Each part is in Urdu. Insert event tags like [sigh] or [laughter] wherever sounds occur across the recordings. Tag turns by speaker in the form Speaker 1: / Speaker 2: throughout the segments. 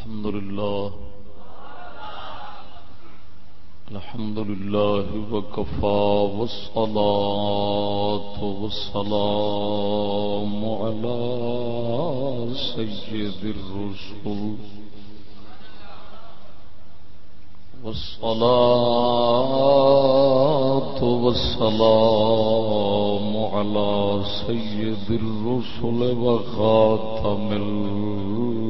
Speaker 1: الحمد لله الحمد لله وكفى والصلاة والسلام على سيد الرسل. والصلاة والسلام على سيد الرسل وخاتم الرسل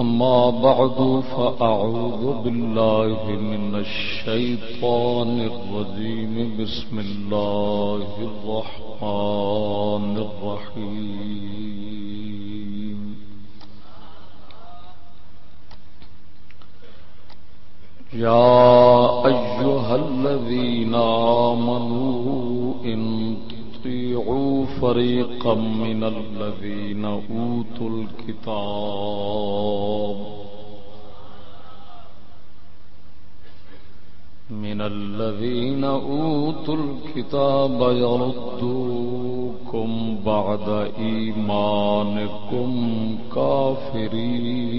Speaker 1: أما بعد فأعوذ بالله من الشيطان الرجيم. بسم الله الرحمن الرحيم. يا أيها الذين آمنوا إن تطيعوا فريقا من الذين أوتوا الكتاب من الذين أوتوا الكتاب يردوكم بعد إيمانكم كافرين.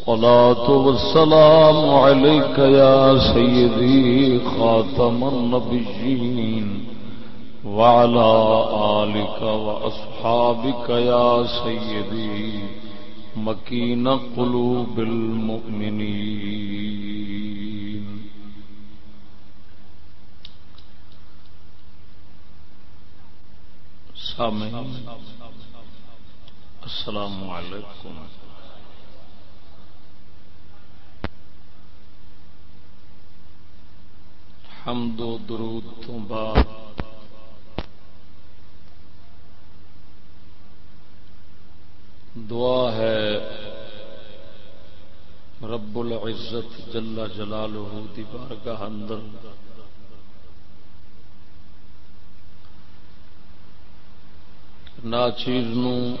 Speaker 1: الصلاة والسلام عليك يا سيدي خاتم النبيين وعلى آلك وأصحابك يا سيدي مكين قلوب المؤمنين. سامعين السلام عليكم حمد و درود تو بعد۔ دعا ہے، رب العزت جل جلالہ دی بارگاہ اندر۔ ناچیر نو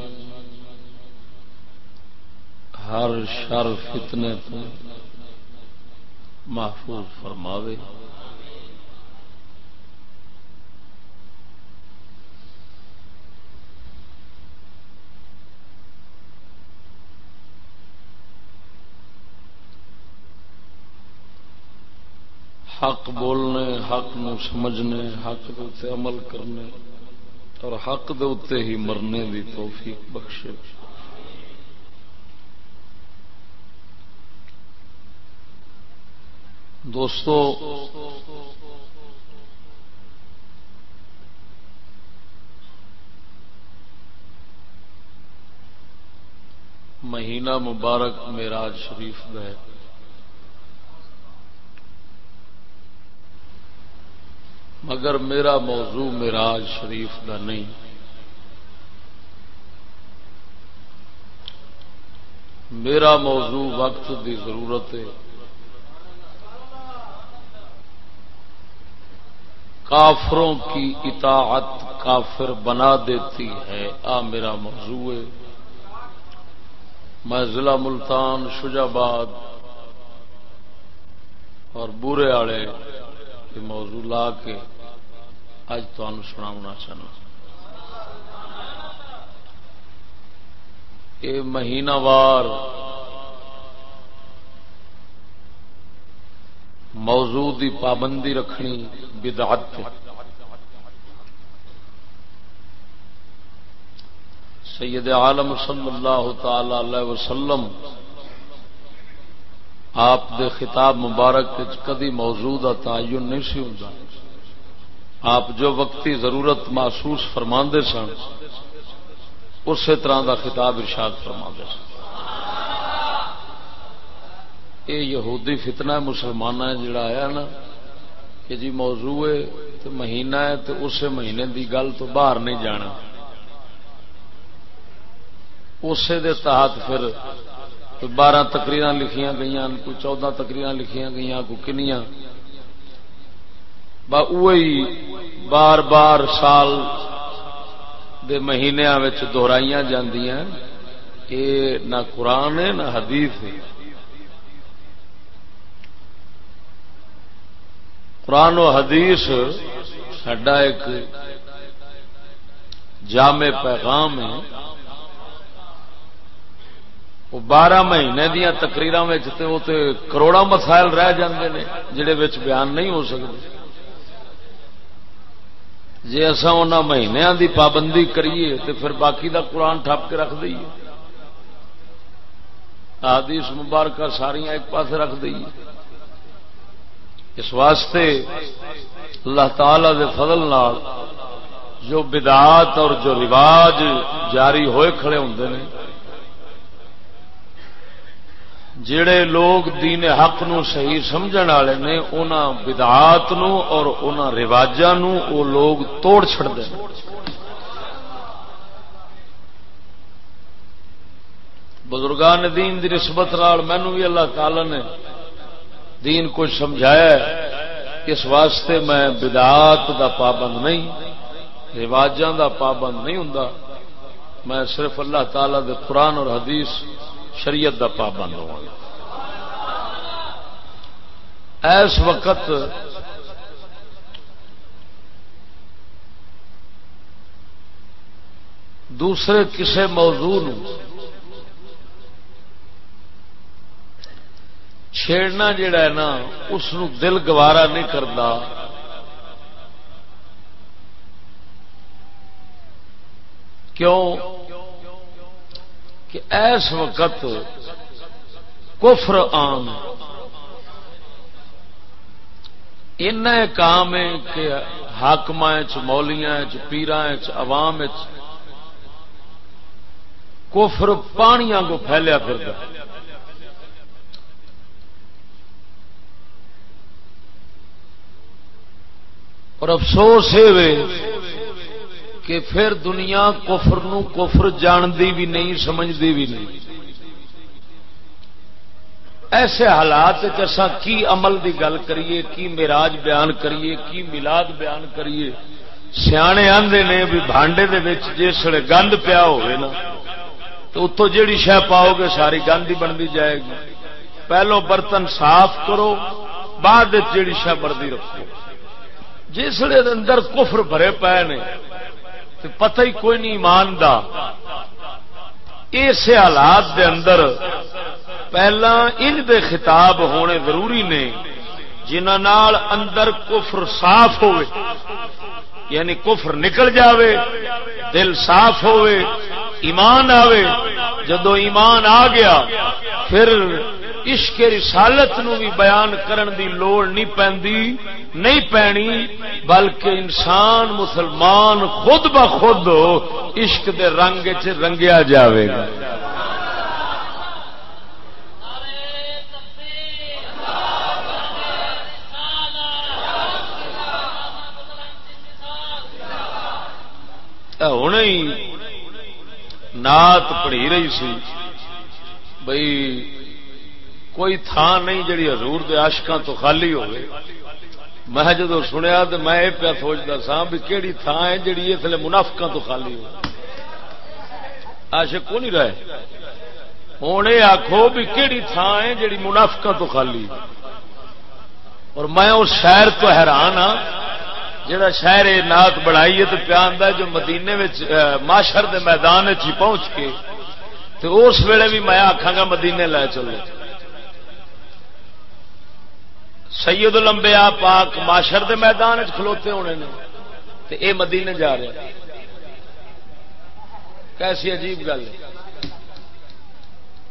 Speaker 1: ہر شر فتنے تو محفوظ فرماوے۔ حق بولنے، حق نو سمجھنے، حق دے عمل کرنے، اور حق دے اتے ہی مرنے دی توفیق بخشے۔ دوستو، مہینہ مبارک میراج شریف ہے۔ مگر میرا موضوع میراج شریف کا نہیں۔ میرا موضوع وقت دی ضرورت ہے۔ کافروں کی اطاعت کافر بنا دیتی ہے۔ آ، میرا موضوع ہے۔ میں ضلع ملتان، شجاباد اور بورے والے یہ موضوع لا کے اج سنا چاہنا۔ یہ مہینہ وار موضوع دی پابندی رکھنی بدعت سید عالم صلی اللہ تعالی علیہ وسلم آپ دے خطاب مبارک کدی موضوع کا تعین نہیں سی ہوں آپ جو وقتی ضرورت محسوس فرما سن، اسی طرح کا خطاب ارشاد فرما سن۔ یہ یہودی فتنہ مسلمان جڑا آیا نا، کہ جی موضوع ہے تو مہینہ ہے تو اسی مہینے دی گل تو باہر نہیں جانا۔ اسی دے تحت پھر کوئی بارہ تقریر لکھیاں گئی کوئی چودہ تقریر لکھیاں گئی کوئی کنیاں۔ بار بار سال دے مہینیا دہرائی یہ نہ قرآن ہے، نہ حدیث ہے۔ قرآن و حدیث سڈا ایک جامع پیغام ہے۔ وہ بارہ مہینے دیا تقریر کروڑا مسائل رہ جاندے نے جڑے بیان نہیں ہو سکتے جی اصا ان مہینوں دی پابندی کریے تو پھر باقی دا قرآن ٹھپ کے رکھ دئیے۔ آدیش مبارکہ ساریا ایک پاس رکھ دئیے۔ اس واسطے اللہ تعالی دے فضل نال جو بدعات اور جو رواج جاری ہوئے کھڑے ہوں نے جڑے لوگ دین حق نو صحیح سمجھ والے نے ان بدعات نو اور ان رواجاں وہ لوگ توڑ چڑتے بزرگان دین دی نسبت نال مینو بھی اللہ تعالی نے دین کچھ سمجھایا اس واسطے میں بدعات دا پابند نہیں، رواجاں دا پابند نہیں ہوں میں صرف اللہ تعالی دے قرآن اور حدیث شریعت دا پابند ہوا اس وقت دوسرے کسے موضوع چھیڑنا جڑا ہے نا، اس دل گوارا نہیں کرتا۔ کیوں؟ کہ ایس وقت کفر عام کام ہے کہ حاقم مولیاں پیران عوام کفر پانیاں کو پھیلیا پھر اور افسوس ہے کہ پھر دنیا کفر نو کفر جانتی بھی نہیں، سمجھتی بھی نہیں۔ ایسے حالات چسا کی عمل دی گل کریے، کی میراج بیان کریے، کی ملاد بیان کریے۔ سیانے آندے نے بھی بھانڈے دے وچ جسے گند پیا ہوئے نا، تو اتو جیڑی شہ پاؤ گے ساری گند ہی بنتی جائے گی۔ پہلو برتن صاف کرو، بعد جیڑی شہ بردی رکھو۔ جسے اندر کفر بھرے پے نے۔ تو پتہ ہی کوئی نہیں ایمان دا۔ اس حالات دے اندر پہلا ان دے خطاب ہونے ضروری نے جنہ اندر کفر صاف ہوئے یعنی کفر نکل جاوے، دل صاف ہوئے، ایمان آوے۔ جدو ایمان آ گیا، پھر عشق رسالت نو بھی بیان کرن دی لوڑ نہیں پی نہیں پینی، بلکہ انسان مسلمان خود بخود عشق دے رنگ چ رنگیا جاوے گا۔ ہوں نات پڑھی رہی سی بھائی کوئی تھان نہیں جڑی حضور دے عاشقاں تو خالی ہوئے۔ میں جدو سنیا تو میں یہ پیا سوچتا سا بھی کہڑی تھان ہے جڑی اس لیے تو خالی ہو عاشق کو نہیں رہے؟ ہوں یہ آخو بھی کہڑی تھان ہے جڑی منافقا تو خالی اور میں اس شہر تو حیران ہاں جہاں شہر نات بڑھائی ہے تو پیا جو مدینے ماشر دے میدان چ پہنچ کے تو اس ویلے بھی میں آخا گا مدینے لے چلے سید لمبیا پاک ماشر دے میدان کھلوتے ہونے نے تو اے مدینے جا رہے کیسی عجیب گل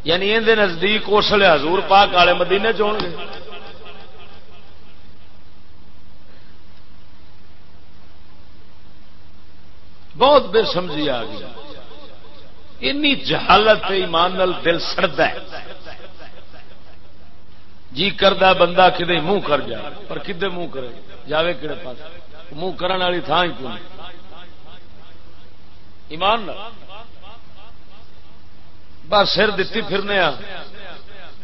Speaker 1: یعنی یہ نزدیک اس لیے حضور پاک والے مدینے چ گے۔ بہت بے سمجھی آ گئی۔ اینی جہالت ایمان نل دل سڑتا ہے۔ جی کردہ بندہ کدے منہ کر جائے، پر کدے منہ کرے؟ جاوے کہڑے پاس منہ کرنے والی تھان ہی کیوں ایمان نہ بس سر دتی پھرنے آ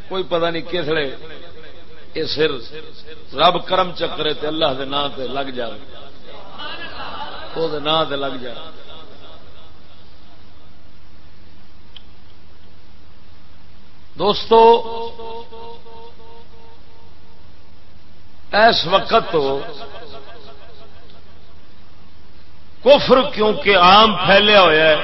Speaker 1: کوئی پتہ نہیں کسڑے یہ سر رب کرم چکرے تے اللہ دے نام تے لگ جائے وہ نام تے لگ جائے دوستو اس وقت تو کفر کیونکہ عام پھیلیا ہوا ہے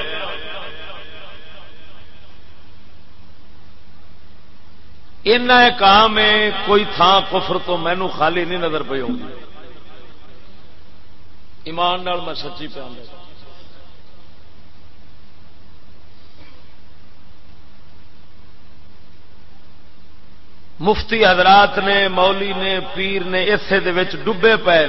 Speaker 1: کام ہے، کوئی تھان کفر تو مینو خالی نہیں نظر پی ہوگی ایمان نال میں سچی پہ مفتی حضرات نے، مولی نے، پیر نے اسے ڈبے پے۔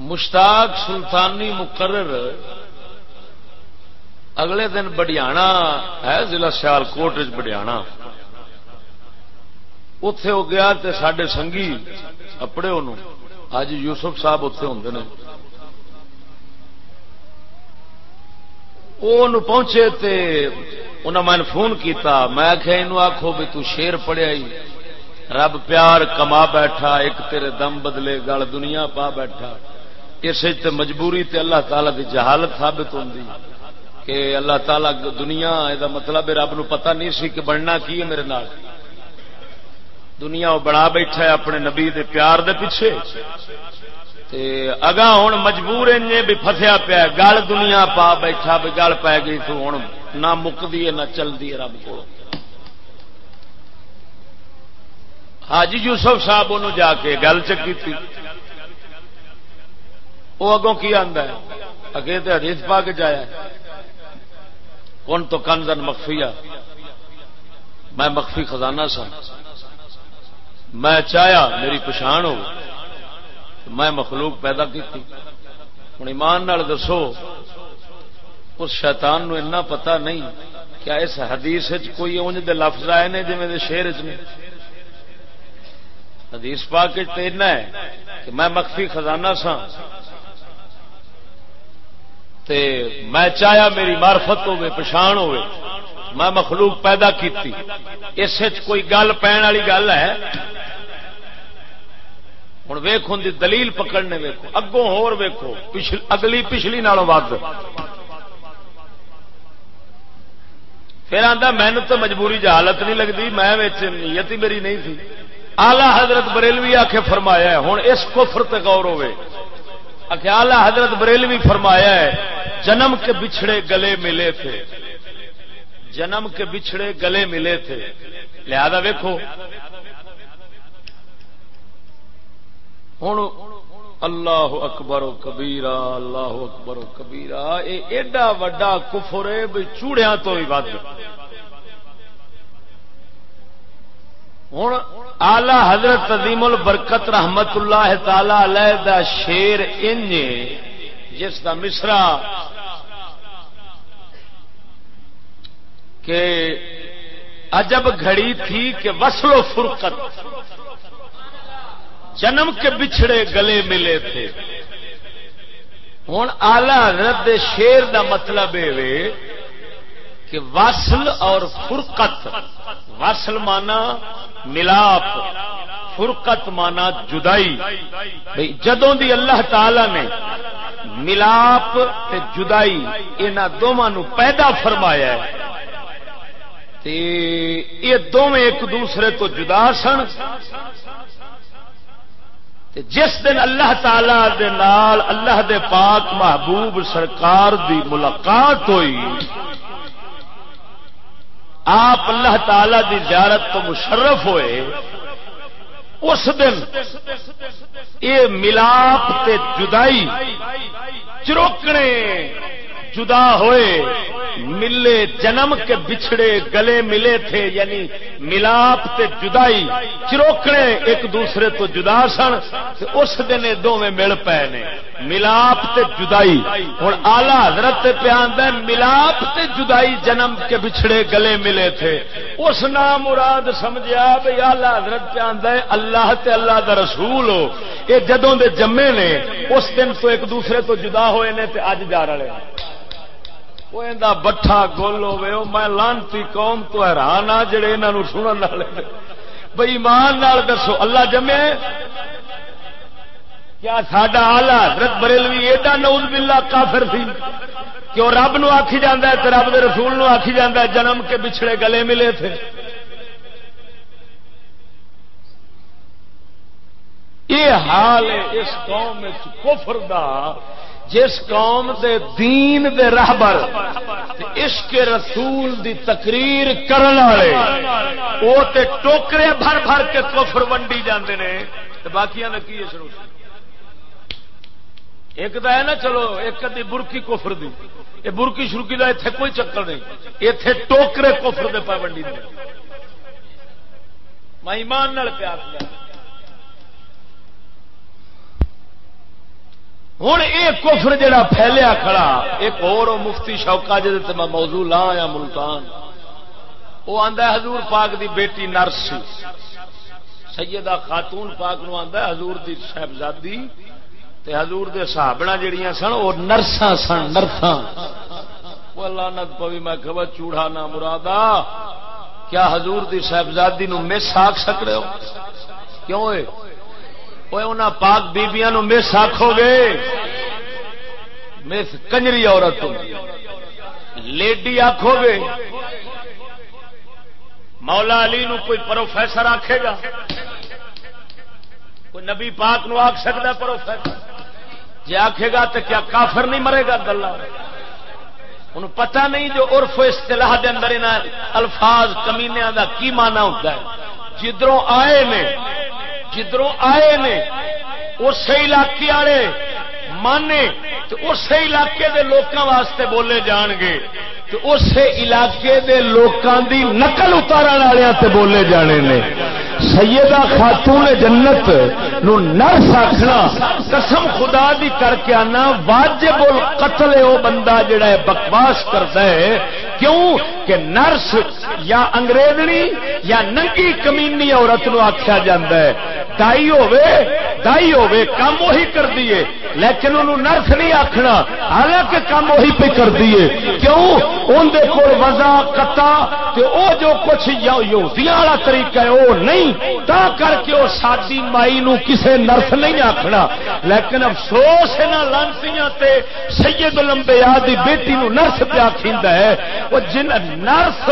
Speaker 1: مشتاق سلطانی مقرر اگلے دن بڈیانا ہے، ضلع سیال کوٹ بڈیانا اتے ہو گیا سڈے سنگھی اپڑے اج یوسف صاحب اتے ہوں وہ پہنچے تے انہیں میں فون کیتا، میں آخیا آخو بھی تو شیر پڑیا رب پیار کما بیٹھا، ایک تیرے دم بدلے، گل دنیا پا بیٹھا۔ اس مجبوری تے اللہ تعالی دی جہالت ثابت ہوندی کہ اللہ تعالی دنیا یہ مطلب رب نو پتہ نہیں سی کہ بننا کی ہے میرے نال۔ دنیا وہ بڑا بیٹھا ہے اپنے نبی دے پیار دے پیچھے۔ اگا ہوں مجبور بھی فسیا پیا گل دنیا پا بیٹھا بھی گل پی گئی تو ہوں نہ مکتی ہے نہ چلتی ہے رب کو حاجی یوسف صاحب ان جا کے گل چکی تھی وہ اگوں کی آدھا ہے؟ اگے تو حدیث پا کے جایا کون تو کنزن مخفیا میں مخفی خزانہ سا میں چاہیا میری پچھان ہو میں مخلوق پیدا کی ہوں ایمان نال دسو، اس شیطان نو اتنا پتا نہیں کیا اس حدیث کوئی اونج دے لفظ آئے نے جی شیر چ حدیث پاک اتنا ہے کہ میں مخفی خزانہ سا تے میں چاہیا میری مارفت ہوے پچھان ہوے میں مخلوق پیدا کیتی۔ اس کوئی گل پین والی گل ہے؟ ہوں ویخ ہوں دلیل پکڑنے ویکو اگوں ہور ویکو اگلی پچھلی نالوں ود پھر آتا مینو تو مجبوری جہالت نہیں لگتی میں نیت ہی میری نہیں تھی آلہ حضرت بریلوی آ کے فرمایا ہوں اس کفر تے غور ہوے آلہ حضرت بریلوی فرمایا ہے، جنم کے بچھڑے گلے ملے تھے۔ جنم کے بچھڑے گلے ملے تھے۔ لہذا ویکو ہوں اللہ اکبر و کبیرا اللہ اکبر و کبیرا یہ ایڈا وڈا کفر ہے بھی چوڑیا تو بھی ود۔ ہوں آلہ حضرت عظیم البرکت رحمت اللہ تعالی علیہ دا شیر انج جس کا مصرا کہ عجب گھڑی تھی کہ وصل و فرقت۔ جنم کے بچھڑے گلے ملے تھے۔ ہوں آلہ حضرت شیر دا مطلب یہ کہ وصل اور فرقت، وصل مانا ملاپ، فرقت مانا جدائی۔ بھائی جدوں دی اللہ تعالی نے ملاپ تے جدائی یہاں دونوں پیدا فرمایا ہے۔ تے یہ دونوں ایک دوسرے تو جدا سن۔ جس دن اللہ تعالی دے نال اللہ دے پاک محبوب سرکار دی ملاقات ہوئی، آپ اللہ تعالی دی زیارت تو مشرف ہوئے، اس دن یہ ملاپ تے جدائی، چروکنے، جدا ہوئے۔ ملے جنم کے بچھڑے گلے ملے تھے یعنی ملاپ تے جدائی چروکڑے ایک دوسرے تو جدا سن اس دن دونوں مل پے نے۔ ملاپ تے جدائی۔ ہوں آلہ حضرت پیاند ملاپ تے جدائی جنم کے بچھڑے گلے ملے تھے۔ اس نام مراد سمجھا بھائی آلہ حضرت پیاند اللہ تے اللہ دا رسول ہو۔ یہ جدوں دے جمے نے، اس دن تو ایک دوسرے تو جدا ہوئے نے، تے اج جا رہے وہ بٹھا گول ہوے میں لانتی قوم تو حیران آ جڑے انہوں سنن والے بئی مان دسو، اللہ جمے کیا ساڈا آلہ حضرت بریلوی ایڈا نوز بلا کافر سی کہ وہ رب نو آخی جانا ہے تو رب دے رسول نو آخی جانا ہے؟ جنم کے بچھڑے گلے ملے تھے۔ یہ حال ہے اس قوم کفر دا۔ جس قوم دے دین دے رہبر عشق رسول دی تقریر کرن والے وہ تے ٹوکرے بھر بھر کے کفر ونڈی جاندے نے۔ تے باقیاں نے کی شروع ایک تو ہے نا، چلو، ایک ادی برکی کفر دی۔ یہ برکی شرکی کا اتنے کوئی چکر نہیں۔ اتے ٹوکرے کفر دے پا ونڈی دے۔ میں ایمان پیاس لیا ہوں یہ کفر جڑا پھیلیا کھڑا، ایک اور مفتی شوکا جی میں موضوع لا یا ملتان۔ وہ آدھا حضور پاک دی بیٹی نرس سیدہ خاتون پاک نو آدھا حضور دی صاحبزادی۔ تے حضور دے صحابڑا جڑیاں سن وہ نرساں سن، نرساں۔ وہ لانت پوی، میں کہ چوڑا نہ مرادا، کیا حضور دی صاحبزادی نو مس آخ سکتے ہو؟ کیوں ہے پاک بیبیاں مس آخو گے مس کنجری عورت لیڈی آخو گے مولا علی نو کوئی پروفیسر آکھے گا کوئی نبی پاک نو آخ سکتا پروفیسر جی آخے گا تو کیا کافر نہیں مرے گا گلا ان پتہ نہیں جو عرف اصطلاح دے اندر الفاظ کمینیا دا کی مانا ہوتا ہے۔ جدروں آئے نے، جدروں آئے نے، اسی علاقے والے مانے تو اسی علاقے دے لوکاں واسطے بولے جان گے۔ اسی علاقے دے لوکاں دی نقل اتارن والے تے بولے جانے نے سیدہ خاتون جنت نو نرس آخنا قسم خدا دی کر کے آنا واجب القتل او بندہ جڑا ہے بکواس کرتا ہے کیوں کہ نرس یا انگریزنی یا ننگی کمینی عورت نو آخیا جا دائی ہوے دائی ہوے کام وہی کر دیے لیکن انہوں نرس نہیں آخنا حالانکہ کام وہی پہ کر دیے کیوں اندر کول وزا کتا تے او جو کچھ یہودیاں والا طریقہ ہے وہ نہیں، تا کر کے وہ ساری مائی نو کسے نرس نہیں آخنا لیکن افسوس ہے لانسیاں تے سید لمبیا دی بیٹی نو نرس پہ آخیندا ہے۔ وہ جن نرس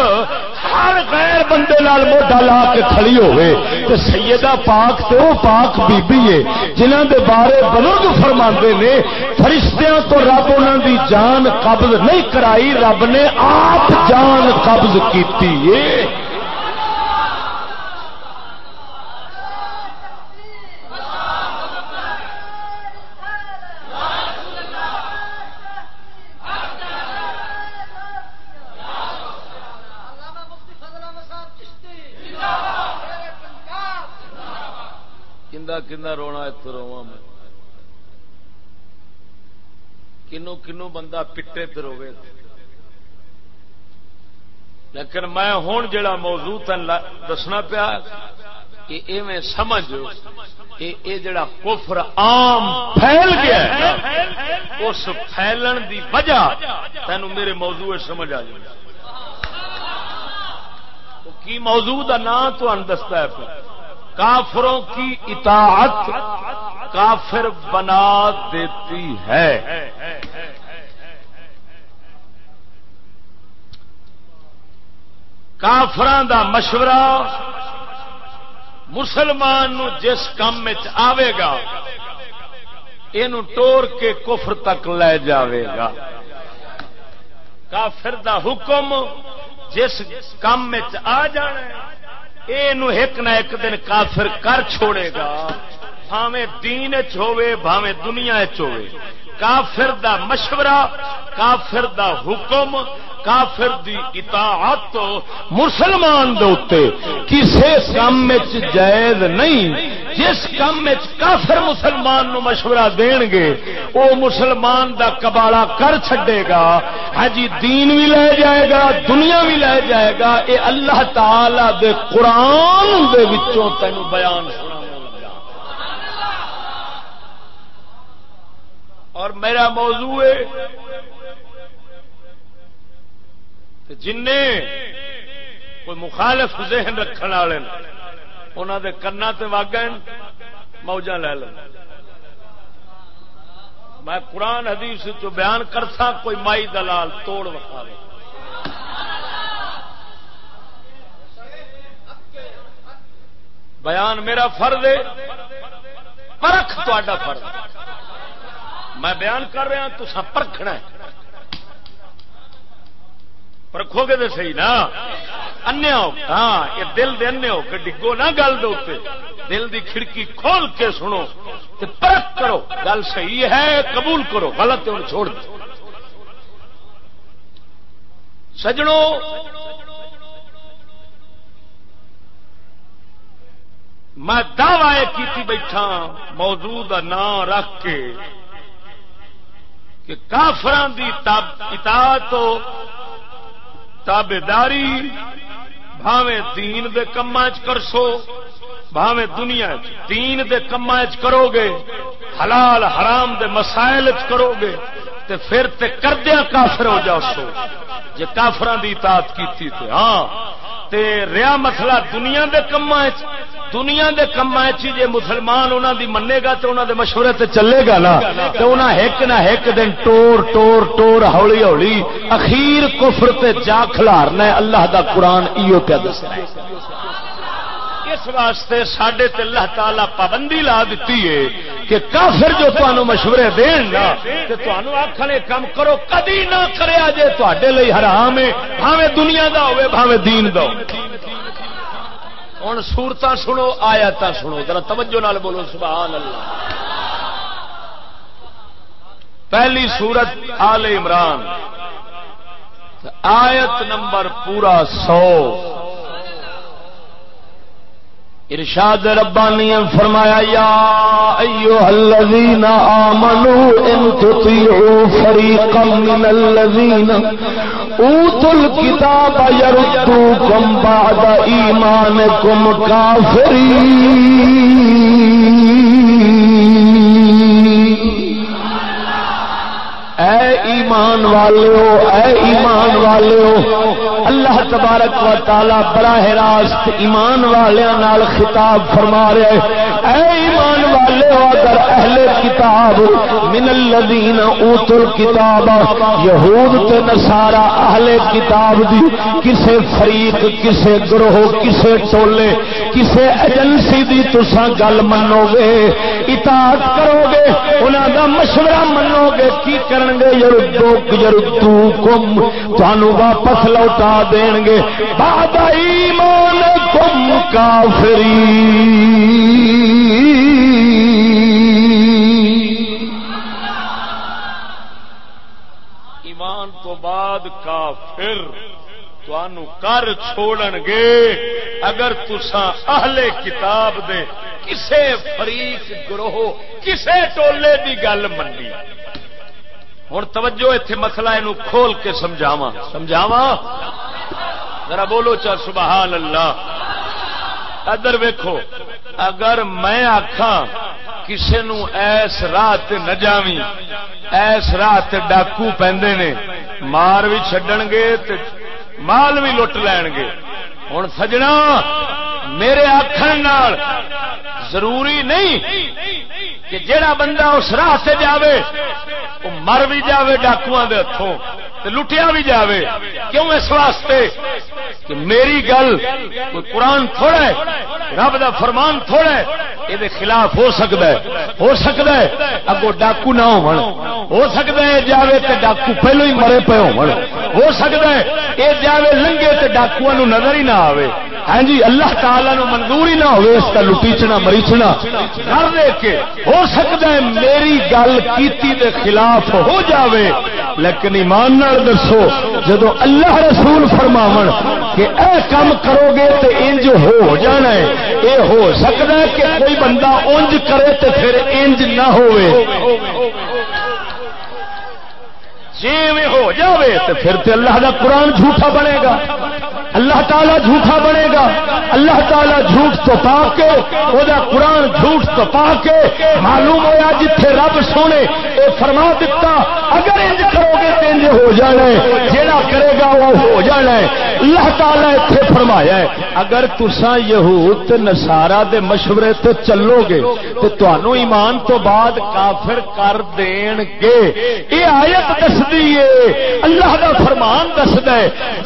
Speaker 1: ہر غیر بندے نال موڈا لا کے کھڑی ہوئے، تے سیدہ پاک تے وہ پاک بی بی ہے، جنہاں دے بارے بزرگ فرماندے نے، فرشتیاں تو رب انہاں دی جان قبض نہیں کرائی، رب نے آپ جان قبض کیتی ہے۔ رونا اتو روا میں۔ کنو کنو بندہ پٹے تے روے لیکن میں ہوں جڑا موضوع تن دسنا پیا کہ میں سمجھ یہ جڑا کفر عام پھیل گیا اس پھیلن دی وجہ تین میرے موضوع سمجھ آ جائے کی موضوع کا نام تو دستا ہے کافروں کی اطاعت کافر بنا دیتی ہے۔ کافران دا مشورہ مسلمان نو جس کام آئے گا یہ ٹور کے کفر تک لے جاوے گا۔ کافر دا حکم جس کام آ جانا یہ ایک نہ ایک دن کافر کر چھوڑے گا۔ بھاوے دین چوے بھاوے دنیا چوے کافر دا مشورہ، کافر دا حکم، کافر دی اطاعت مسلمان دے کسے کام جائز نہیں۔ جس کام کافر مسلمان نو مشورہ دین گے او مسلمان دا کباڑا کر چھڈے گا۔ ہاں جی دین بھی لے جائے گا، دنیا بھی لے جائے گا۔ اے اللہ تعالی دے قرآن دے وچوں تینوں بیان سنا اور میرا موضوع ہے جن کوئی مخالف ذہن رکھنے والے انہوں کے کنا واگن موجہ لے لو۔ میں قرآن حدیث چ بیان کرتا کوئی مائی دلال توڑ وکھا بیان میرا فرد ہے، پرکھ تا فرد میں بیان کر رہا تو سب پرکھنا ہے۔ پرکھو گے تو صحیح نا؟ انیا ہاں یہ دل دے انے ہو کہ ڈگو نہ گل دے دل دی کھڑکی کھول کے سنو تے پرکھ کرو، گل صحیح ہے، قبول کرو، غلط ہے چھوڑ دو۔ سجڑوں میں دعوی کی بیٹھا موجود نام رکھ کے کہ کافران دی اطاعت تابے داری بھاوے دین دے کما کرسو، بھاوے دنیا دین دے کما کرو گے حلال حرام دے مسائل کرو گے تے پھر تے کردیا کافر ہو جاؤ سو جی کافران دی اطاعت کی ہاں۔ تے ریا مسئلہ دنیا دے کما دنیا دے کما جی مسلمان انہوں دی منے گا تو انہوں دے مشورے تے چلے گا نا تو انہاں ایک نہ ایک دن ٹور ٹور ٹور ہولی ہولی اخیر کفر تے جا کھلارنا ہے۔ اللہ دا قرآن ایو پہ دس اس واسطے سڈے اللہ تعالی پابندی لا دیتی ہے کہ کافر جو تمہوں مشورے دین نا تے تمہوں آخنے کام کرو، کدی نہ کرے جے تے لیے حرام ہے بھاوے دنیا دا ہوے بھاوے دین دا ہوں سورت سنو آیات سنو، ذرا توجہ نال بولو سبحان اللہ پہلی سورت آل عمران۔ آیت نمبر پورا سو۔ ارشاد ربانی فرمایا، یا ایوہ الذین آمنوا ان تطیعوا فریقا من الذین اوتوا الكتاب یردوکم بعد ایمانکم کافرین۔ اے ایمان والے ہو اے ایمان والے ہو اللہ تبارک و تعالی براہ راست ایمان والوں خطاب فرما رہے اے ایمان والے اگر اہل کتاب من الذین اوت الکتاب، یہود تے نصارا اہل کتاب دی، کسے فریق، کسے گروہ، کسے ٹولے، کسے ایجنسی دی تساں گل منو گے اطاعت کرو گے انہاں دا مشورہ منو گے کی کرن گے یردو یردو کم تانوں واپس لوٹا دین گے بعد ایمان کافری ایمان تو بعد کافر تو کر چھوڑن گے۔ اگر تسا اہل کتاب دے کسے فریق گروہ، کسے ٹولے دی گل منی ہوں توجہ اتنے مسئلہ یہ کھول کے سمجھاوا سمجھاوا ذرا بولو چا سبحان اللہ۔ ادھر ویکھو، اگر میں آخا کسی نو ایس رات نہ جاوی ایس رات ڈاکو پہندے نے، مار بھی چڈن گے مال بھی لٹ لین گے ہوں سجنا میرے آخر ضروری نہیں کہ جڑا بندہ اس راہ سے جاوے، وہ مر بھی جاوے ڈاکو ہاتھوں لٹیا بھی جاوے۔ کیوں اس واسطے کہ میری گل کوئی قرآن تھوڑا ہے، رب دا فرمان تھوڑا ہے یہ خلاف ہو سکتا ہے۔ ہو سکتا ہے اگو ڈاکو نہ ہو سکتا ہے جاوے تے ڈاکو پہلو ہی مرے پے ہو سکتا ہے یہ جاوے لنگے تے ڈاکو نظر ہی نہ آئے ہاں جی اللہ تعالی نو منظور ہی نہ ہوئے، اس کا لٹیچنا، مریچنا۔ گھر دے کے ہو سکتا ہے میری گل کیتی دے خلاف ہو جاوے، لیکن ایمان دسو، جدو اللہ رسول فرماو کہ اے کام کرو گے تو انج ہو جانا ہے، اے ہو سکتا ہے کہ کوئی بندہ انج کرے تو پھر انج نہ ہوئے۔ جی ہو جاوے تو پھر تو اللہ کا قرآن جھوٹا بنے گا۔ اللہ تعالیٰ جھوٹا بنے گا۔ اللہ تعالیٰ جھوٹ تو پا کے وہ قرآن جھوٹ تو پا کے۔ معلوم ہوا جتھے رب سونے اے فرما دیتا اگر انج کرو گے تو انج ہو جانا ہے۔ جہاں کرے گا وہ ہو جانا ہے۔ اللہ تعالیٰ اتنے فرمایا ہے، اگر تسا یہود نسارا دے مشورے تو چلو گے تو تنوع ایمان تو بعد کافر کر دین گے۔ یہ آیت دس دیے اللہ کا فرمان دسد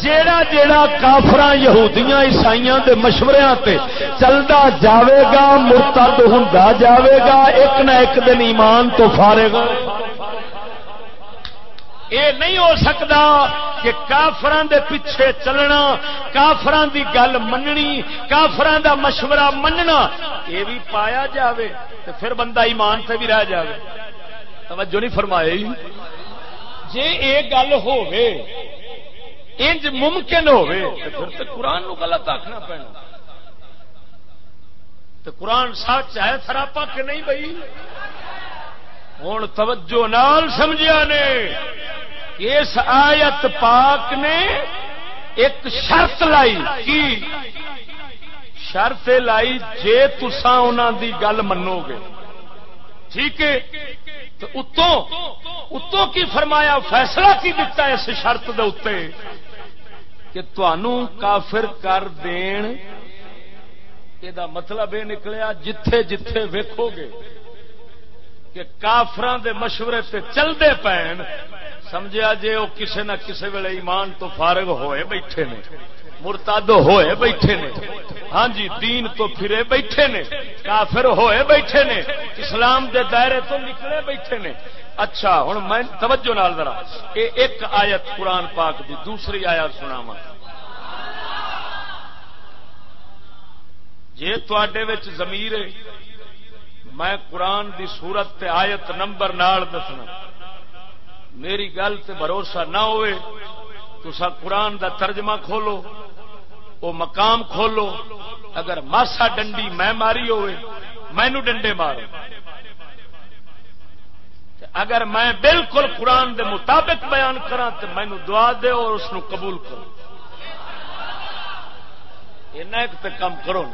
Speaker 1: جیڑا جیڑا کافر یہودیاں عیسائیاں دے مشورے تے چلتا جاوے گا مرتد ہوں جاوے گا ایک نہ ایک دن ایمان تو فارے گا یہ نہیں ہو سکتا کہ کافران دے پیچھے چلنا کافران دی گل مننی کافران دا مشورہ مننا یہ بھی پایا جاوے تو پھر بندہ ایمان سے بھی رہ جاوے۔ توجہ نہیں فرمائے جی یہ گل ہوے انج ممکن ہوے پھر تو قرآن نو غلط آخنا پینا۔ تو قرآن سچ ہے سراپا کہ نہیں بھائی۔ ہوں توجہ نال سمجھا نے۔ اس آیت پاک نے ایک شرط لائی۔ کی؟ شرط لائی، جے تسا انہوں دی گل منو گے ٹھیک ہے؟ تو اتوں اتوں کی فرمایا، فیصلہ کی دیتا اس شرط دے اتنے کہ تنوع کافر کر دین۔ یہ مطلب یہ نکلیا، جتھے جتھے ویکو گے کہ کافران دے مشورے سے چلتے پین۔ سمجھا جے وہ کسے نہ کسے ویلے ایمان تو فارغ ہوئے بیٹھے نے مرتاد ہوئے بیٹھے نے۔ ہاں جی دین تو پھرے بیٹھے نے، کافر ہوئے بیٹھے نے، اسلام دے دائرے تو نکلے بیٹھے نے۔ اچھا ہوں میں توجہ نال ذرا یہ ایک آیت قرآن پاک دی دوسری آیت سنا جی تے زمیر میں قرآن دی صورت تے آیت نمبر نال دسنا۔ میری گل تے بھروسہ نہ ہوئے تو سا قرآن دا ترجمہ کھولو۔ وہ مقام کھولو۔ اگر ماسا ڈنڈی میں ماری ہوئے، مینو ڈنڈے مارو۔ اگر میں بالکل قرآن دے مطابق بیان کرا تو مینو دعا دے اور اس قبول کرو۔ ایک کم کرو۔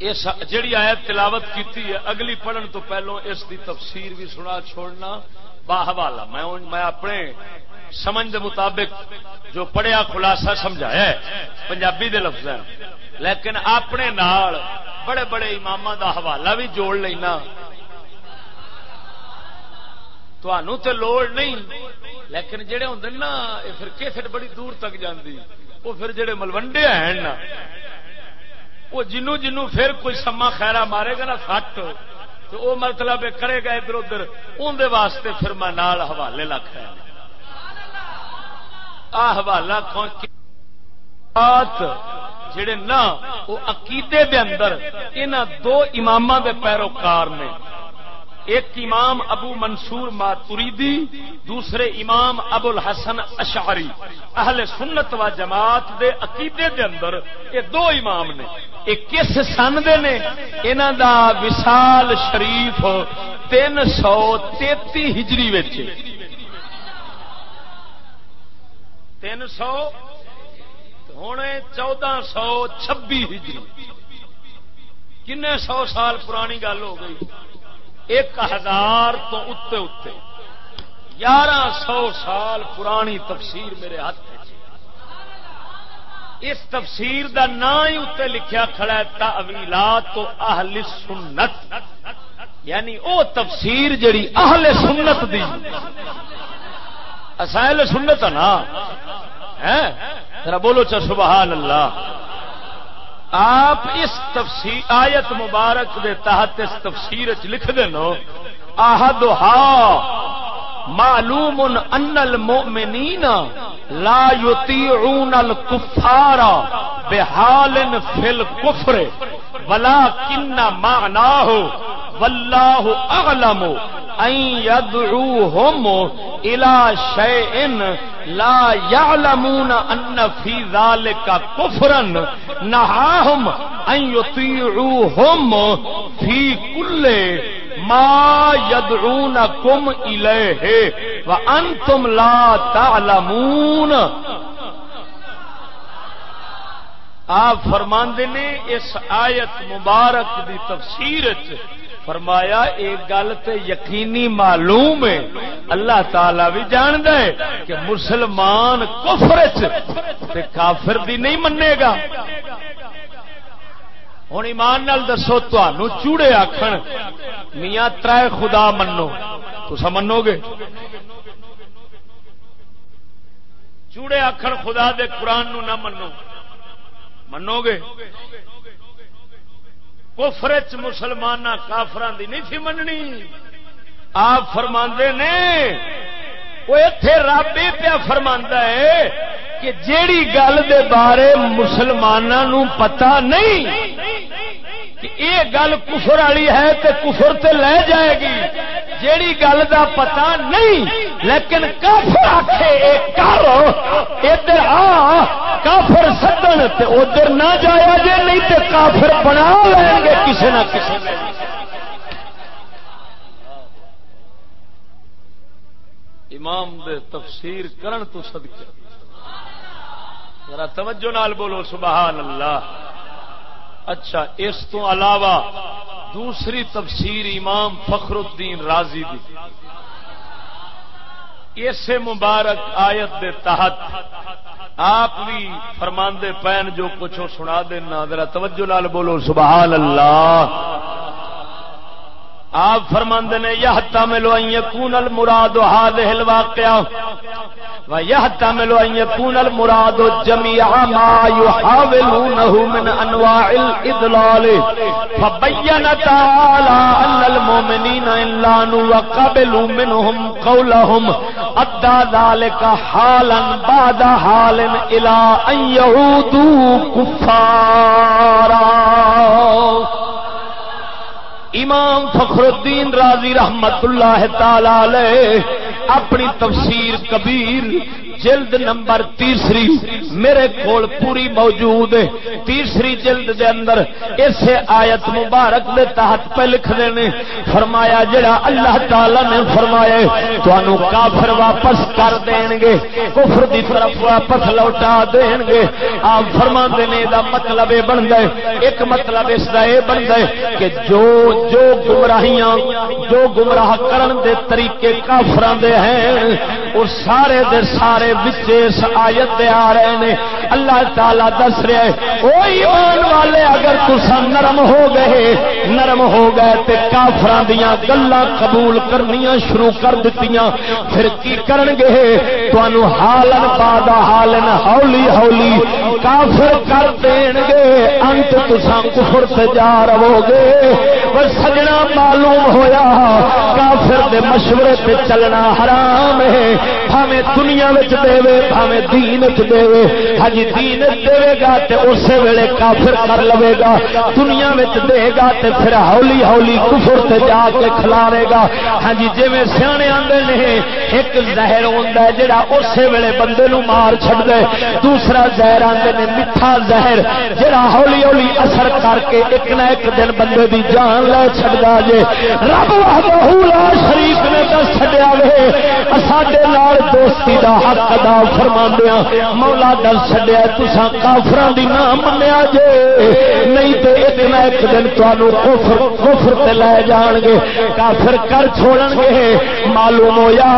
Speaker 1: جیڑی آیت تلاوت کیتی ہے، اگلی پڑھن تو پہلو اس دی تفسیر بھی سنا، چھوڑنا باہوالا میں میں اپنے سمجھ دے مطابق جو پڑھیا خلاصہ سمجھایا ہے، پنجابی دے لفظ لیکن اپنے نال بڑے بڑے امام دا حوالہ بھی جوڑ لینا۔ تے لوڑ نہیں، لیکن جڑے ہوں نا، یہ پھر کیسٹ بڑی دور تک جاندی۔ وہ پھر جڑے ملوڈے ہیں نا وہ جنو جنو پھر کوئی سما خیرا مارے گا نا سٹ، تو وہ مطلب کرے گا ادھر ادھر اندر واسطے پھر میں نال حوالے لکھ آ حوالہ جڑے نا، وہ عقیدے دے اندر ان دو امام دے پیروکار نے۔ ایک امام ابو منصور ماتریدی دوسرے امام ابو الحسن اشعری۔ اہل سنت و جماعت دے عقیدے دے اندر یہ دو امام نے۔ یہ کس سن دے نے؟ انہاں دا وصال شریف تین سو تیتی ہجری تین سو ہوں چودہ سو چھبی ہجری۔ کن سو سال پرانی گل ہو گئی؟ ایک ہزار تو اتنے اتنے گیارہ سو سال پرانی تفسیر میرے ہاتھ اس تفسیر دا نام ہی اتنے لکھیا کھڑا ہے تعویلات تو اہل سنت۔ یعنی او تفسیر جڑی اہل سنت دی۔ اہل سنت نا ذرا بولو چا سبحان اللہ۔ آپ اس تفسیر آیت مبارک دے تحت اس تفسیر لکھ دینو آہد معلوم ان المؤمنین لا یطیعون الکفار بحال فی الکفر ولکن معناه واللہ اعلم ان يدعوهم الى شيء لا يعلمون ان في ذلك كفرا نهاهم ان يطيعوهم في كل ما يدعونكم اليه وانتم لا تعلمون. آپ فرماندے نے اس آیت مبارک دی تفسیر فرمایا ایک گل تے یقینی معلوم ہے، اللہ تعالی بھی جان دے کہ مسلمان کفر تے کافر دی نہیں منے گا۔ ہوں ایمان نال دسو تنوع چوڑے آخر میاں تر خدا منو۔ تو منو گے؟ چوڑے آخر خدا دے قرآن نو نہ منو۔ منو گے؟ کفر مسلمان کافران دی نہیں تھی مننی۔ آپ فرما نے وہ اتے رب یہ پیا فرما ہے کہ جیڑی گل دے بارے مسلمانوں پتا نہیں، کہ یہ گل کفر والی ہے تو کفر تے لے جائے گی۔ جیڑی گل دا پتا نہیں، لیکن کافر آخے کر، ادھر آ، کافر سدن ادھر نہ جایا جے، نہیں تو کافر بنا لیں گے کسی نہ کسی امام دے تفسیر کرن تو صدقے ذرا توجہ نال بولو، سبحان اللہ۔ اچھا اس تو علاوہ دوسری تفسیر امام فخر الدین راضی دی۔ اسے مبارک آیت دے تحت آپ بھی فرماندے پین جو کچھ سنا دینا۔ ذرا توجہ لال بولو، سبحان اللہ۔ آپ فرماندے نے یہ تملو کون المراد هذه الواقعہ. ويحتمل أن يكون المراد جميع ما يحاولونه من أنواع الإضلال. فبين تعالى أن المؤمنين إن لانوا وقبلوا منهم قولهم. أدى ذلك حالا بعد حال إلى أن يعودوا كفارا. امام فخر الدین راضی رحمت اللہ تعالی اپنی تفسیر کبیر جلد نمبر تیسری میرے کول پوری موجود ہے۔ تیسری جلد دے اندر اسے آیت مبارک دے تحت پہ لکھ دینے۔ فرمایا جڑا اللہ تعالی نے فرمایا تو کافر واپس کر دیں گے، کفر دی طرف واپس لوٹا دیں گے۔ آپ فرما دینے دا مطلب یہ بن گئے ایک مطلب اس کا یہ بن گئے کہ جو جو گمراہیاں، جو گمراہ کرن دے طریقے کافران دے ہیں، وہ سارے دے سارے اس آیت دے آ رہے ہیں اللہ تعالی دس رہے وہ ایمان والے، اگر تسا نرم ہو گئے، نرم ہو گئے تے کافران دیاں گلا قبول کرنیاں شروع کر دیتیاں پھر کی کرن گے؟ تو حالن بادا حالن ہولی ہولی کافر کر دین گے، انت تسا کفر سے جا رہو گے۔ وہ سجنا معلوم ہویا، کافر دے مشورے تے چلنا حرام ہے ہمیں دنیا میں دے بھاوے دین چ دے ہج ہاں جی، دین دے گا تے اسی ویلے کافر کر لوے گا۔ دنیا میں دے گا تے پھر ہولی ہولی کفر تے جا کے کھلارے گا۔ ہاں جی جی سیانے آدھے نے، ایک زہر ہوتا ہے جڑا اسی ویلے بندے نو مار چڈ دے دوسرا زہر آدھے نے، میٹھا زہر جڑا ہولی ہولی اثر کر کے ایک نہ ایک دن بندے دی جان لے چڈا جے۔ رب لا شریف نے دس چڈیا وے۔
Speaker 2: ساڈے دوستی دا حق ادا فرما مولا دل چڈیا تسا کافر دی نہ منیا جے۔ نہیں تو ایک نہ ایک دن تمہوں کفر کفر تے لے جان گے کافر کر چھوڑن گے معلوم ہویا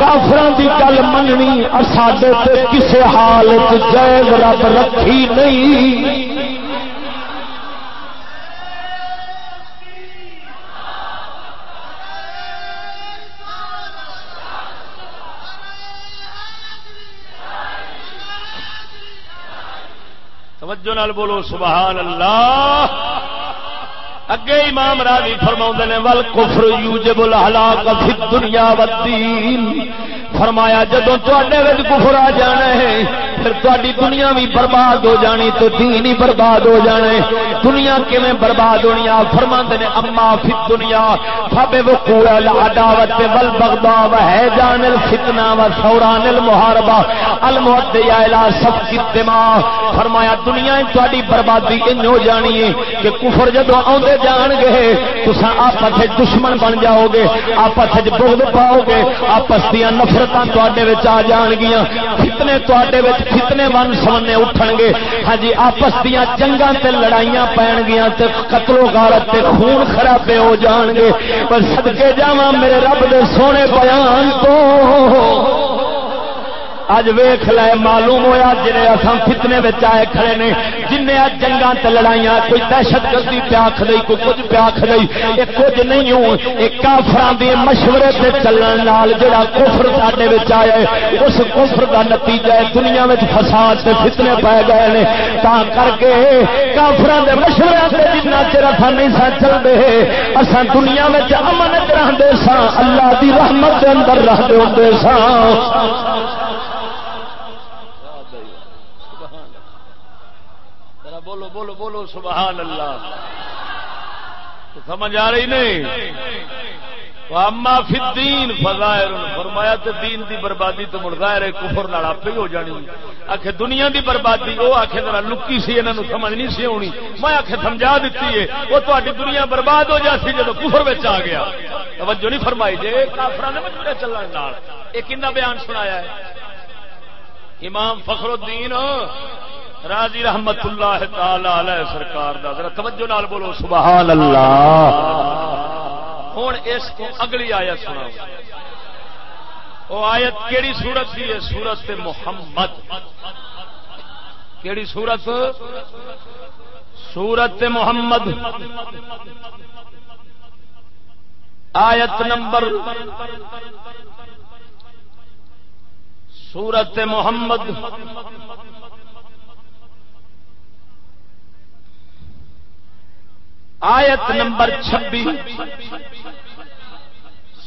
Speaker 2: کافران دی گل مننی ساڈے تے کسے حالت جائز رب رکھی نہیں۔
Speaker 1: توجہ نال بولو سبحان اللہ۔ اگے امام راضی فرما نے، ول کفر یوجب الحلاک فی دنیا والدین فرمایا جدو تے کفر آ جانا ہے، پھر تاری دنیا بھی برباد ہو جانی تو دین ہی برباد ہو جانے دنیا کیویں برباد ہونی؟ آ فرما نے، اما فی دنیا فبے وقوع العداوت والبغضاء ہے جان الفتنہ و ثوران المحاربہ المؤدی الى سفك الدماء. فرمایا، دنیا تاری بربادی ان ہو جانی ہے کہ کفر جدو آدھے جان گے تسا آپس دشمن بن جاؤ گے آپس بغض پاؤ گے آپس دیا نفرت آ جان گیا فتنے تے فتنے ون سمنے اٹھن گے ہاں جی آپس دیا جنگا تے لڑائیاں پین گیا تے قتل و غارت تے خون خرابے ہو جان گے پر سدکے جا میرے رب دے سونے بیان تو۔ اج ویخ لے، معلوم ہوا جی اصل فتنے آئے کھڑے نے جن جنگا لڑائیاں، کوئی دہشت گردی پیاکھ دئی، کوئی کچھ پیاکھ دئی، یہ کچھ نہیں ہوں ایک کافران دی مشورے سے چلن لال جڑا کفر ساڈے آئے اس کفر کا نتیجہ ہے، دنیا میں فساد سے فتنے پی گئے نے۔ تا کر کے کافران دے مشورے سے جنہ چر اصا نہیں سا چلتے اصا دنیا میں امن رہتے سا اللہ دی رحمت کے اندر رہتے ہوتے سا بولو بولو بولو، سبحان اللہ۔ سمجھ آ رہی نہیں؟ اما فدین فضائر فرمایا تو دین دی بربادی تو مڑ ظاہر ہے، کفر نال آپ ہو جانی۔ آخ دنیا دی بربادی وہ آخ ذرا لکی سی انہوں سمجھ نہیں سی ہونی میں آخ سمجھا دیتی ہے وہ تاری دنیا برباد ہو جاتی جب کفر بچ آ گیا۔ توجہ نہیں فرمائی جی کافر نے مجھے چلن یہ کن بیان سنایا ہے۔ امام فخر الدین راضی رحمت اللہ تعالی علیہ سرکار دا. ذرا توجہ نال بولو سبحان اللہ ہوں اس کو اگلی آیت سنا وہ آیت کیڑی سورت کی ہے سورت محمد. کیڑی سورت سورت محمد. آیت نمبر سورت محمد. آیت نمبر چھبی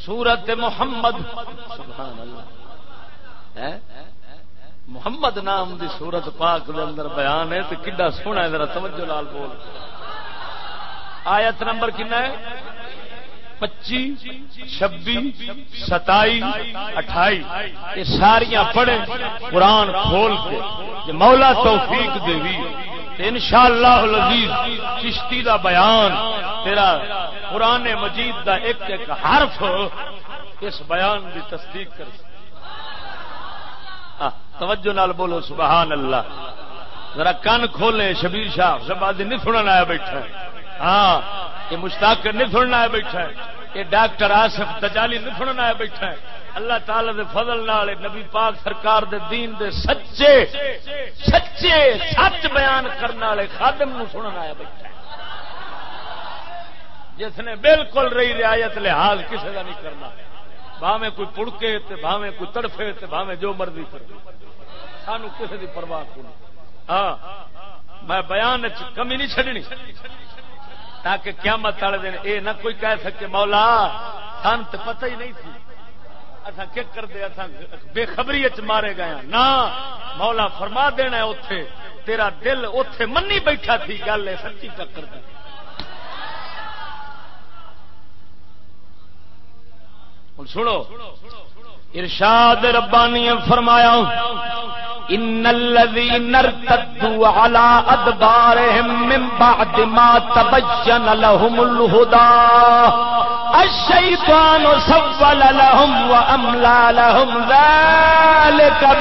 Speaker 1: سورت محمد۔ سبحان اللہ۔ محمد نام دی سورت پاک دے اندر بیان ہے تو کڈا سونا ہے ذرا توجہ لال بول۔ آیت نمبر کنا ہے؟ پچی چھبی ستائی اٹھائی یہ ساریاں پڑھے قرآن کھول کے۔ مولا توفیق دے ان شاء اللہ چشتی دا بیان، تیرا قرآن مجید دا ایک ایک حرف اس بیان دی تصدیق کر۔ توجہ نال بولو سبحان اللہ ذرا کن کھولے شبیر شاہ زبادی نہیں سننا آیا بیٹھا ہاں یہ مشتاق نہیں سننا آیا بیٹھا ہے یہ ڈاکٹر آصف تجالی نہیں سننا آیا بیٹھا ہے اللہ تعالی دے فضل نال نبی پاک سرکار دے دین دے سچے سچے سچ بیان کرنے والے خادم نو سنن آیا بیٹھا جس نے بالکل رہی رعایت لحاظ کسی کا نہیں کرنا۔ بھاویں کوئی پڑکے تے بھاویں کوئی تڑفے تے بھاویں جو مرضی کرے۔ سانو کسی کی پرواہ کو ہاں میں بیان کمی نہیں چڈنی تاکہ قیامت والے دن اے نہ کوئی کہہ سکے، مولا سن تو پتہ ہی نہیں تھی۔ اصا کک کر دے اصا بے خبری مارے گیا ہاں۔ نہ، مولا فرما دینا اتے تیرا دل اتے منی بیٹھا تھی، گل ہے، سچی چکر سنو ارشاد ربانی فرمایا ان الذين ارتدوا على ادبارهم من بعد ما تبين لهم الهدى
Speaker 2: الشيطان سول لهم لهم ذلك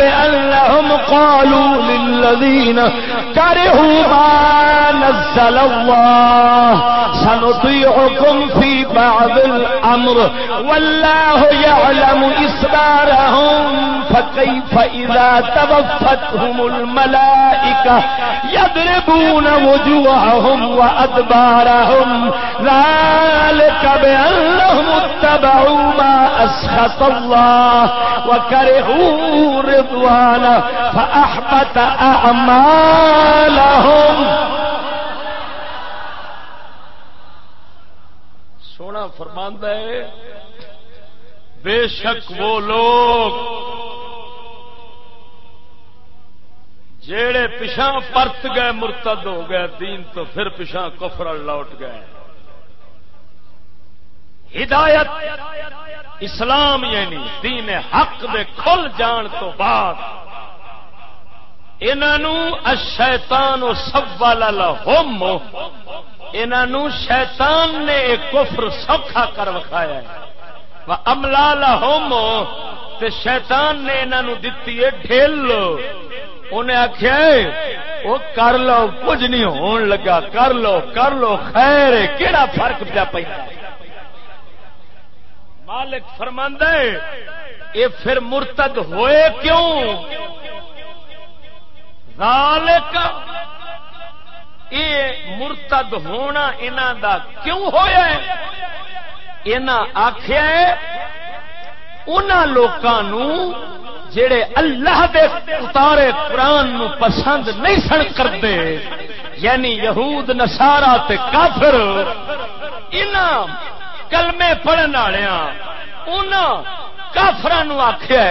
Speaker 2: قالوا للذين كرهوا ما نزل الله سنطيعكم في بعض والله يعلم إسرارهم فكيف إذا توفتهم الملائكة يضربون وجوههم وأدبارهم، ذلك بأنهم اتبعوا ما أسخط الله وكرهوا رضوانا فأحبت أعمالهم.
Speaker 1: سونا فرماندہ ہے بے شک وہ لوگ جیڑے پچھا پرت گئے، مرتد ہو گئے، دین تو پھر پچھا کفر لوٹ گئے۔ ہدایت اسلام یعنی دین حق دے کھل جان تو بعد انہوں شیتان سب والا ہوم انہوں شیطان نے ایک کفر سوکھا کر وکھایا ہے۔ املا لا ہوم شیطان نے انہوں دتی ہے ڈھیل لو انہیں آخیا وہ کر لو، کچھ نہیں ہون لگا، کر لو کر لو، خیر کہڑا فرق پیا پہ مالک فرماند یہ پھر مرتد ہوئے کیوں؟ ذالک یہ مرتد ہونا انہوں دا کیوں ہوا آخیا ان جڑے اللہ دے اتارے قرآن نو پسند نہیں سن کرتے یعنی یہود نسارا تے کافر ان کلمے پڑھن والے کافر آخیا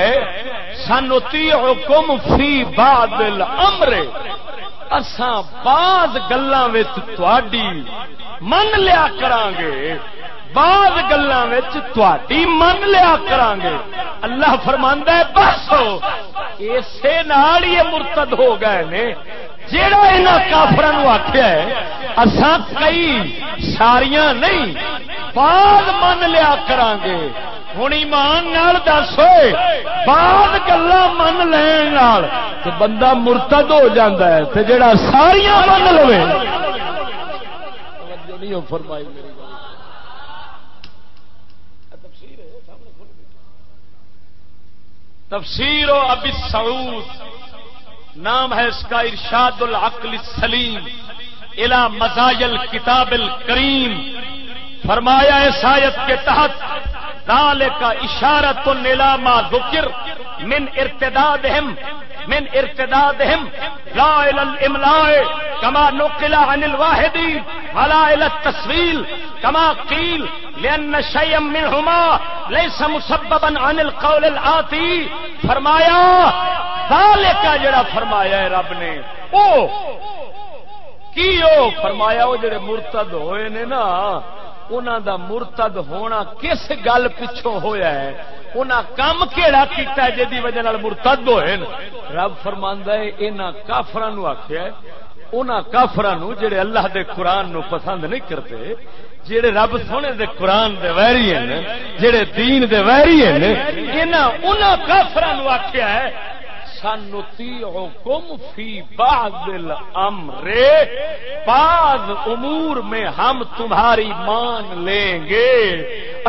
Speaker 1: سانو تی حکم فی بادل امرے اساں بعض گلاں وچ تواڈی من لیا کران گے بعض گلاں وچ من لیا کران گے اللہ فرماندا ہے، بس۔ اسے نال ہی مرتد ہو گئے نے، جیڑا انہاں کافراں نو آکھیا ہے، اساں کئی ساریاں نہیں، بعض من لیا کران گے ہوں ایمان دس ہوئے بعد گلا من لین تو بندہ مرتد ہو جاتا ہے تو جڑا ساریا من لو فرمائی میری تفسیر و ابی سعود، نام ہے اس کا ارشاد العقل سلیم الا مزایل کتاب الکریم، فرمایا اس آیت کے تحت دال کا اشارت نیلا ما ذکر من ارتدادہم من ارتدادہم لا الى الاملاء كما نقل عن الواحدی ولا الى التسویل كما قیل لان شيئا منهما ليس مسببا عن القول الآتی فرمایا دال کا جڑا فرمایا ہے رب نے، او کی او فرمایا وہ جڑے مرتد ہوئے نے نا انہوں دا مرتد ہونا کس گل پچھوں ہویا ہے؟ انہاں کام کیڑا کیتا ہے جدی وجہ نال مرتد ہوئے رب فرماندا ہے، انہاں کافراں نو آکھیا ہے، انہاں کافراں نو جڑے اللہ دے قرآن نو پسند نہیں کرتے، جڑے رب سونے دے قرآن دے ویری ہیں، جڑے دین دے ویری ہیں، انہاں انہاں کافراں نو آکھیا ہے سنطیعکم فی بعض الامر، بعض امور میں ہم تمہاری مان لیں گے۔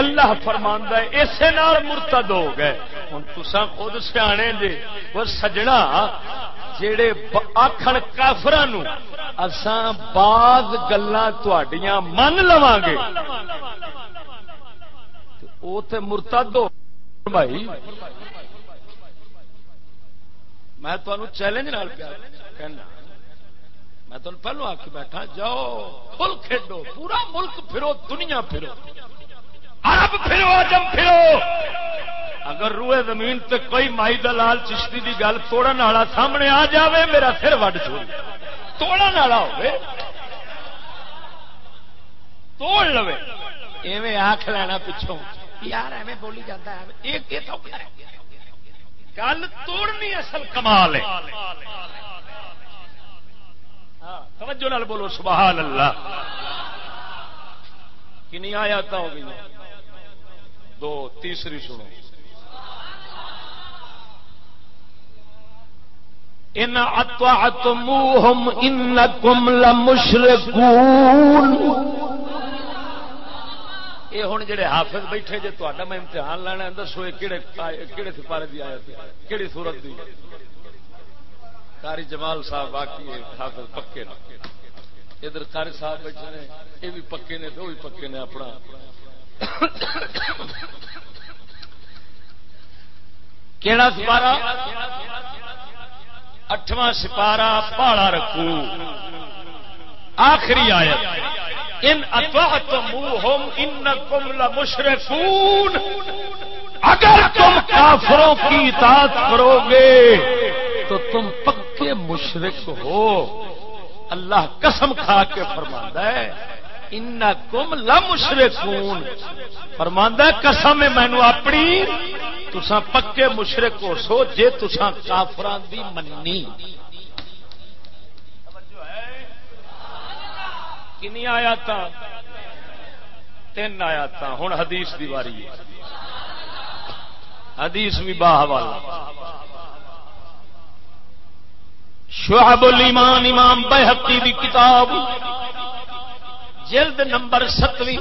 Speaker 1: اللہ فرماندہ ہے اسے نال مرتد ہو گئے۔ ہن تساں خود سیانے جے وہ سجنا جڑے آکھن کافراں نو اساں بعض گلاں تہاڈیاں من لواں گے۔ او تے مرتد ہو بھائی میں تمہیں چیلنج نال پیا کہنا میں تمہیں پہلو آ کے بیٹھا، جاؤ کھل کھیڈو، پورا ملک پھرو، دنیا پھرو۔ عرب پھرو اجم پھرو۔ اگر روئے زمین تے کوئی مائی دلال چشتی دی گل توڑن والا سامنے آ جاوے، میرا سر وڈ چھوڑ توڑن والا ہوے توڑ لو ایویں آخ لینا پچھوں۔ یار، ایویں بولی جاتا ہے۔ ایک یہ تو گل توڑنی اصل کمال ہے۔ ہاں، توجہ نال بولو، سبحان اللہ۔ کنی آیا ہو گئی دو، تیسری سنو۔
Speaker 2: ان اطعتموهم انکم لمشرکون۔
Speaker 1: یہ ہوں جڑے حافظ بیٹھے جی تا میں امتحان لینا دسو کہڑے سپارے کی آیا کہڑی سورت دی کاری جمال صاحب باقی حافظ پکے ادھر کاری صاحب بیٹھے نے یہ بھی پکے نے دو بھی پکے نے اپنا کہڑا سپارا اٹھواں سپارا پالا رکھو آخری آیت، ان اطعتموہم انکم لمشرکون. اگر تم کافروں کی اطاعت کرو گے، تو تم پکے مشرک ہو۔ اللہ قسم کھا کے فرماندا ہے ان کم لمشرکون. فرماندا ہے، قسم مینو اپنی تسا پکے مشرک ہو سو، جے تسا کافران دی منی۔ کنی آیا تین آیا ہوں حدیث دی واری حدیث بھی باہ والا شعب الایمان، امام بحقی دی کتاب۔ جلد نمبر ستویں۔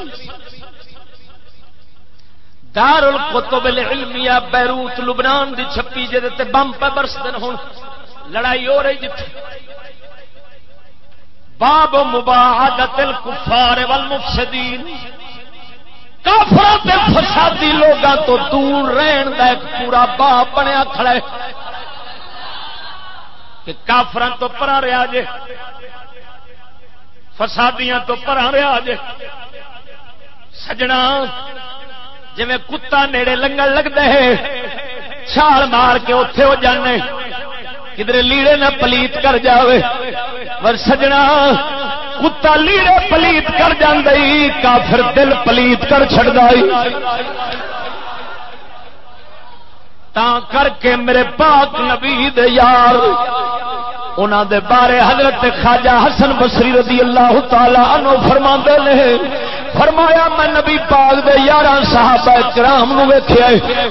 Speaker 1: دار القتب العلمیہ بیروت، لبنان دی چھپی جے بم پہ برسدن ہوں لڑائی ہو رہی جتھے۔ باب مباحدت الکفار والمفسدین۔ کافروں تے فسادی لوگاں تو دور رہن دا ایک پورا باب بنیا کھڑا ہے۔ کہ کافراں تو پرا رہا جے۔ فسادیاں تو پرا رہا جے۔ سجنا جی کتا نیڑے لنگن لگتا ہے، چھال مار کے اتے ہو جانے کدھر لیڑے نہ پلیت کر جاوے۔ پر سجنا، کتا لیڑے پلیت کر جی کافر دل پلیت کر تا کر کے میرے پاک نبی دے یار انہوں دے بارے حضرت خواجہ حسن بسری رضی اللہ تعالی عنہ فرما نے۔ فرمایا، میں نبی پاک دے یارہ صحابہ کرام نو ویکھیا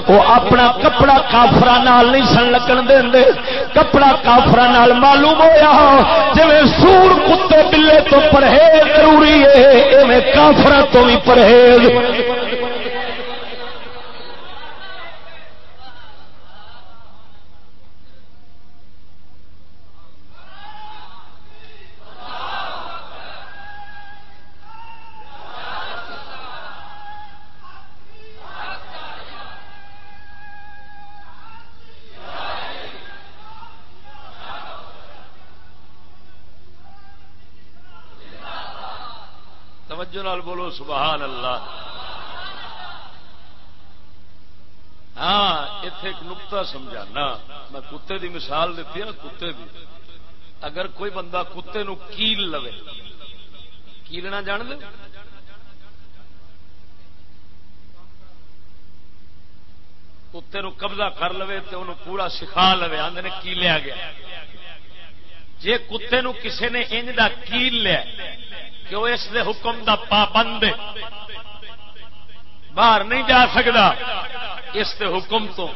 Speaker 1: وہ اپنا کپڑا کافرا نال نہیں سن لگن دے دے کپڑا کافرا نال معلوم ہویا جی سور کتے بلے تو پرہیز ضروری ہے، ایویں کافرا تو بھی پرہیز۔ نال بولو، سبحان اللہ۔ ہاں اتے ایک نقتا سمجھانا۔ میں کتے دی مثال دیتی ہے نا کتے دی۔ اگر کوئی بندہ کتے نو کیل لو کیلنا جان دے کتے نو قبضہ کر لو تو انہوں پورا سکھا لو آدھے کی لیا گیا۔ جے کتے نو کسے نے انج دا کیل لیا کہ وہ اس دے حکم دا پابند باہر نہیں جا سکتا اس دے حکم تو۔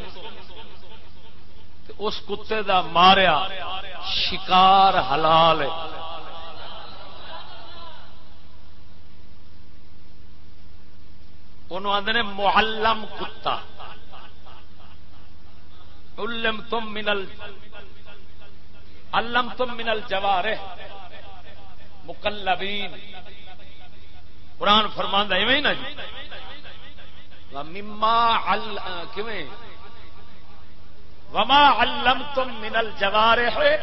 Speaker 1: اس کتے دا ماریا شکار حلال ہے۔ انہوں آدھے محلم کتا۔ علم تم منل علم تم منل جوار مکلبین قرآن فرمان ایویں نا جی۔ مما وما علم تم منل جوارے ہے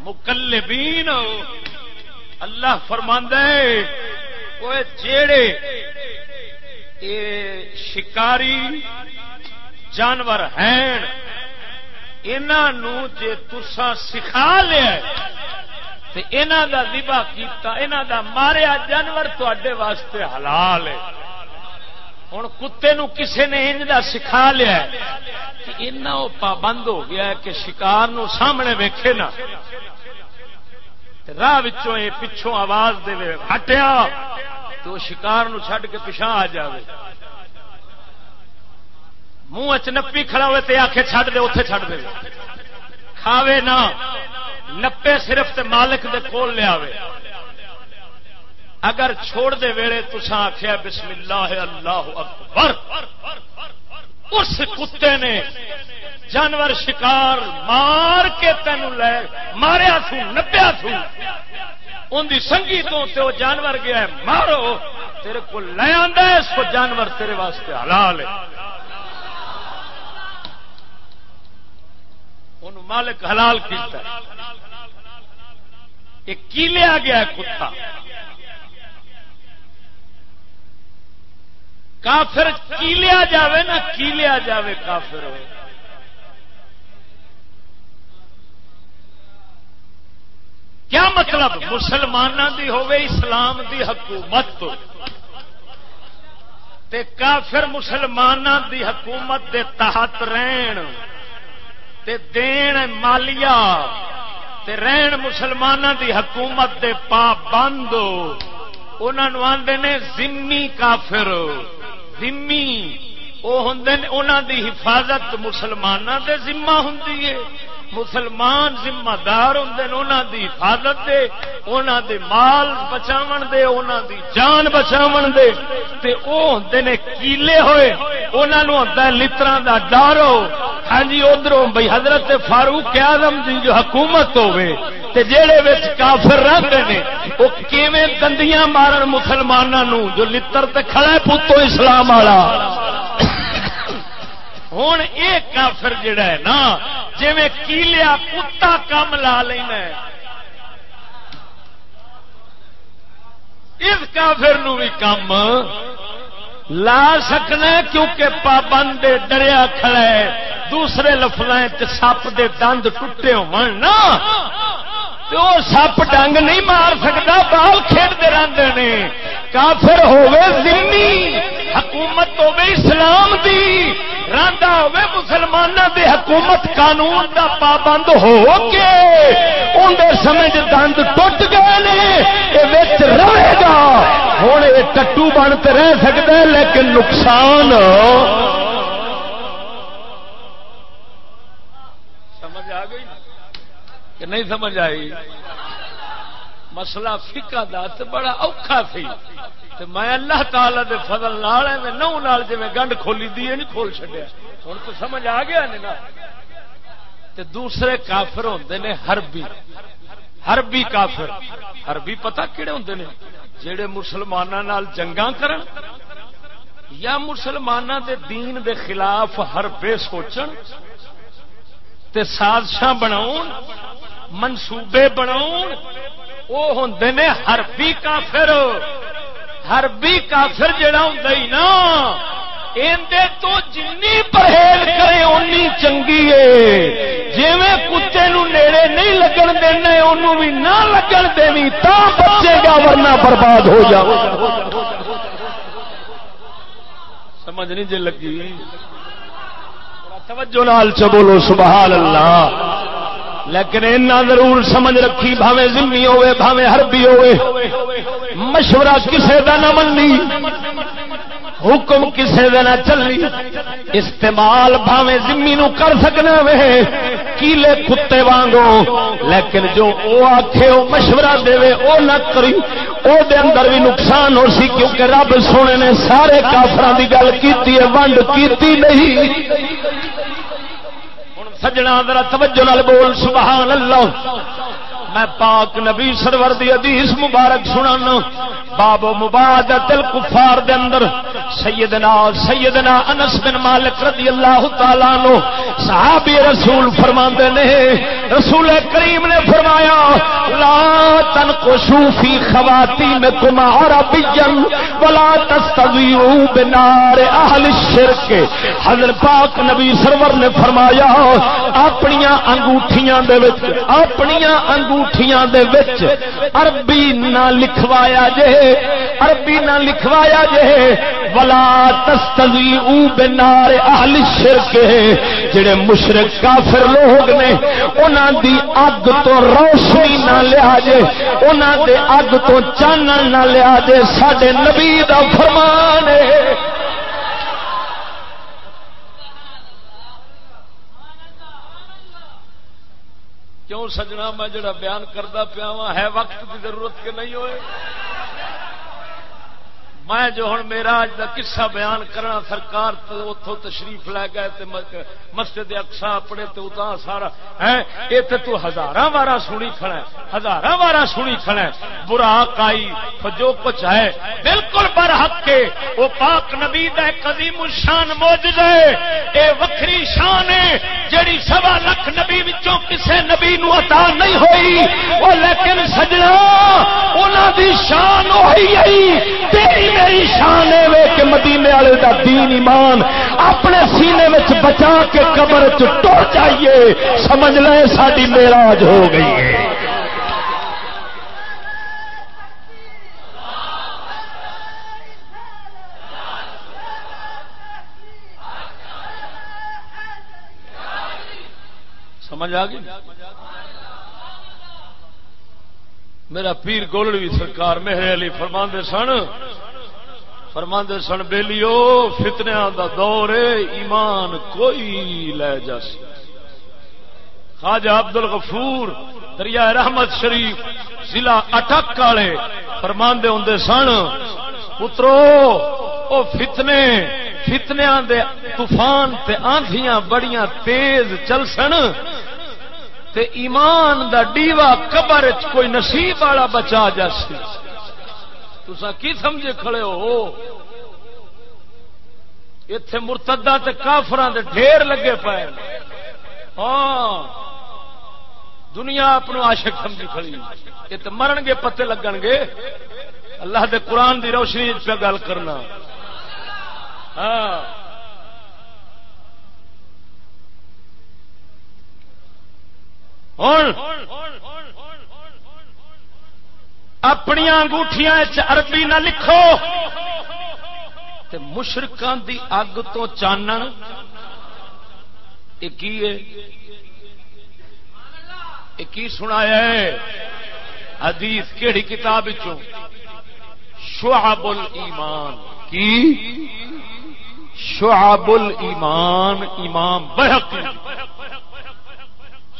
Speaker 1: مکلبین اللہ فرماندہ وہ جیڑے اے شکاری جانور ہیں انہوں جے تسا سکھا لیا دا دبا کیتا دا ماریا جانور تے واسطے حلال ہے۔ ہوں کتے نو کسے نے انج دا سکھا لیا کہ پابند ہو گیا کہ شکار نو سامنے ویکھے نا۔ راہ پچھوں آواز دے ہٹیا تو شکار نو چھڈ کے پچھا آ جائے منہ چ نپی کھڑا ہوئے تے آخے چھڈ دے اتے چھڈ دے۔ کھاوے نہ نپے صرف تے مالک دے کول لیا اگر چھوڑ دے ویڑے تسا آخیا بسم اللہ اللہ اکبر۔ اس کتے نے جانور شکار مار کے تین لے، ماریا تھو نپیا تھو ان دی سنگی تو تے وہ جانور گیا ہے، مارو، تیرے کو لے آندا ہے اس کو جانور تیرے واسطے حلال ہے۔ ان مالک حلال کیتا ہے۔ یہ کی لیا گیا ہے کتا کافر کی لیا جاوے نا کی لیا جاوے کافر ہوئے۔ کیا مطلب مسلمانوں کی ہوے اسلام دی حکومت؟ تے کافر مسلمانوں دی حکومت دے تحت رہن۔ تے دین مالیا تے رہن مسلمانوں دی حکومت دے پابند۔ انہوں آدھے نے زمی کافر۔ زمی وہ ہوں دی حفاظت مسلمانوں دے ذمہ ہوں مسلمان ذمہ دار ہوں دی حفاظت دے انہوں دے مال بچاو دے انہوں دی جان بچاو دے۔ تے او ہوں نے کیلے ہوئے انہوں ہوتا لطرا دا ڈر ہاں جی ادھروں بھائی حضرت فاروق آدم دی جو حکومت ہوے تے جیڑے وچ کافر رہتے ہیں وہ کیویں گندیاں مارن مسلمانوں جو لطر تے کھڑا پوتو اسلام والا؟ ہوں یہ کافر جڑا ہے نا جی کیلیا کتا کام لا لینا اس کافر نو بھی کم لا سکنا کیونکہ پابند ڈریا کھڑا ہے۔ دوسرے لفظ سپ دے دند ٹوٹے ہو سپ ڈنگ نہیں مار سکتا بال کھیڑتے رہتے ہیں کافر ہوے ذمی حکومت ہوے اسلام دی۔ راندا ہوے مسلمانوں دے حکومت قانون دا پابند ہو کے اندر سمجھ دند ٹوٹ گئے نے یہ رہے گا۔ ہوں یہ ٹٹو بنتے رہ سکتا ہے، لیکن نقصان سمجھ آ گئی؟ کہ نہیں سمجھ آئی؟ مسئلہ فکا دا تو بڑا اوکھا سی۔ تو میں اللہ تعالی دے فضل نال نو نال جی میں گنڈ کھولی دی نہیں کھول چڈیا ہوں تو سمجھ آ گیا نا؟ تے دوسرے کافر ہوندے نے ہربی ہربی کافر۔ ہربی پتہ کہڑے ہوندے نے؟ جڑے مسلمانوں نال جنگاں کرن یا مسلمانوں دے دین دے خلاف ہر بے سوچن تے سازشاں بناؤن منصوبے بناؤ وہ ہوں نے ہربی کافر۔ ہربی کافر جڑا ہوں نا۔ اندر تو جن پرہیز کرے اونی چنگی ہے جی کتے نو نیڑے نہیں لگن دینا انہوں بھی نہ لگن دینی، تا بچے گا ورنہ برباد ہو جا۔ سمجھ نہیں جی لگی۔ توجہ نال چ بولو، سبحان اللہ۔ لیکن اینا ضرور سمجھ رکھی بھاوے زمی ہوئے، بھاوے ہربی ہوئے۔ مشورہ کسے دا نہ مننی، حکم کسے دے نہ چلی استعمال بھاوے زمی نو کر سکنا وے، کیلے کتے وانگو۔ لیکن جو او آکھے، او مشورہ دے وے، او نہ کری، او دے اندر بھی نقصان ہو سی، کیونکہ رب سونے نے سارے کافران دی گل کیتی ہے، ونڈ کیتی نہیں۔ سجنا ذرا توجہ نال بول سبحان اللہ۔ میں پاک نبی سرور دی حدیث مبارک سنن باب مبادت الکفار دے اندر سیدنا سیدنا انس بن مالک رضی اللہ تعالی عنہ صحابی رسول فرماندے نے، رسول کریم نے فرمایا، لا تنقشوا فی خواتینکم عربیا ولا تستضيعوا بنار اهل الشرك حضرت پاک نبی سرور نے فرمایا اپنی انگوٹھیاں دے وچ اپنی انگوٹھیاں انگوٹھیاں دے وچ عربی نہ لکھوایا جے، عربی نہ لکھوایا جے، ولا تستذیعوا بنار اہل الشرک جڑے مشرک کافر لوگ نے، انہاں دی اگ تو روشنی نہ لیا جے، انہاں دے اگ تو چانن نہ لیا جے، ساڈے نبی دا فرمان ہے۔ کیوں سجنا میں جڑا بیان کرتا پیا ہے وقت کی ضرورت کے نہیں ہوئے؟ میں جو ہوں میرا اج کا قصہ بیان کرنا سرکار اتوں تشریف لے گئے مسجد اکسا اپنے اتنا سارا ہے یہ تو ہزار وارا سنی کھڑا ہے ہزار وارا سنی کھڑا ہے۔ برا آئی جو کچھ ہے۔ بالکل پر کے، وہ پاک نبی قدیم شان موج گئے یہ وکری شان ہے، جیڑی سوا لکھ نبی وچوں کسے نبی نو عطا نہیں ہوئی۔ وہ لیکن سجنا انہوں دی شان ہوئی تیری میری شان ہے کہ مدینے والے دا دین ایمان اپنے سینے میں بچا کے قبر ٹر جائیے، سمجھ لیں ساری میراج ہو گئی ہے۔ سمجھ آ گئی؟ میرا پیر گولڑی سرکار مہر علی فرماندے سن فرماندے سن، بیلیو فتنیا دا دور ایمان کوئی لے جا خواجہ عبد الغفور دریا رحمت شریف، ضلع اٹک والے فرماندے ہوں سن، پترو، او فتنے فتنیا دے طوفان تے آندیاں بڑیاں تیز چل سن، تے ایمان دا ڈیوا قبر کوئی نصیب والا بچا جاسی تسا کی سمجھے کھڑے ہو؟ اتے مرتدہ تے کافران دے ڈھیر لگے پائے ہاں۔ دنیا اپنو عاشق سمجھی کھڑی۔ یہ تو مرن گے، پتے لگن گے۔ اللہ دے قرآن دی روشنی پہ گل کرنا۔ ہاں۔ اپنی انگوٹھیاں عربی نہ لکھو۔ مشرقان دی اگ تو چانن۔ کی سنایا ہے؟ حدیث کہڑی کتاب شعب الایمان کی؟ شعب الایمان امام بحقی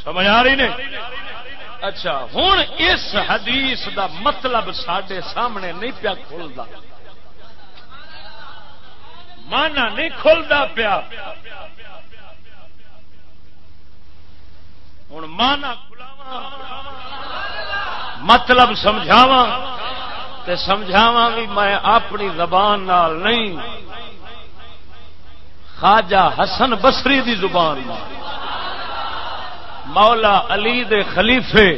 Speaker 1: سمجھ آ رہی نے؟ اچھا ہوں اس حدیث دا مطلب سڈے سامنے نہیں پیا کھلتا مانا نہیں کھلتا پیا۔ ہوں مانا مطلب سمجھاوا سمجھاوا بھی میں اپنی زبان نال نہیں۔ خواجہ حسن بسری دی زبان مولا علی دے خلیفے۔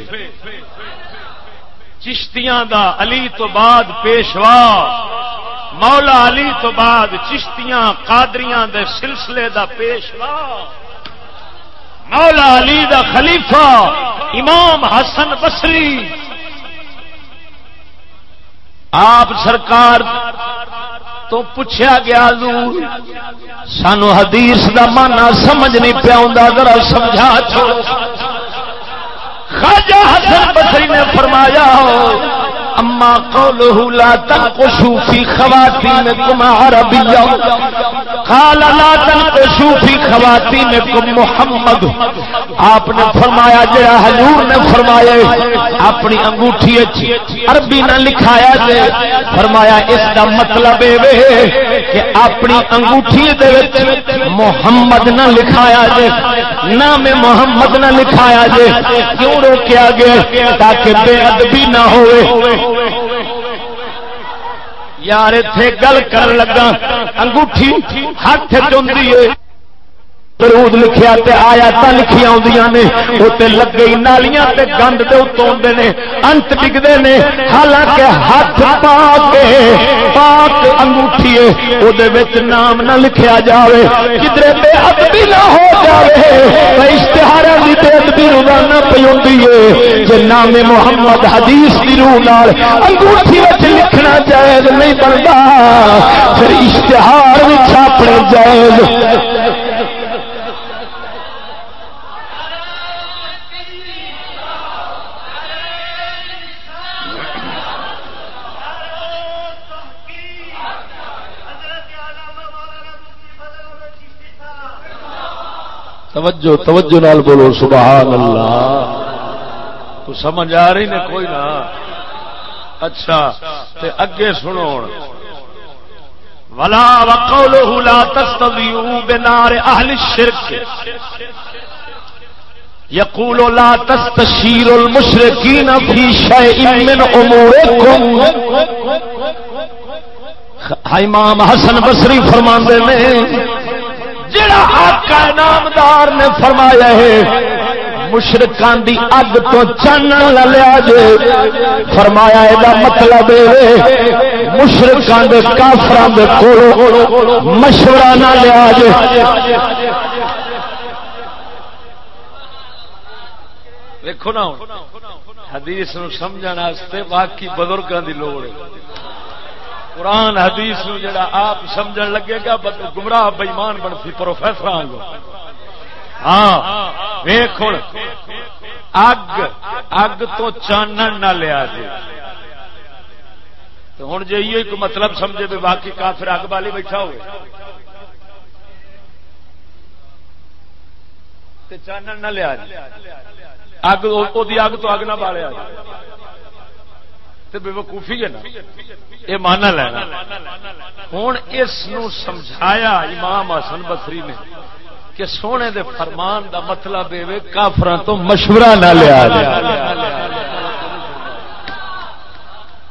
Speaker 1: چشتیاں دا علی تو بعد پیشوا۔ مولا علی تو بعد چشتیاں قادریاں دے سلسلے دا پیشوا۔ مولا علی دا خلیفہ امام حسن بسری آپ سرکار تو پوچھا گیا سانو حدیث دا مانا سمجھ نہیں پیا ذرا سمجھا چھوڑو۔ خواجہ حسن بسری نے فرمایا ہو اما قوله لا تنقشوا في خواتينكم عربيا. قال لا تنقشوا في خواتينكم محمد. آپ نے فرمایا، جڑا حضور نے فرمایا اپنی انگوٹھی عربی نہ لکھایا جے، فرمایا، اس کا مطلب اے کہ اپنی انگوٹھی دے وچ محمد نہ لکھایا جے، نام محمد نہ لکھایا جے، کیوں روکیا گیا؟ تاکہ بے ادبی نہ ہوئے۔ یار اتے گل کر لگا انگوٹھی ہاتھ چی درود لکھیا تے آیات لکھیا آدی نے اتنے لگے نالیاں تے گند دے اتوں نے۔ انت ڈگتے نے، حالانکہ ہاتھ پا کے پاک انگوٹھی وہ نام نہ لکھیا جاوے۔ کدھر بے ادبی نہ ہو جاوے اشتہار کی بے ادبی روزانہ پی ہوں جی نام محمد حدیث کی روح نال انگوٹھی لکھنا جائز نہیں بنتا پھر اشتہار چھاپنے جائز۔ توجہ توجہ نال بولو سبحان اللہ کو سمجھ آ رہی نے کوئی نہ؟ اچھا تے اگے سنو ولا وقوله لا تستويوا بنار اهل الشرك۔ يقول لا تستشير المشركين في شيء من اموركم امام حسن بصری فرماندے نے جڑا آقا نامدار نے فرمایا ہے مشرقان دی اگ تو چانن لیا جے۔ فرمایا یہ مطلب مشرقان دے کافران دے کولو مشورہ نہ لیا جے۔ دیکھو نا حدیث نو سمجھنے باقی بزرگوں کی لوڑ قرآن حدیث نو جڑا آپ سمجھ لگے گا گمراہ بےمان بنتی پروفیسر ہاں ویخ اگ اگ تو چانن نہ لیا جی ہوں جی ایک مطلب سمجھے بھی باقی کافر اگ والی بیٹھا ہوئے۔ چانن نہ لیا جی اگ اگ تو اگ نہ بالیا تو بے وقوفی ہے نا۔ یہ مانا لینا ہوں اس سمجھایا امام حسن بسری نے کہ سونے دے فرمان دا مطلب یہ کافر تو مشورہ نہ لیا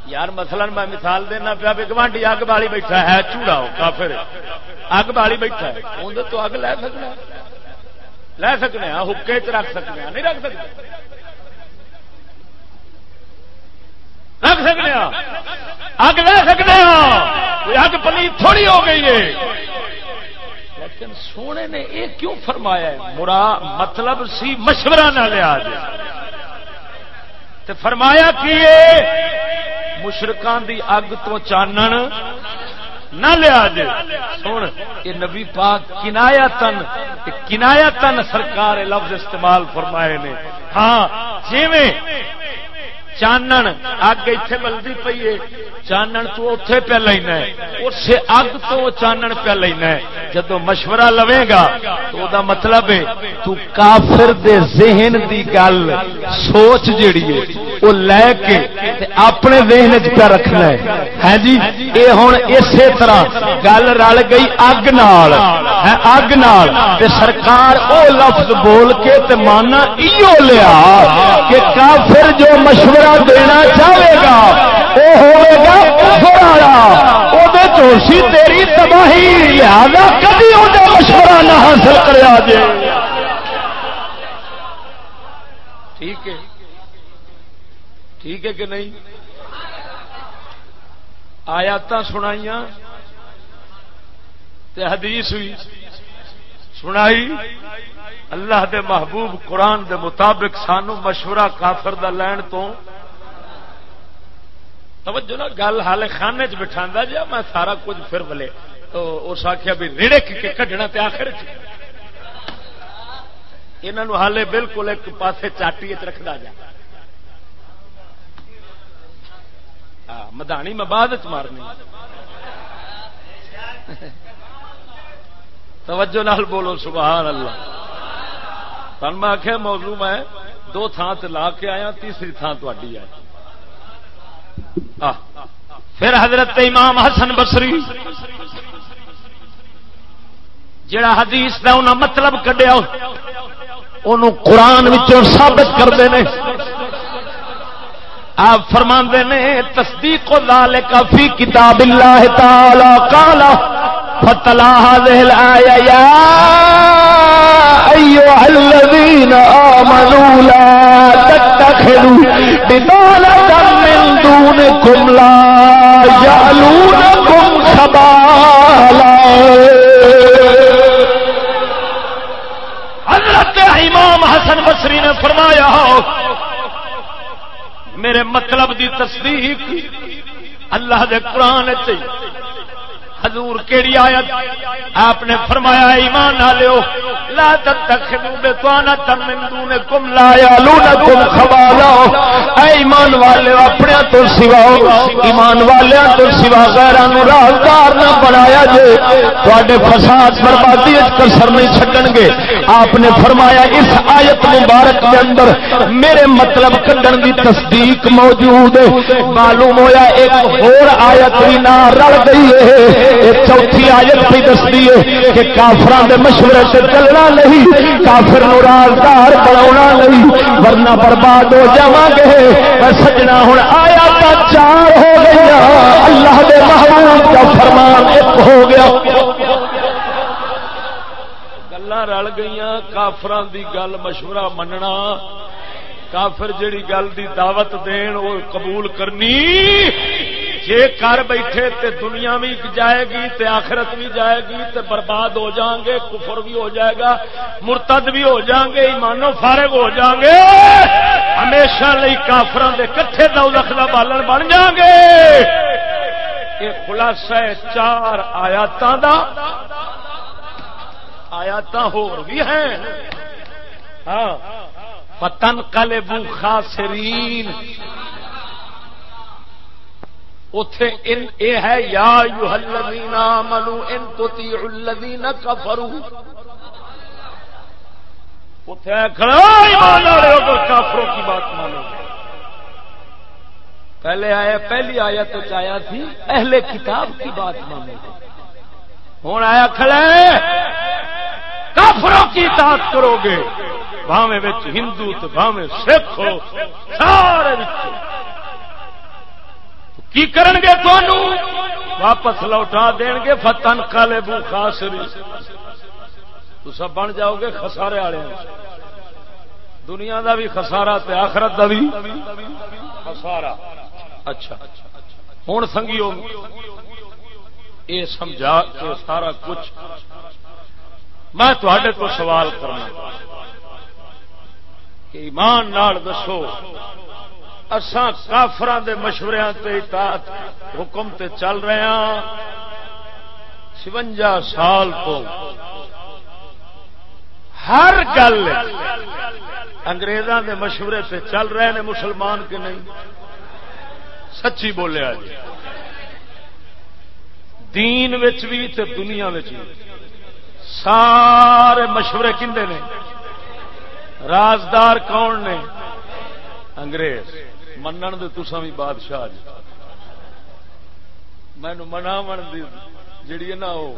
Speaker 1: یار مثلا میں مثال دینا پیا بھی گوانڈی اگ بالی بیٹھا ہے، چوڑا کافر اگ بالی بیٹھا ہے اندر تو اگ لے سکنا۔ لے سکنے ہاں، حکے چ رکھ سکنے ہاں، نہیں رکھ سکتے رکھ سکتے اگ لے سکتے اگ پلی تھوڑی ہو گئی ہے۔ لیکن سونے نے یہ کیوں فرمایا ہے؟ مرا مطلب سی مشورہ نہ لیا تے فرمایا کی مشرقان دی اگ تو چانن نہ لیا جے سن، یہ نبی پاک کنایا تن کنایا تن سرکار لفظ استعمال فرمائے نے۔ ہاں جیویں چانن اگ اتے ملتی پی ہے چانن تو اتے پہ لینا اسے اگ تو چانن پہ لینا جدو مشورہ لوے گا تو دا مطلب ہے تو کافر دے ذہن دی گل سوچ جیڑی ہے وہ لے کے اپنے ذہن چ پہ رکھنا ہے ہاں جی یہ ہوں اسی طرح گل رل گئی اگ نال اگ نال تے سرکار او لفظ بول کے تے مانا ایو لیا کہ کافر جو مشورہ دینا چاہے گا، وہ ہوگا سی تیری تباہی، لہذا کبھی وہ مشورہ نہ حاصل کر ٹھیک ہے۔ ٹھیک ہے کہ نہیں؟ آیات سنائی حدیث ہوئی۔ سنائی۔ اللہ دے محبوب قرآن دے مطابق سانو مشورہ کافر دا لین تو توجہ نا گل ہال خانے چ بٹھا جا، میں سارا کچھ پھر بلے تو اس آخیا بھی ریڑے کے کھڈنا تے آخر انہوں ہالے بالکل ایک پاسے چاٹی رکھتا جا۔ ہاں، مدانی میں بعد چ مارنی۔ توجہ نال بولو سبحان اللہ تن میں آخیا موضوع میں دو تھان لا کے آیا، تیسری تھان تھی آئی۔ پھر حضرت امام حسن بسری جڑا حدیث کا انہیں مطلب کڈیا ان قرآن ثابت کرتے ہیں آپ فرما نے، تصدیق لال کافی کتاب اللہ تعالی کالا فتلا آیا أيها الذين آمنوا لا تتخذوا بطالة من دونكم لا يعلونكم خبالا حضرت امام حسن بصری نے فرمایا، میرے مطلب دی تصدیق اللہ دے قرآن چاہیے حضور کیڑی آیت؟ آپ نے فرمایا، ایمان نہ لو لا تتخذوا بطانة من دونكم لا يعلونكم خبالا اے ایمان والے اپنے تو سوا، ایمان والے تو سوا غیران رازدار نہ بنایا جے، تواڈے فساد بربادی وچ کسر نہیں چھڈن گے آپ نے فرمایا، اس آیت مبارک کے اندر میرے مطلب کڈن دی تصدیق موجود ہے۔ معلوم ہویا ایک اور آیت بھی نہ رل گئی ہے۔ چوتھی آیت بھی دستی ہے کہ کافران دے مشورے سے چلنا نہیں، کافر نو رازدار بنا نہیں، ورنہ برباد ہو جا گے۔ سجنا ہوں آیا کا چار ہو گیا اللہ دے محبوب کا فرمان ایک ہو گیا۔ گلا رل گئی کافران دی گل مشورہ مننا۔ کافر جیڑی گل دی دعوت دین، وہ قبول کرنی۔ جے کر بیٹھے تے دنیا بھی جائے گی تے آخرت بھی جائے گی تے برباد ہو جائیں گے، کفر بھی ہو جائے گا، مرتد بھی ہو جائیں گے ایمانو فارغ ہو جائیں گے۔ ہمیشہ لئی کافران دے کٹھے دو کا بالن بن جائیں گے۔ یہ خلاصہ چار آیات دا۔ آیات ہو بھی ہیں۔ ہاں۔ پتن کل بو خاسرین۔ اتے اے ہے، یا یو الذین آمنو، ان تطیعوا الذین کفروا. اتے کھڑا ایمان والے ہو کافروں کی بات مانو پہلے آیا، پہلی آیت تو آیا تھی، اہل کتاب کی بات مانو ہوں آیا کھڑا کافروں کی اطاعت کرو گے۔ بھاوے ہندو تو بھاوے سکھ ہو، سارے کی کرن گے تھانوں واپس لوٹا دین گے، فتن کالے بو خاص تو سب بن جاؤ گے خسارے والے۔ دنیا دا بھی خسارا تے آخرت دا بھی خسارا اچھا۔ ہوں سنگیو۔ یہ سمجھا کہ سارا کچھ میں تھوڑے تو سوال کرنا۔ کہ ایمان نال دسو۔ اسان کافران دے مشورے تے اطاعت حکم تے چل رہے ہیں چونجا سال تو ہر گل انگریزاں دے مشورے سے چل رہے ہیں مسلمان کے نہیں؟ سچی بولیا جی دین وچ بھی تے دنیا وچ بھی سارے مشورے کھے نے؟ رازدار کون نے؟ انگریز۔ منن دے تسا بھی بادشاہ جی۔ مینو منا من جیڑی ہے نا وہ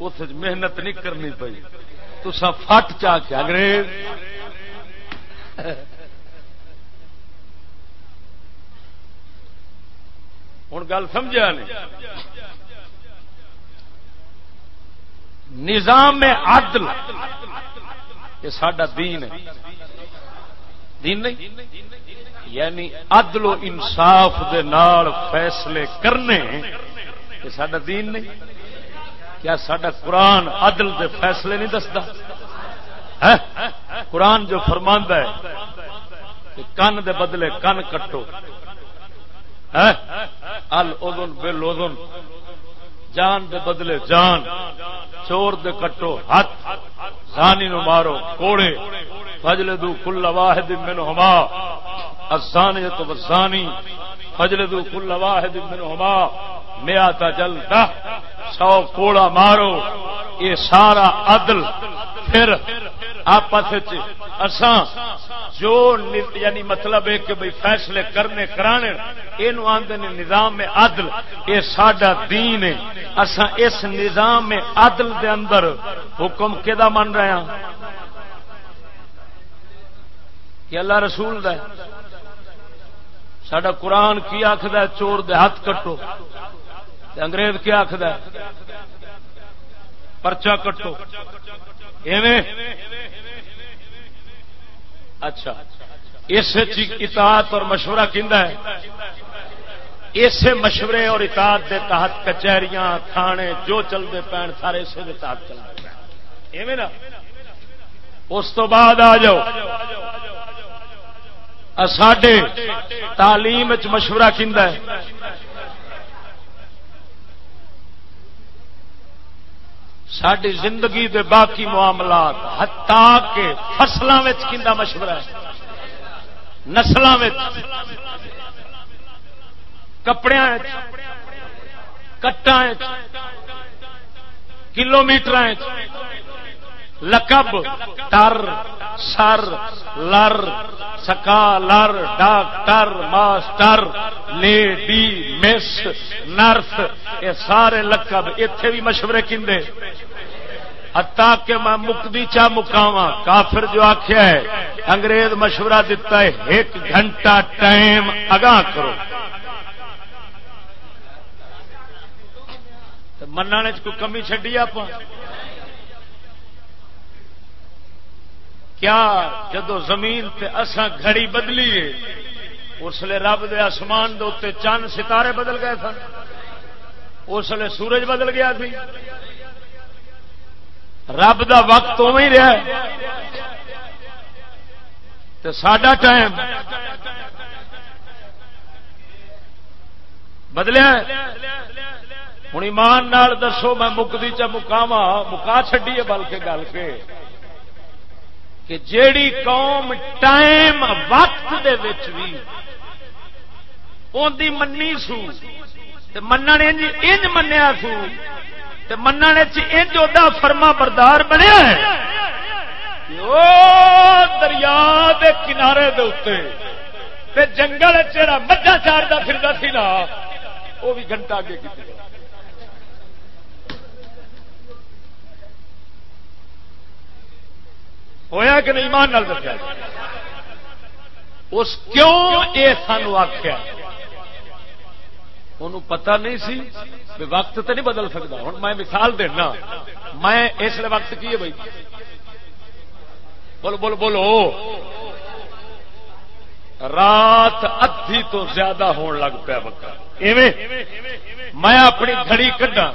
Speaker 1: اس محنت نہیں کرنی پی تسا فٹ چا کے انگریز۔ ہوں گل سمجھا نہیں نظام عدل، یہ سڈا دین ہے۔ دین نہیں؟ یعنی عدل و انصاف دے نال فیصلے کرنے، یہ سڈا دین نہیں۔ کیا سڈا قرآن عدل دے فیصلے نہیں دستا؟ قرآن جو فرماندہ ہے کہ کن دے بدلے کن کٹو۔ ال بل ادن جان دے بدلے جان، چور دے کٹو ہاتھ۔ زانی نو مارو، کوڑے۔ فجل دو کل واحد منہما۔ ہما ازانی تو فجل دو کل واحد منہما۔ میاتا میا جل دہ۔ سو کوڑا مارو۔ یہ سارا عدل پھر آپس اساں جو یعنی مطلب ہے کہ بھائی فیصلے کرنے کرانے یہ آدھے نظام میں عدل یہ سڈا دین ہے۔ اساں اس نظام میں عدل دے اندر حکم کہ من رہے ہیں کہ اللہ رسول دا سڈا قرآن کی آخد چور دے ہاتھ کٹو۔ انگریز کیا آخد پرچا کٹو۔ ایویں اچھا۔ اس اطاعت اور مشورہ ہے۔ اسے مشورے اور اطاعت دے تحت کچہریاں، تھانے جو چلتے پین سارے اسے تحت چلتے ایویں نا؟ اس تو بعد آ جاؤ۔ ساڈے تعلیم مشورہ ہے۔ ساری زندگی دے باقی معاملات ہتا کے فصلوں کھا مشورہ ہے؟ نسل کپڑے کٹا کلو میٹر لکب ٹر سر، لر، سکا، لر doctor master lady miss nurse یہ سارے لقب اتے بھی مشورے کھے ہتا کہ میں مکدی چا مکاوا کافر جو آخیا ہے، انگریز مشورہ دیتا ہے، ایک گھنٹہ ٹائم اگاں کرو۔ من کوئی کمی چڈی آپ کیا جدو زمین تے اساں گھڑی بدلی اس لیے رب دے آسمان دے اتنے چند ستارے بدل گئے سن۔ اس لیے سورج بدل گیا سی۔ رب دا وقت او ہی رہا تے ساڈا ٹائم بدلیا ہوں ایمان نال دسو، میں مکتی چ مکاوا مکا چڈی ہے بلکہ گل کے۔ کہ جیڑی قوم ٹائم وقت دے وچ بھی اندی منی سو من انج انج منیا سو من انج ادا فرما بردار بنیا ہے۔ او دریا دے کنارے دے اتنے جنگل چہرا مجھا چارتا پھرتا سی نا وہ بھی گھنٹہ اگے کی ہویا کہ نہیں؟ مان نال دسیا اس کیوں یہ سانو آخیا انہوں پتا نہیں سی وقت تو نہیں بدل سکتا ہوں میں مثال دینا۔ میں اس لیے وقت کی ہے بھائی؟ بولو بولو بولو۔ رات ادھی تو زیادہ ہون لگ پیا وقت میں اپنی گھڑی کڈا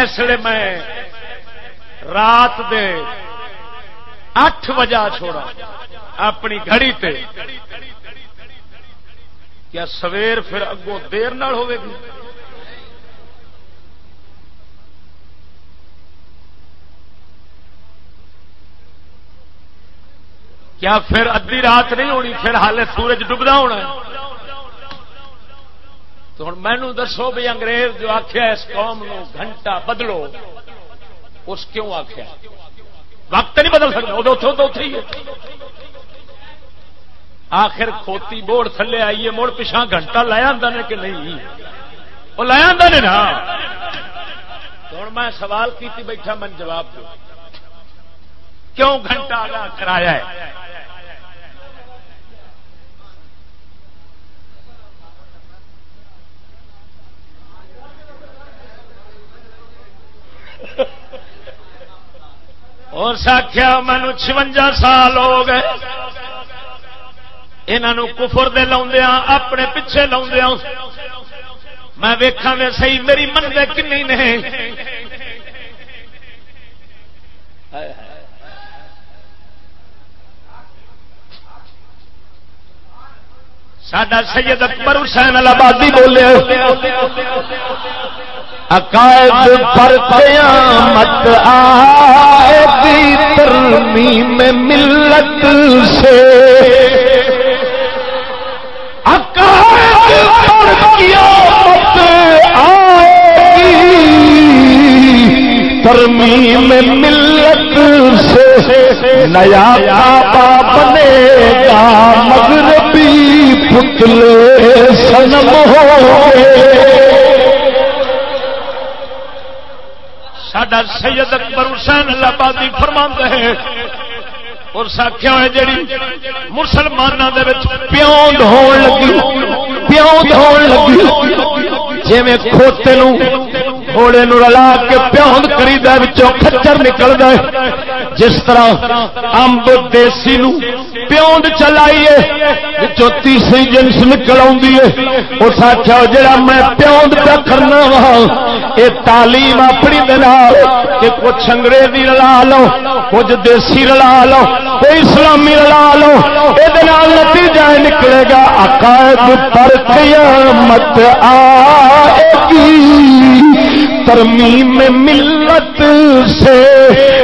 Speaker 1: اس لیے میں رات دے اٹھ بجا چھوڑا۔ اپنی گھڑی تے۔ کیا سویر پھر اگوں دیر نال ہوے گی؟ کیا پھر ادھی رات نہیں ہونی؟ پھر حالے سورج ڈبدا ہونا تو ہوں مینو دسو بھی انگریز جو آخیا اس قوم نو گھنٹہ بدلو، اس کیوں آخیا وقت نہیں بدل سکتا ادو اتوں تو ہی آخر کھوتی بورڈ تھلے آئیے مڑ پچھا گھنٹہ لایا نے کہ نہیں؟ وہ لایا نے نا۔ ہوں میں سوال کی بیٹھا من جواب دو کیوں گھنٹہ آگا کرایا ہے؟ اور ساکھیا مینو چونجا سال ہو گئے۔ انہوں کفر دے لاؤندیا اپنے پیچھے لاؤندیا میں ویکھا میں صحیح، میری من دے کنی نے؟ سڈا سید اکبر حسین آبادی بولے۔ عقائد پر قیامت آئے گی ترمیم ملت سے۔ عقائد پر قیامت آئے گی ترمیم ملت سے۔ نیا کعبہ بنے گا مغربی پتلے سنم ہو گئے۔ سڈا سید اکبر حسین اللہ بادی فرما ہے۔ اور ساکھیا ہوئے جڑی مسلمانوں کے پیوند ہون لگی پیوند ہون لگی۔ جی میں کھوتے نو گھوڑے نو رلا کے پیوند کری کچر نکل گئے جس طرح امب دیسی نو پیوند چلائیے جو تیسری جنس نکل آئی اس آخیا جا میں پیوند پہ کرنا وا یہ تعلیم اپنی کہ کچھ انگریزی رلا لو، کچھ دیسی رلا لو کوئی اسلامی رلا لو یہ نتیجہ نکلے گا۔ عقائد پر قیامت آئے گی
Speaker 2: ترمیم ملت سے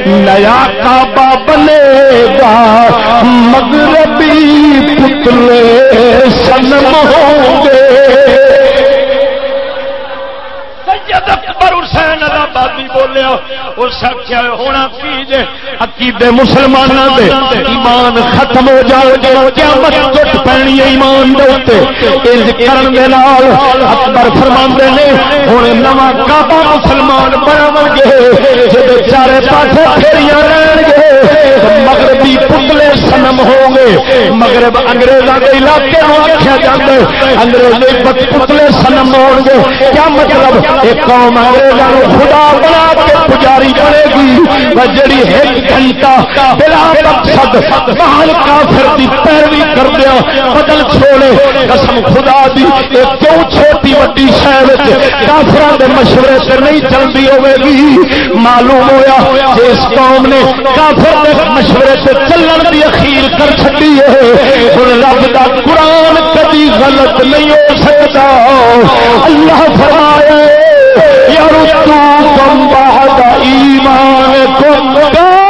Speaker 2: نیا کعبہ بنے گا مغربی پتلے سنم ہوں گے۔ حسین بولیا اس آخیا ہونا کی جے؟ عقیدے مسلمانوں دے، ایمان ختم ہو جائے گے قیامت ٹوٹ پینی ایمان دے انج کرن دے نال اکبر فرماندے نے ہن نواں کعبہ مسلمان بناون گے جے چارے پاسے پھیریاں رہن گے، مغربی پتلے سنم ہوں گے مغرب انگریزاں دے علاقے نو آکھیا جاندا انگریز پتلے سنم ہون گے۔ کیا مطلب؟ ایک قوم انگریزوں خدا بنا کے پجاری بنے گی جڑی ایک گھنٹہ بلا مقصد محل کافر دی پیروی کر دیا بدل چھوڑے۔ قسم خدا دی ایک کیوں چھوٹی وڈی شہر کافر دے مشورے سے نہیں چلتی ہوے گی معلوم ہویا کہ اس قوم نے کافر دے مشورے سے چلن دی اخیر کر چکی ہے۔ ہن رب دا قرآن کبھی غلط نہیں ہو سکتا اللہ فرمائے يردوكم بعد إيمانكم كافرين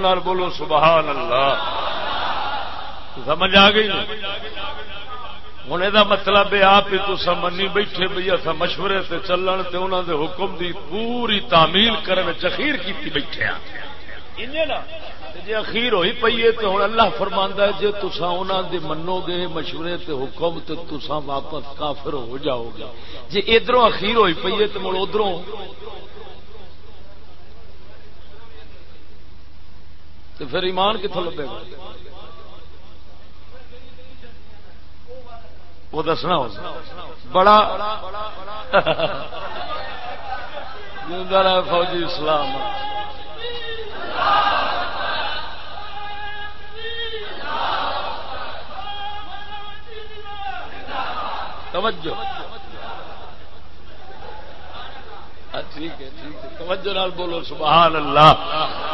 Speaker 1: توجہ نال بولو سبحان اللہ۔ سمجھ آ گئی؟ ہوں یہ مطلب ہے آپ ہی تو منی بیٹھے بھائی اصا مشورے سے چلن تے انہوں دے حکم دی پوری تعمیل کرنے چخیر کی بیٹھے جی اخیر ہوئی پی ہے تو ہوں اللہ فرماندہ ہے جی تسا انہوں دے منو گے مشورے تے حکم تے تسا واپس کافر ہو جاؤ گے۔ جی ادھر اخیر ہوئی پی ہے تو مڑ ادھر تو پھر ایمان کتوں لبے گا؟ وہ دسنا ہو بڑا فوجی اسلام۔ توجہ۔ ہاں، ٹھیک ہے ٹھیک ہے۔ توجہ نال بولو، سبحان اللہ۔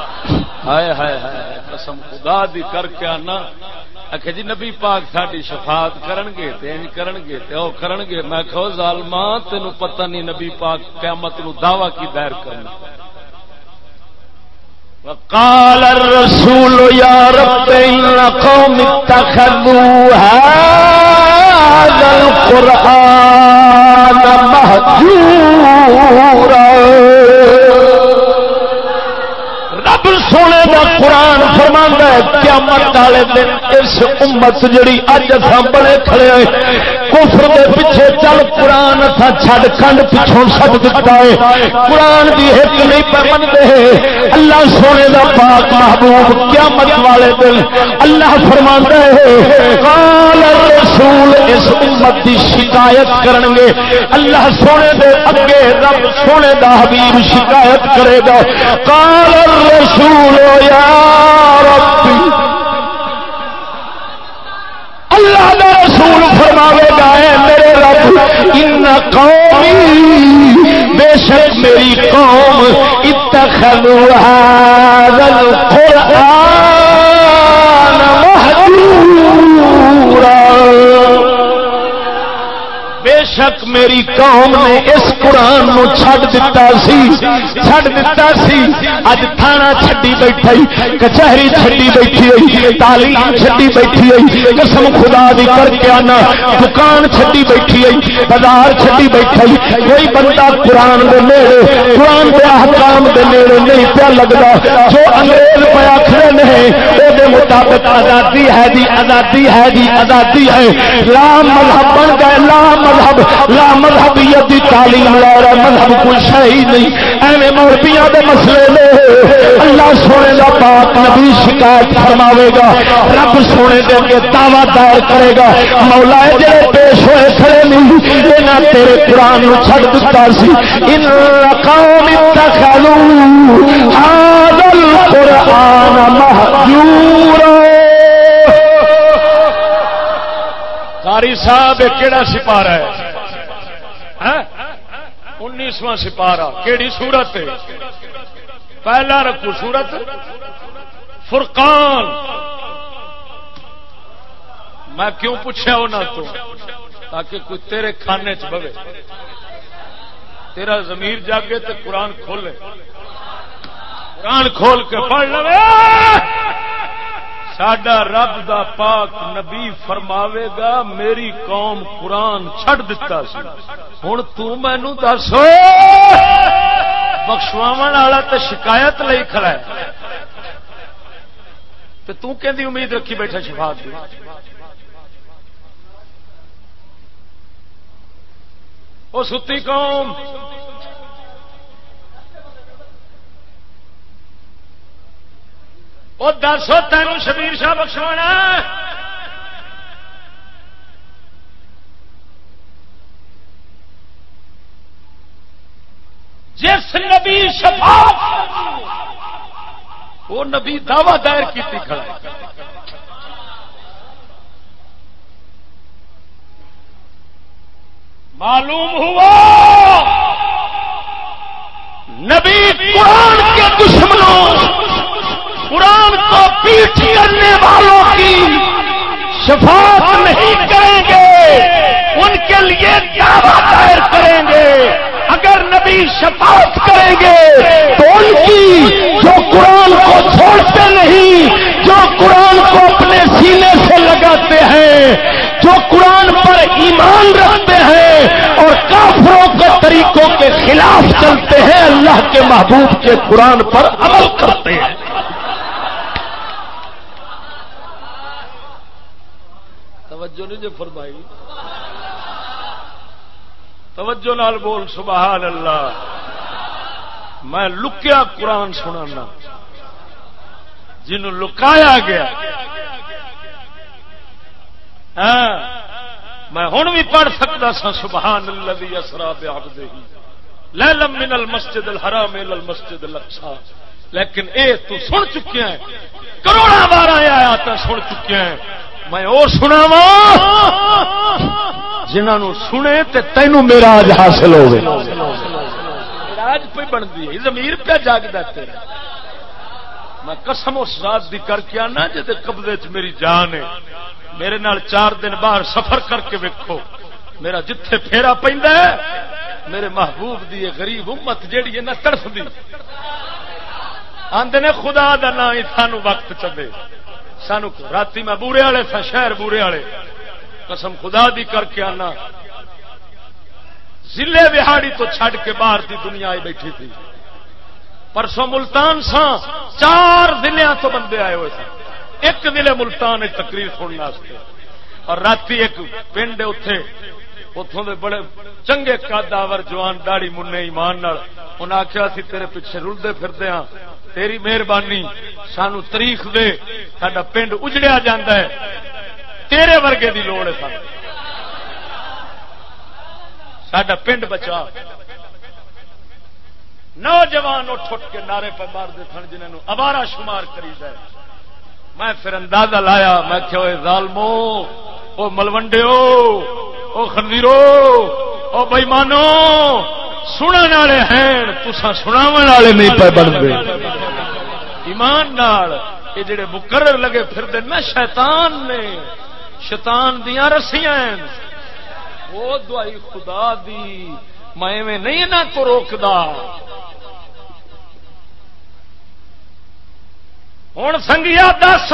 Speaker 1: ہائے ہائے ہائے قسم خدا دی کر کے آنا۔ آخ جی نبی پاک ساری شفاعت کرن گے تین کرن گے تے او کرن گے میں کہو ظالما تینو پتہ نہیں نبی پاک قیامت نو دعوی کی دائر کرنا
Speaker 2: وقال الرسول يا رب إن قوم اتخذوا هذا القرآن مهجورا۔ سونے دا قرآن فرما ہے، قیامت والے دن اس امت جڑی اج اساں بڑے کھڑے ہوئے کفر دے پیچھے چل، قرآن اساں چھڈ، کنڈ پیچھوں سٹ دتا ہے۔ قرآن دی ایک نہیں پہ منتے اللہ سونے دا پاک محبوب قیامت والے دن اللہ فرماندا ہے۔ قال الرسول، اس امت دی شکایت کرن گے۔ اللہ سونے دے اگے رب سونے دا حبیب شکایت کرے گا۔ قال الرسول، یا ربی اللہ دا رسول فرماوے گا، اے میرے رب، ان قومی، بے شک میری قوم، اتخذوا هذا القرآن مهجورا۔ شک میری قوم نے اس قرآن نو چھڈ دتا سی، چھڈ دتا سی۔ اج تھانہ چھڈی بیٹھی کچہری چھڈی بیٹھی ہوئی، تعلیم چھڈی بیٹھی ہوئی، قسم خدا دی کر کے آنا۔ دکان چھڈی بیٹھی ہوئی، بازار چھڈی بیٹھی کوئی بندہ قرآن دے نیڑے، قرآن دے احکام دے نیڑے نہیں پیا لگتا جو انگریز پہ آخر نے وہ مطابق آزادی ہے جی آزادی ہے جی آزادی ہے۔ لا مذہب بن گئے، لا مذہب۔ لا مذہبیت دی تعلیم لے رہا مذہب کوئی شہی نہیں۔ ایویں مولبیاں دے مسئلے نے۔ اللہ سونے دا پاک نبی شکایت فرماوے گا۔ رب سونے دے کے دعوی دار کرے گا۔ مولا جڑے پیش ہوئے کھڑے نہیں انہاں تیرے قرآن نو چھڑ دتا سی۔ ان قوم اتخذوا هذا القرآن مهجورا۔
Speaker 1: قاری صاحب کیڑا سپارہ ہے؟ انیسواں سپارہ. کیڑی سورت پہلا رکھو سورت. فرقان. میں کیوں پوچھا وہ تو؟ تاکہ کوئی تیرے کھانے چ بوے. تیرا ضمیر جاگے تو قرآن کھولے. قرآن کھول کے پڑھ لو سڈا رب دا پاک نبی فرماوے گا، میری قوم قرآن چھڑ دتا سی۔ ہوں تینو دس بخشواو والا تو شکایت لئی کھڑا ہے۔ تو تو کہ امید رکھی بیٹھا شفاعت دی؟ وہ ستی قوم۔ وہ دسو تین شبیر شاہ بخشوانا جس نبی شفا وہ نبی دعوی دائر کی کھڑا معلوم ہوا نبی قرآن کے دشمنوں قرآن کو پیٹ کرنے والوں کی شفاعت نہیں کریں گے، ان کے لیے دعوی دائر کریں گے۔ اگر نبی شفاعت کریں گے تو ان کی جو قرآن کو چھوڑتے نہیں، جو قرآن کو اپنے سینے سے لگاتے ہیں، جو قرآن پر ایمان رکھتے ہیں اور کافروں کے طریقوں کے خلاف چلتے ہیں، اللہ کے محبوب کے قرآن پر عمل کرتے ہیں۔ توجہ نہیں جو فرمائی۔ توجہ نال بول سبحان اللہ میں لکیا قرآن سنانا۔ جنہوں لکایا گیا۔ ہاں۔ میں ہوں بھی پڑھ سکتا سا سبحان اللہ بھی اسرا بے لیلم من المسجد الحرام الى المسجد الاقصى لیکن اے تو سن چکے ہیں۔ کروڑا بار آیا تو سن چکے ہیں۔ میں وہ سنا وا جنہوں سنے تے تینوں میرا آج حاصل ہو راج پہ بنتی ہے زمیر پہ جاگتا تیرا۔ میں قسم اس رات دی کر کے آنا جی قبضے چ میری جان ہے۔ میرے نال چار دن باہر سفر کر کے ویکو میرا جتھے پھیرا پہ میرے محبوب دی غریب امت جیڑی ہے نا تڑف دی آدھے خدا دا نا ہی سانو وقت چلے سانو رات میں بورے والے تھا شہر بورے والے۔ قسم خدا دی کر کے آنا۔ ضلع بہاڑی تو چھڈ کے باہر دی دنیا آئی بیٹھی تھی۔ پرسوں ملتان سا چار ضلع تو بندے آئے ہوئے سن ایک ضلع ملتان ایک تقریر سننے اور رات ایک پنڈ اتے اتوں دے بڑے چنگے کاداور جوان داڑی من ایمان انہیں آخیا سی تیرے پیچھے رلتے پھرتے ہاں۔ تیری مہربانی، سانو تاریخ دے سڈا پنڈ اجڑیا جا تیرے ورگے دی لوڑ ہے سڈا پنڈ بچا۔ نوجوان اٹھ اٹھ کے نعرے پہ مارتے سن جنہوں ابارا شمار کری ہے میں پھر اندازہ لایا، میں کہ ظالمو، او ملوڈو او خنویرو او بئیمانو سننے والے ہیں تسا سناو والے نہیں پہ بنتے۔ ایمان نال یہ جڑے مقرر لگے پھر نا شیطان نے، شیطان دیا رسیاں وہ دعائی خدا دی، میں نہیں نہ تو روکدا۔ ہوں سنگیا دس،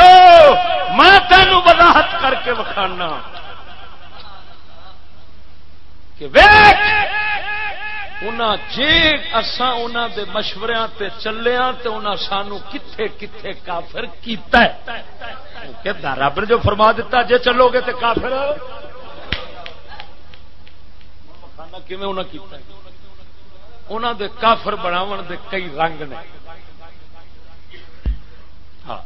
Speaker 1: میں تینوں وضاحت کر کے وکھانا کہ ویک جی اسان دے مشورے تے چلیا تو انہاں سانو کتھے کتھے کافر کیتا ہے۔ رب نے جو فرما دیتا جے چلو گے تو کافر۔ انہوں دے کافر بناو دے کئی رنگ نے۔ ہاں۔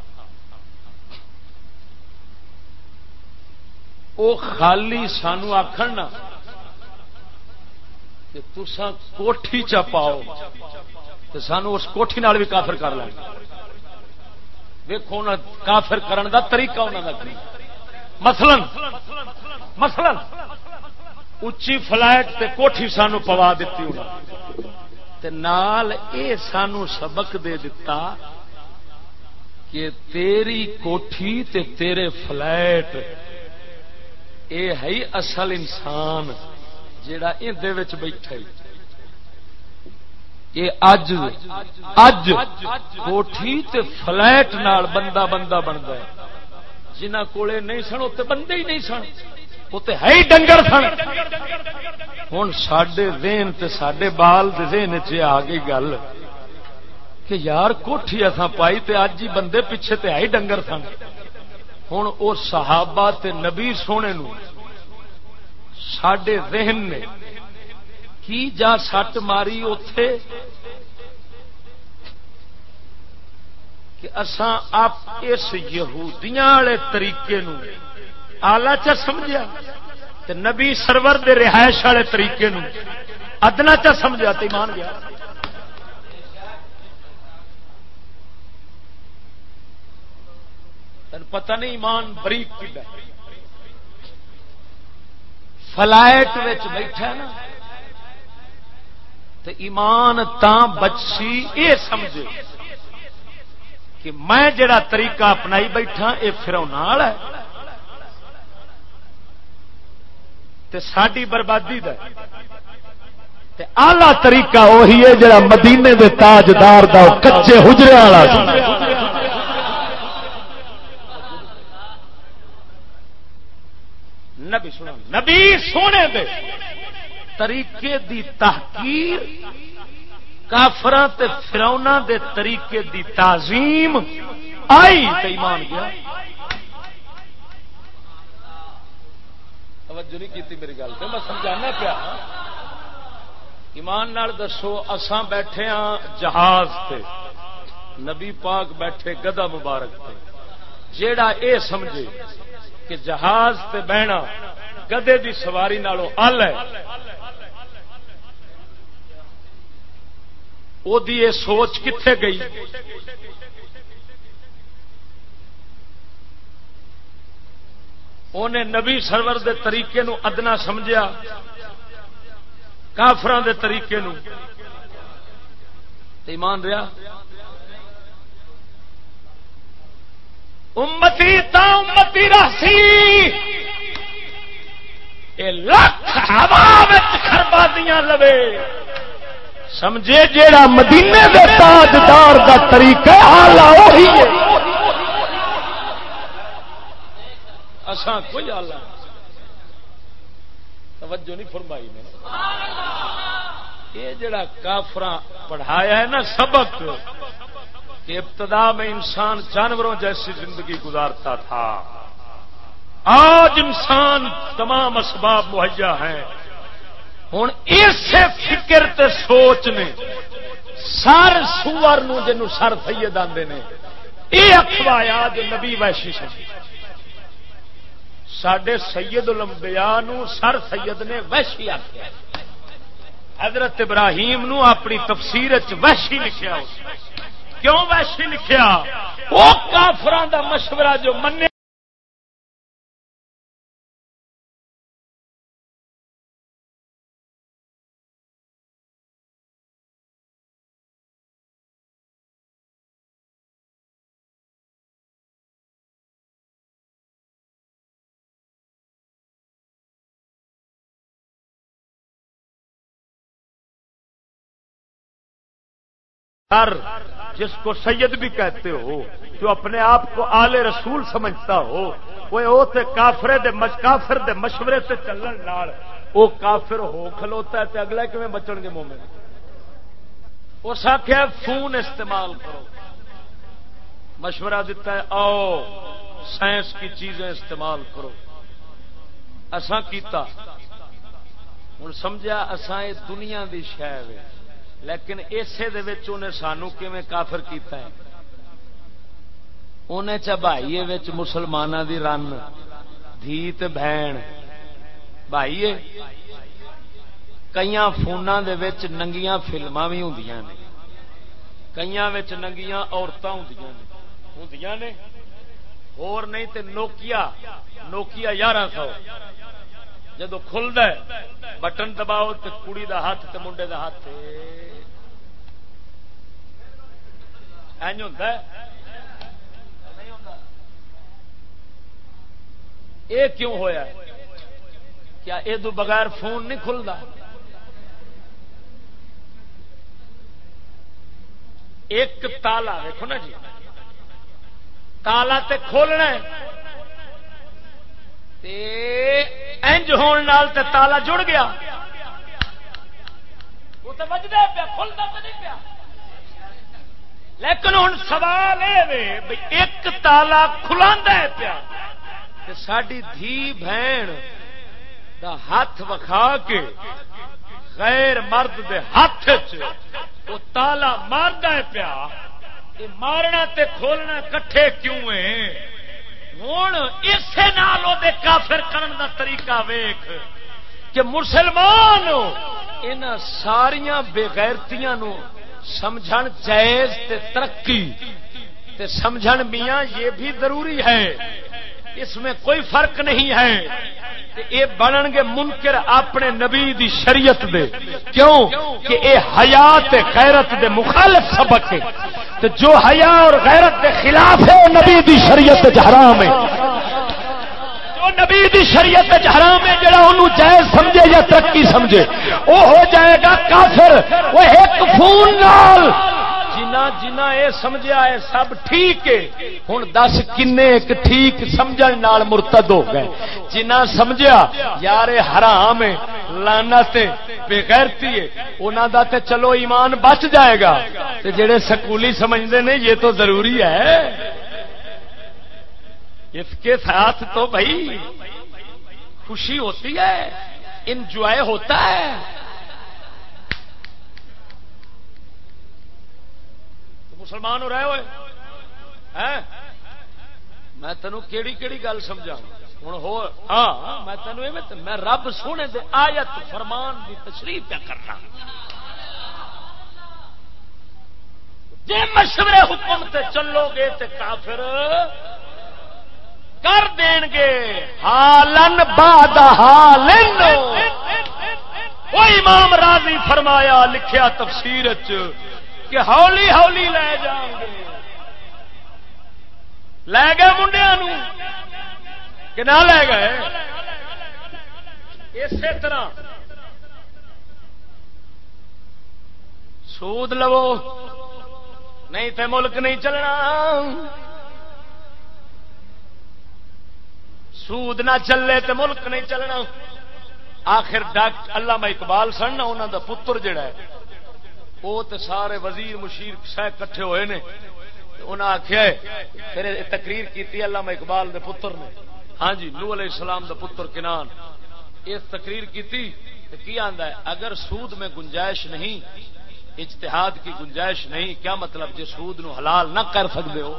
Speaker 1: وہ خالی سانو آخر نا کہ تسا کوٹھی چا پاؤ تو سانو اس کوٹھی نال بھی کافر کر لیں ویکو کافر کرن دا طریقہ انہوں کا مثلا مثلا اچھی فلائٹ تے کوٹھی سانو پوا دیتی انہوں تے نال اے سانو سبق دے دیتا کہ تیری کوٹھی تے تیرے فلائٹ اے ہے اصل انسان۔ جڑا اندر بیٹھا یہ اج اج کوٹھی تے فلائٹ نال بندہ بندہ بنتا ہے۔ جنہ کولے نہیں سن وہ بندے ہی نہیں سن۔ وہ تو ہے ہی ڈنگر سن۔ ہوں سڈے دین سڈے بال دین چ آ گئی گل کہ یار کوٹھی اتنا پائی تے اج ہی بندے پیچھے تے ہے ہی ڈنگر سن۔ ہوں وہ صحابہ تے نبی سونے نو سڈے ذہن نے کی جا سٹ ماری اتے کہ اساں آپ اس یہودیاں والے طریقے نو آلہ چا سمجھا تے نبی سرور دے رہائش والے طریقے نو ادنا چا سمجھا تے ایمان گیا تین پتہ نہیں ایمان بریک کی فلائٹ بیٹھا نا تو ایمان تا بچی یہ سمجھے کہ میں جڑا طریقہ اپنائی بیٹھا یہ فرا ہے۔ تے ساری بربادی دا آلہ طریقہ وہی ہے جڑا مدینے دے تاجدار دا کچے حجرے والا نبی سنا نبی سونے دے طریقے دی تحقیر کافران تے فرونا دے طریقے دی تعظیم، آئی تے ایمان گیا۔ توجہ نہیں کی میری گل میں سمجھانا پیا۔ ایمان نال دسو، اساں بیٹھے ہاں جہاز تے۔ نبی پاک بیٹھے گدا مبارک تے۔ جیڑا اے سمجھے۔ کہ جہاز تے بہنا گدے دی سواری نالوں ال ہے۔ وہ سوچ کتنے گئی؟ انہیں نبی سرور دے طریقے نو ادنا سمجھا کافران دے طریقے نو۔ ایمان رہا امتی تا امتی راسی. لکھ ہوا خربادیاں لوے. سمجھے جیڑا مدینے دے تاجدار دا طریقہ آلہ وہی ہے۔ اساں کوئی آلہ توجہ نہیں فرمائی میں یہ جڑا کافرا پڑھایا ہے نا، سبق۔ کہ ابتدا میں انسان جانوروں جیسی زندگی گزارتا تھا۔ آج انسان تمام اسباب مہیا ہیں۔ ہوں اس فکر تے سوچ نے سر سور جن سر سید آتے نے یہ اخوایا جو نبی ویشی سن۔ سڈے سید لمبیا سر سید نے ویشی آخیا حضرت ابراہیم نو اپنی تفسیر ویشی لکھیا کیوں ویشی لکھیا؟ وہ کافران دا مشورہ جو من ہر جس کو سید بھی کہتے ہو، جو اپنے آپ کو آل رسول سمجھتا ہو، وہ کافرے دے کافر دے مشورے سے چلن نال وہ کافر ہو کھلوتا ہے تے اگلا کیون بچن گے مومن؟ اس آخیا فون استعمال کرو۔ مشورہ دیتا ہے، آؤ، سائنس کی چیزیں استعمال کرو۔ ایسا کیتا۔ ہوں سمجھا اسان یہ دنیا کی شہ لیکن اسے انہیں سانو کیون کافر کیتا ہے؟ انہیں چبائیے مسلمانوں دی رن، دھیت، بہن۔ بھائی کئی فون ننگیاں فلما بھی ہوں نے۔ کئی ننگیاں عورتیں ہوں نے۔ اور نہیں تے نوکیا نوکیا یارہ سو۔ جدو کھلد بٹن دباؤ تو کڑی دا ہاتھ تے منڈے دا ہاتھ۔ این ہوتا ہے؟ یہ کیوں ہویا ہے؟ کیا یہ بغیر فون نہیں کھلتا ایک تالا دیکھو نا جی۔ تالا تے کھولنا انج نال تے تالا جڑ گیا۔ وہ تو بجتا پیا کھلتا تو نہیں پیا۔ لیکن ہوں سوال یہ ایک تالا کھلا پیا ساری دھی بہن دا ہاتھ وکھا کے غیر مرد دے ہاتھ وہ تالا مارد پیا۔ مارنا تے کھولنا کٹھے کیوں ہوں اسے نال دے کافر کرن دا طریقہ ویخ کہ مسلمان ان ساریا بےغیرتیاں سمجھن جائز تے ترقی تے سمجھن میاں یہ بھی ضروری ہے، اس میں کوئی فرق نہیں ہے۔ یہ بنن گے منکر اپنے نبی دی شریعت دے۔ کیوں؟ کہ اے حیات غیرت دے مخالف سبق ہے۔ تو جو حیا اور غیرت دے خلاف ہے، وہ نبی دی شریعت حرام ہے۔ جو نبی دی شریعت حرام ہے جڑا انہوں جائز سمجھے یا ترقی سمجھے۔ وہ ہو جائے گا کافر، وہ ایک فون نال۔ جنا جنا یہ سمجھا ہے سب ٹھیک ہے۔ ہوں دس کن ایک ٹھیک سمجھ مرتد ہو گئے۔ جنا سمجھا یار حرام ہے لانا بےغیرتی ہے انہوں دا تے چلو ایمان بچ جائے گا۔ تے جڑے سکولی سمجھتے ہیں یہ تو ضروری ہے۔ اس کے ساتھ تو بھائی خوشی ہوتی ہے انجوائے ہوتا ہے۔ مسلمان ہو رہے ہوئے؟ میں تینوں کیڑی کیڑی گل سمجھا ہوں ہو ہاں میں تینوں میں رب سونے دے آیت فرمان دی تشریف پہ کرنا۔ جی مشورے حکم تے چلو گے تے کافر کر دین گے۔ ہالن باد ہالن وہ امام راضی فرمایا، لکھیا تفسیر کہ ہولی ہولی لے جان گے۔ لے گئے منڈیا کہ نہ لے گئے؟ اسی طرح سود لو، نہیں تے ملک نہیں چلنا۔ سود نہ چلے تے ملک نہیں چلنا۔ آخر ڈاکٹر اللہ اقبال سن انہوں دا پتر جڑا ہے وہ تو سارے وزیر مشیر سہ کٹھے ہوئے نے۔ انہیں آخیا پھر تقریر کی علامہ اقبال دے پتر نے۔ ہاں جی نو علیہ السلام دا پتر کنان۔ یہ تقریر کی آندا ہے؟ اگر سود میں گنجائش نہیں، اجتہاد کی گنجائش نہیں، کیا مطلب جی سود نو حلال نہ کر سکتے ہو؟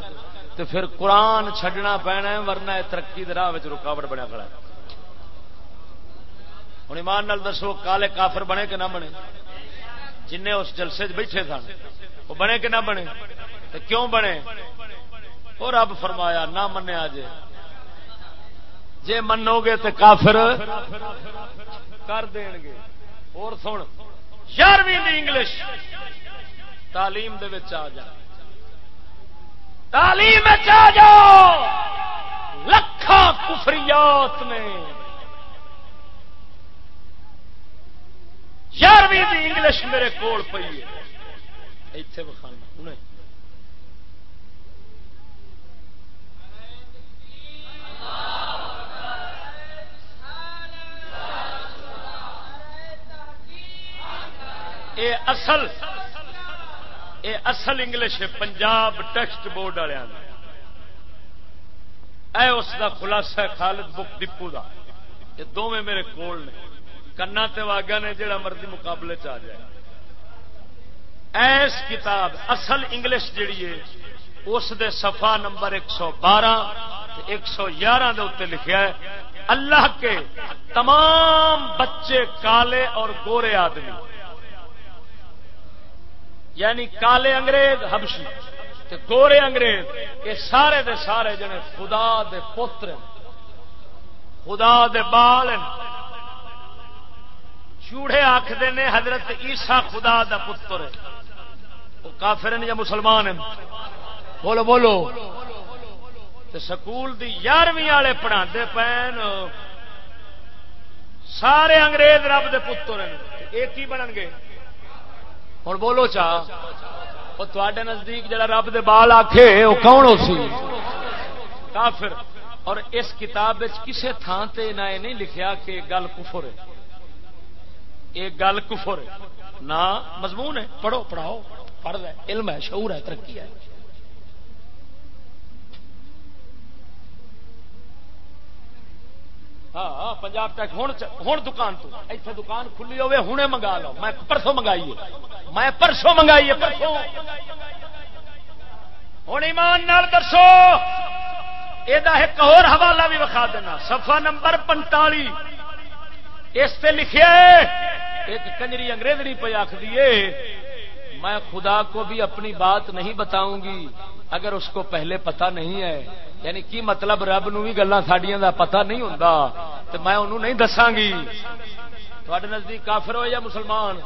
Speaker 1: تو پھر قرآن چھڈنا پینا ہے، ورنہ ترقی راہ رکاوٹ بنیا کھڑا ہے۔ ہوں ایمان نال دسو، کالے کافر بنے کہ نہ بنے؟ جن اس جلسے بیٹھے سن، وہ بنے کہ نہ بنے؟ تو کیوں بنے؟ وہ رب فرمایا، نہ منیا جے۔ جے منو گے تو کافر کر دین گے۔ اور سن، یارویں انگلش تعلیم دے آ جا۔ تعلیم آ جاؤ۔ لکھا کفریات نے یارویں انگلش میرے کول پی ہے۔ اتے بخانا انہیں اے اصل اے اصل انگلش ہے، پنجاب ٹیکسٹ بورڈ والے اے اس دا خلاصہ خالد بک ڈپو دا۔ یہ دونوں میرے کول نے۔ کنا واگا نے جڑا مرضی مقابلے چ آ جائے۔ ایس کتاب اصل انگلش جیڑی ہے، اس دے صفحہ نمبر ایک سو بارہ ایک سو گیارہ اتنے لکھا ہے، اللہ کے تمام بچے کالے اور گورے آدمی۔ یعنی کالے انگریز ہبشی گورے انگریز، یہ سارے دے سارے جنے خدا دے پتر خدا دے بال چوڑے آخر نے حضرت عیسا خدا دا پتر وہ کافر یا مسلمان ہیں؟ بولو بولو۔ سکول دی یارویں والے پڑھا پین، سارے انگریز رب دے پتر ایک ہی بنن گے۔ ہوں بولو چاہ وہ تے نزدیک جڑا رب دے بال آکھے، وہ کون ہو سی؟ کافر۔ اور اس کتاب کسے تھان تے نہ نہیں لکھیا کہ گل کفر ہے۔ یہ گل کفر ہے۔ نہ، مضمون ہے۔ پڑھو، پڑھاؤ۔ پڑھ ہے علم ہے، شعور ہے، ترقی ہے۔ ہاں،, ہاں پنجاب ٹیک ہوں دکان تو۔ اتنے دکان کھلی ہوے ہوں منگا لو۔ میں پرسوں منگائی میں پرسوں منگائی پرسوں۔ ہوں ایمان نال درسو یہ ایک اور حوالہ بھی وکھا دینا۔ سفا نمبر پنتالی۔ اس سے لکھے ایک کنجری انگریزی پہ آخ دیے میں خدا کو بھی اپنی بات نہیں بتاؤں گی۔ اگر اس کو پہلے پتا نہیں ہے یعنی کی مطلب رب نو بھی گلا ساڈیاں دا پتا نہیں ہوں تو میں انہوں نہیں دساں گی۔ تھوڑے نزدیک کافر ہوئے یا مسلمان؟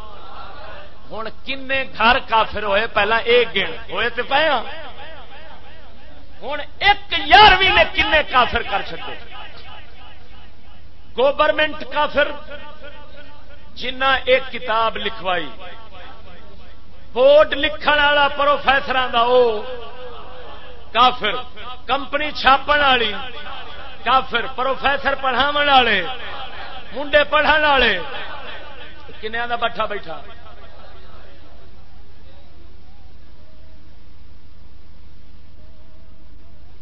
Speaker 1: ہوں کن گھر کافر ہوئے؟ پہلا ایک گن۔ ہوئے تو پہ ہوں ایک یارویں نے کن کافر کر چکے گورنمنٹ کافر جنہ ایک کتاب لکھوائی۔ بورڈ لکھن والا پروفیسر کافر، کمپنی چھاپن والی، کافر، پروفیسر پڑھاو والے، منڈے پڑھن والے۔ کنیا کا بٹھا بیٹھا؟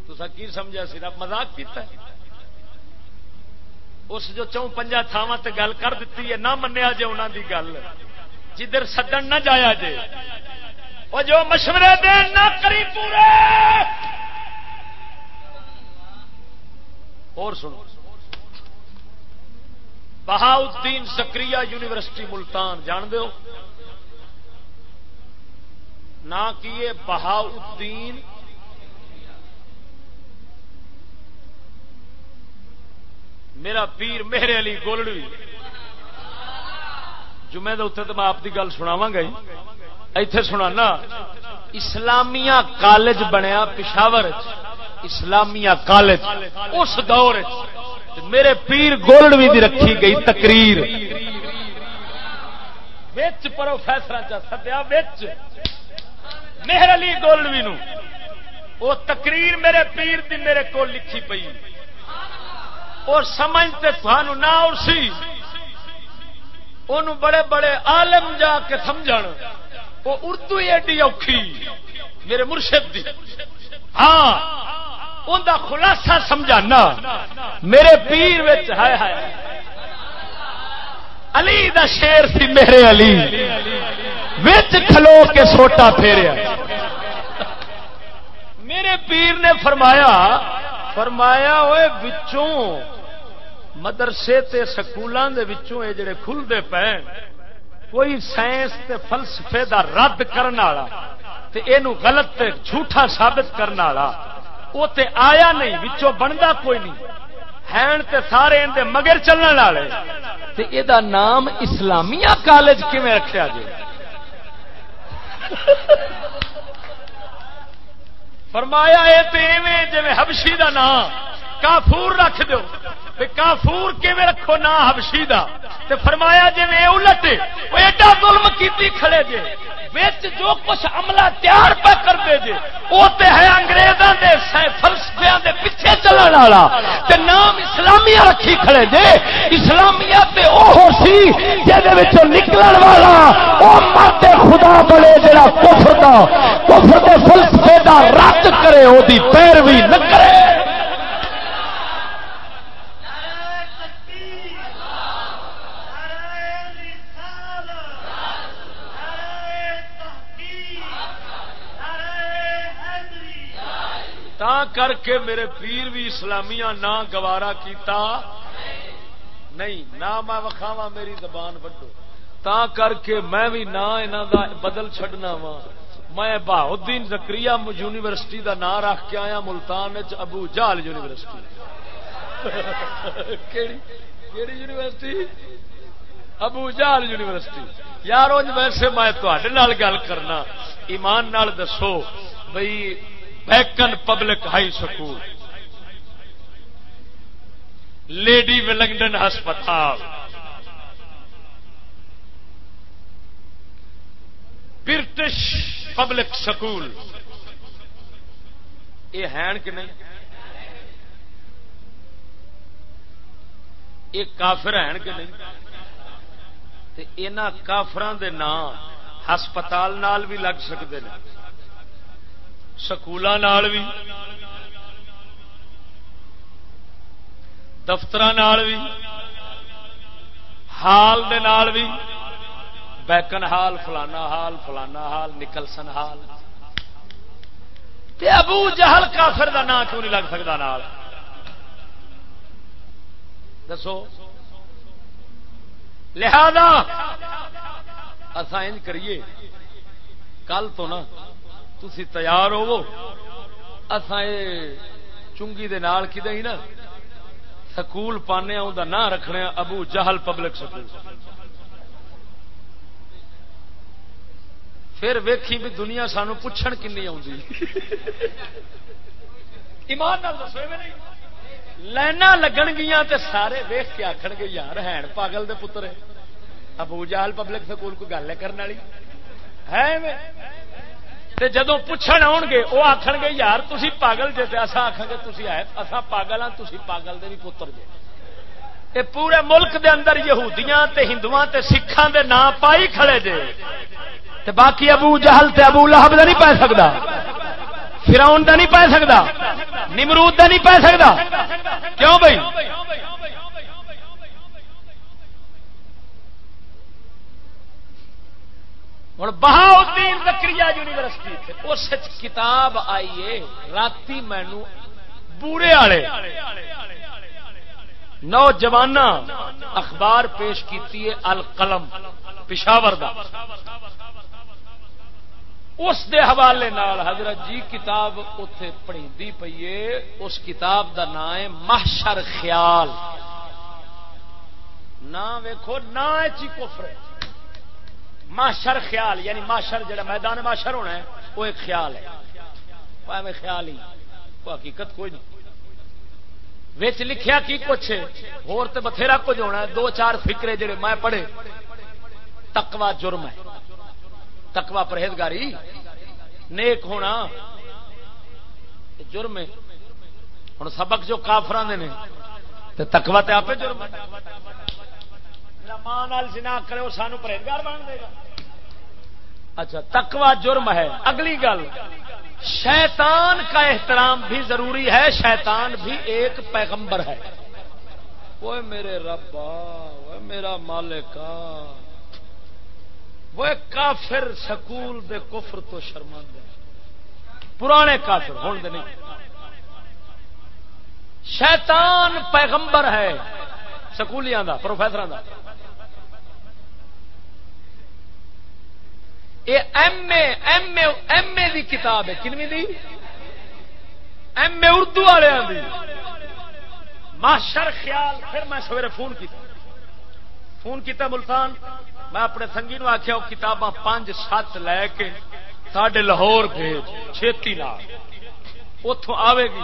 Speaker 1: تو کی سمجھا سی؟ رب مزاق کیتا ہے۔ اس جو چون پنجا تھاواں گل کر دیتی ہے، نہ منیا جے انہوں دی گل۔ جدھر سدن نہ جایا جے وہ جو مشورے دین نہ کری پورے۔ اور سنو بہاؤدین سکری یونیورسٹی ملتان، جان دو نہ کیے بہاؤدین میرا پیر میرے علی گولڑی جمعے اتنے تو میں آپ کی گل سناوا گا جی۔ اتے سنا اسلامیہ کالج بنیا پشاور اسلامیہ کالج۔ اس دور میرے پیر گولڈوی دی رکھی گئی تقریر۔ وچ پروفیسر سدیا وچ۔ مہر علی گولڈوی نو۔ وہ تقریر میرے پیر دی میرے کو لکھی پئی۔ اور سمجھتے تھانوں نہ اسی ان بڑے بڑے عالم جا کے سمجھ وہ اردو ایڈی اوکھی میرے مرشد دی ہاں ان کا خلاصہ سمجھانا میرے پیر ہے علی دا شیر سی میرے علی وچ کھلو کے سوٹا پھیریا میرے پیر نے فرمایا فرمایا ہوئے بچوں مدرسے تے سکولوں دے وچوں اے جڑے کھلتے پے کوئی سائنس تے فلسفے دا رد کرنے والا تے اینو غلط تے جھوٹا ثابت کرنے والا وہ تے آیا نہیں، وچوں بندا کوئی نہیں۔ ہین تے سارے اندے مگر چلنے والے۔ تے اے دا نام اسلامیہ کالج کیویں رکھیا جی فرمایا اے تے ایویں جویں حبشی دا نام، کافور رکھ دو کافور کیویں رکھو نا حبشی دا؟ تے فرمایا جی میں الٹ وہ ایڈا ظلم کیتی کھڑے جے۔ وچ جو کچھ عملہ تیار پہ کر دے جے او تے ہے انگریزاں دے فلسفیاں دے پیچھے چلن والا۔ تے نام اسلامیہ رکھی کھڑے جے، اسلامیہ تے او ہو سی جے وچوں نکلن والا۔ او مرد خدا بنے جڑا کفر دا، کفر دے فلسفے دا رد کرے، او دی پیروی نہ کرے۔ تا کر کے میرے پیر بھی اسلامیہ نہ گوارا کیتا۔ نہیں نہ میں وکھاوا میری زبان وڈو۔ تا کر کے میں بھی نہ دا بدل چڈنا وا میں بہادین زکری یونیورسٹی دا نام رکھ کے آیا، ملتان ابو جال یونیورسٹی۔ یونیورسٹی؟ ابو جال یونیورسٹی۔ یار ویسے میں گل کرنا۔ ایمان نال دسو بھائی Beacon public high school. Lady Willingdon ہسپتال۔ British public school. یہ ہے کہ نہیں؟ یہ کافر ہیں کہ نہیں؟ کافران دے نام ہسپتال نال بھی لگ سکتے ہیں سکول بھی دفتر بھی ہال دے نال بھی بیکن ہال فلانا ہال فلانا ہال نکلسن ہال تے ابو جہل کافر دا نام کیوں نہیں لگ سکتا نال دسو لہذا اسان کریے کل تو نا تھی تیار ہو چنگی دے نال کدے نا۔ سکول پانے نہ رکھنے ابو جہل پبلک سکول۔ پھر ویکھی بھی دنیا سانو پوچھن کنی ایمان لینا لگن گیا تے سارے ویخ کے آخر گے، یار ہے پاگل دے پتر ابو جہل پبلک سکول کو گل کرنے والی؟ ہے جدو پوچھن آن گے وہ آخ گے یار تھی پاگل جی اصا آخ گے تھی ہے اصا پاگل ہاں تھی پاگل دے بھی پتر جی یہ پورے ملک دے اندر یہودیاں تے ہندو تے سکھان دے نام پائی کھڑے جے۔ تے باقی ابو جہل تے ابو لہب دا نہیں پا سکتا فراؤن دا نہیں پا سکتا نمرود دا نہیں پا سکتا کیوں بھائی ہوں بہاؤدین زکری یونیورسٹی اس کتاب آئیے رات مینو بورے والے نوجوان اخبار پیش کی القلم، پشاور دا۔ اس دے حوالے نال حضرت جی کتاب اتے پڑھی پیے اس کتاب دا نام ہے محشر خیال۔ نہ ویکو نہ چی کفر ہے ماشر خیال یعنی ماشر جڑا میدان ماشر ہونا ہے، وہ ایک خیال ہے۔ میں خیال ہی، وہ حقیقت کوئی نہیں۔ وچ لکھیا کی کچھ ہور تے بتھیرا کچھ ہونا ہے، دو چار فکرے جڑے میں پڑھے۔ تکوا جرم ہے۔ تکوا پرہیزگاری۔ نیک ہونا۔ جرم ہے۔ ہوں سبق جو کافران نے تکوا تے آپ جرم ہے۔ ماں جنا کرے، وہ سانو پرہیزگار بن دے گا۔ اچھا تکوا جرم ہے۔ اگلی گل، شیطان کا احترام بھی ضروری ہے، شیطان بھی ایک پیغمبر ہے۔ وہ میرے ربا، وہ میرا مالکا۔ وہ کافر سکول دے کفر تو شرما پرانے کافر ہوں نہیں۔ شیطان پیغمبر ہے، سکولیاں دا professor the. M A M A M A دی کتاب ہے۔ کنویں دی؟ ایم اے اردو والے ماشر خیال، پھر میں سویرے فون کیا فون کیتا ملتان، میں اپنے سنگی نو آخیا وہ کتاباں پانچ سات لے کے ساڈے لاہور بھیج، چھتی لا۔ اتوں آئے گی۔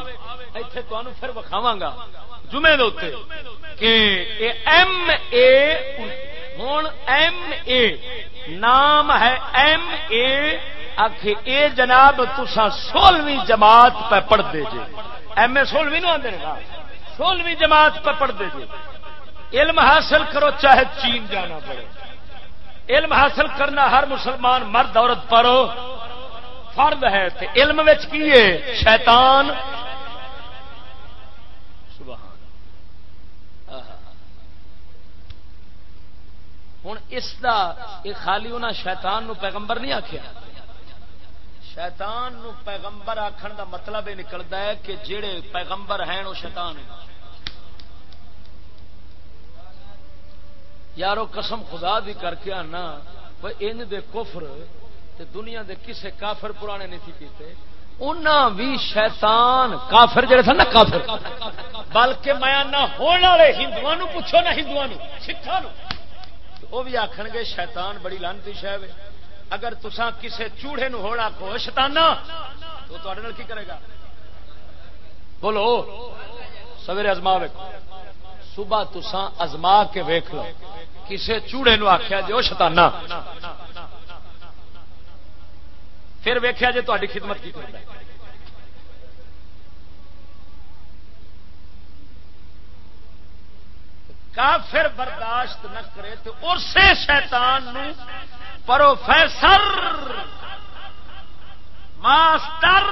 Speaker 1: اتنے تمہیں پھر وکھاوا گا۔ جمعے دے کہ ایم اے ہوں ایم اے۔ نام ہے ایم اے۔ آخ اے جناب تسا سولہویں جماعت پہ پڑھ دے جے۔ ایم اے سولہویں نو آدھے گا ہاں۔ سولہویں جماعت پہ پڑھ دے جے۔ علم حاصل کرو، چاہے چین جانا پڑے۔ علم حاصل کرنا، ہر مسلمان مرد، عورت پر فرد ہے تے علم وچ کی ہے؟ شیطان۔ ہوں اس دا یہ خالی انہیں شیطان نو پیغمبر نہیں آخیا شیطان نو پیغمبر آخر دا مطلب یہ نکلتا ہے کہ جڑے پیغمبر ہیں وہ شیطان ہیں۔ یارو قسم خدا دی کر کے آنا ان دے کفر تے دنیا دے کسے کافر پرانے نہیں تھی کیتے۔ انہاں بھی شیطان کافر جڑے تھے نا کافر۔ بلکہ میں نہ ہونے والے ہندو پوچھو نہ ہندو سکھا وہ بھی آخن گے شیطان بڑی لانتی شہ اگر تسا کسے چوڑے نو ہوڑا کو شتانا تو تے کی کرے گا؟ بولو، سویرے ازما ویکو صبح تسا ازما کے ویخ لو، کسے چوڑے نو آخیا جی وہ شتانا پھر ویخیا جی تاری خدمت کی کرتا کافر برداشت نہ کرے تو اسی شیطان نو پروفیسر، ماسٹر۔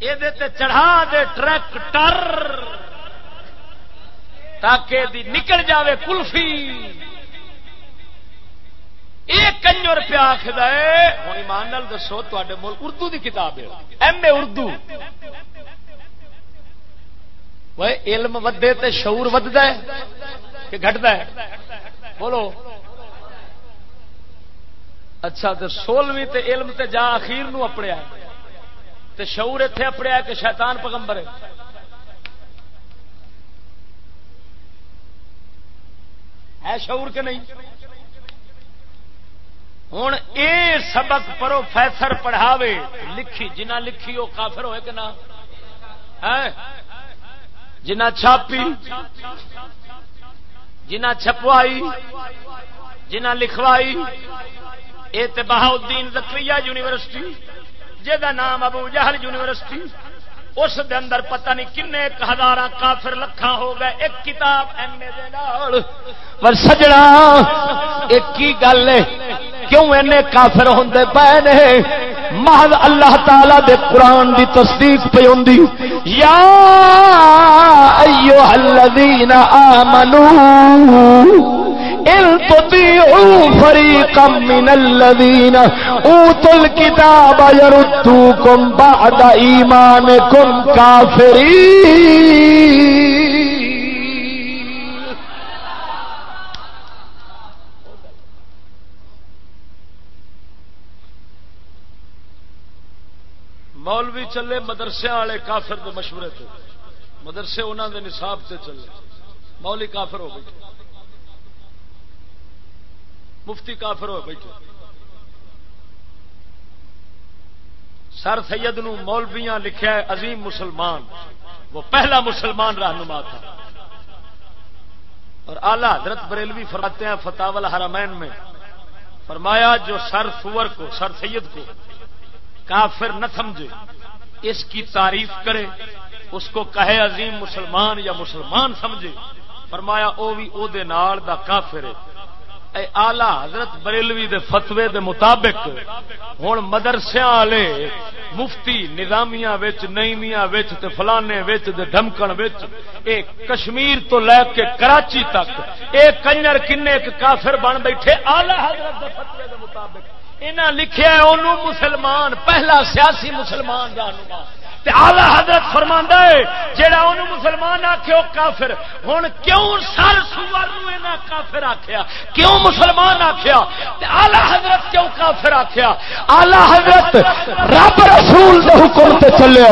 Speaker 1: یہ چڑھا دے ٹریکٹر تاکہ دی نکل جاوے کلفی۔ ایک کنجو روپیہ آخر ہوں ایمان دسو تے ملک اردو دی کتاب ہے۔ M A Urdu. علم ودے تے شعور ودتا ہے کہ گھٹتا ہے بولو اچھا تو سولہویں تے علم تے جا اخیر نو اپڑیا تے شعور اتے اپڑیا کہ شیطان پگمبر ہے ہے شعور کہ نہیں ہوں اے سبق پروفیسر پڑھاوے لکھی جنہ لکھی وہ کافر ہوئے کہ نہ جنہ چھاپی، جنہ چھپوائی، جنہ لکھوائی یہ تو بہاؤدین زکریہ یونیورسٹی جہاں نام ابو جہل یونیورسٹی اس دے اندر پتہ نہیں کن ایک ہزار کافر لکھان ہو گئے، ایک کتاب ایم اے پر سجڑا ایک ہی گل ہے؟ کیوں این کافر ہوں پے نے؟ محض اللہ تعالی دے قرآن دی تصدیق پہ ہوں یا ایوہ الذین آمنو آمنون فريقا من اوتوا الكتاب بعد مولوی چلے مدرسے والے کافر دے مشورے تھے مدرسے انہوں دے نصاب سے چلے۔ مولی کافر ہو گئے۔ مفتی کافر ہو بیٹھے۔ سر سید نو مولویاں لکھا ہے، عظیم مسلمان۔ وہ پہلا مسلمان رہنما تھا۔ اور آلہ حضرت بریلوی فرماتے ہیں فتح الحرمین میں، فرمایا جو سر سور کو، سر سید کو کافر نہ سمجھے، اس کی تعریف کرے، اس کو کہے عظیم مسلمان یا مسلمان سمجھے، فرمایا او بھی او دے نال دا کافر ہے۔ آلہ حضرت بریلوی دے فتوے دے مطابق ہوں مدرسے والے، مفتی نظامیاں نئیمیاں فلانے ڈمکن اے کشمیر تو لے کے کراچی تک، اے کنجر کن کافر بن بیٹھے، آلہ حضرت دے فتوے دے مطابق۔ انہاں لکھیا ہے انہوں مسلمان، پہلا سیاسی مسلمان جانو آلہ حضرت فرما ہے جہاں ان مسلمان آخو کافر ہوں کیوں سر سور کافر آخیا کیوں مسلمان آخیا آلہ حضرت کیوں کافر آخیا آلہ حضرت رب رسول دے حکم سے چلے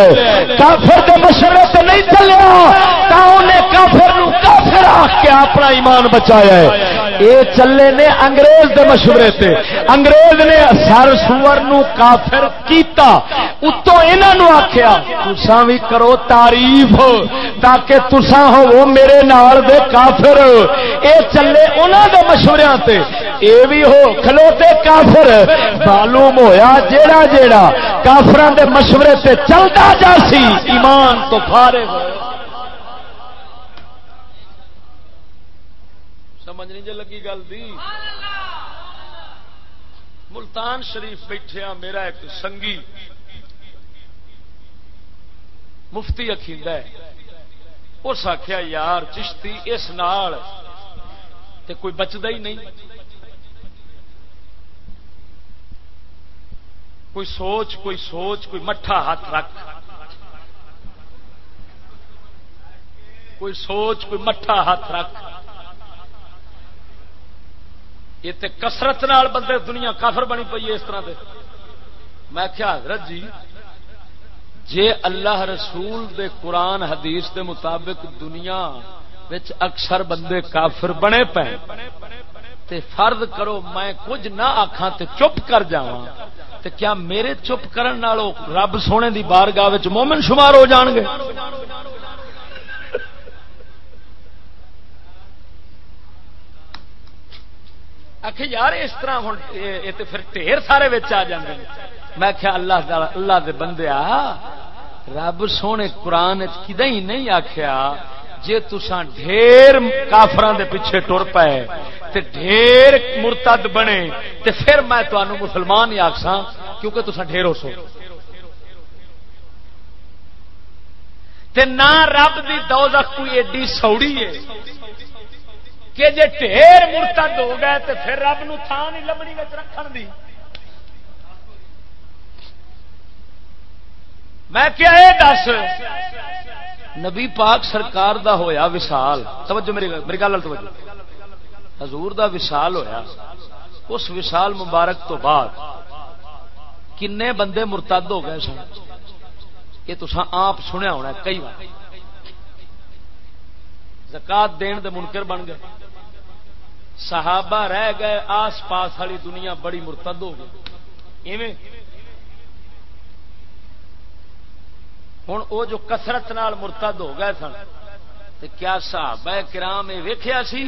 Speaker 1: کافر کے مشورے سے نہیں چلیا تا انہیں کافر نو کافر آخ کے اپنا ایمان بچایا ہے۔ یہ چلے نے انگریز دے مشورے تے۔ انگریز نے سر سور نو کافر کیتا۔ اتوں انہوں آخیا تسا بھی کرو تعریف، تاکہ تسا ہو میرے نال دے کافر۔ اے چلے انہوں دے مشورے تے، اے بھی ہو کھلوتے کافر۔ معلوم ہویا جیڑا جیڑا کافران دے مشورے تے چلتا جا سی، ایمان تو فارغ۔ سمجھ نہیں جی لگی گل دی۔ ملتان شریف بیٹھیا، میرا ایک سنگی۔ مفتی اخیندہ اس آخیا یار چشتی اس نال تے کوئی بچتا ہی نہیں۔ کوئی سوچ کوئی سوچ، کوئی مٹھا ہاتھ رکھ۔ کوئی سوچ، کوئی مٹھا ہاتھ رکھ۔ یہ تے کسرت بندے دنیا کافر بنی پی اس طرح دے میں کیا حضرت جی جے اللہ رسول دے قرآن حدیث دے مطابق دنیا وچ اکثر بندے کافر بنے پے تے فرض کرو میں کچھ نہ آخا تے چپ کر جا تے کیا میرے چپ کرن نالو رب سونے دی بارگاہ وچ مومن شمار ہو جان گے؟ آخ یار اس طرح ہوں یہ تو پھر ٹھیر سارے آ جاتے ہیں۔ میں کیا اللہ اللہ دے بندے آ، رب سونے قرآن کد ہی نہیں آخیا جی تسان ڈھیر کافران دے پیچھے ٹر پائے تے ڈھیر مرتد بنے، تے پھر میں تمہوں مسلمان ہی آخسا کیونکہ تسان ڈھیر ہو سو۔ تے نہ رب دی دوزخ کوئی ایڈی سوڑی ہے، کہ جے ڈھیر مرتد ہو گئے تو پھر رب نو تھان نہیں لبنی رکھن دی۔ میں کیا یہ دس؟ نبی پاک سرکار دا ہویا وسال توجہ میری میری گل توجہ. حضور دا وسال ہویا. اس وسال مبارک تو بعد کنے بندے مرتد ہو گئے سن؟ یہ تو آپ سنیا ہونا کئی بار. زکات دین دے منکر بن گئے. صحابہ رہ گئے، آس پاس والی دنیا بڑی مرتد ہو گئی. ایویں ہوں وہ جو کسرت نال مرتد ہو گئے سن تو کیا صحابہ کرام یہ ویخیا سی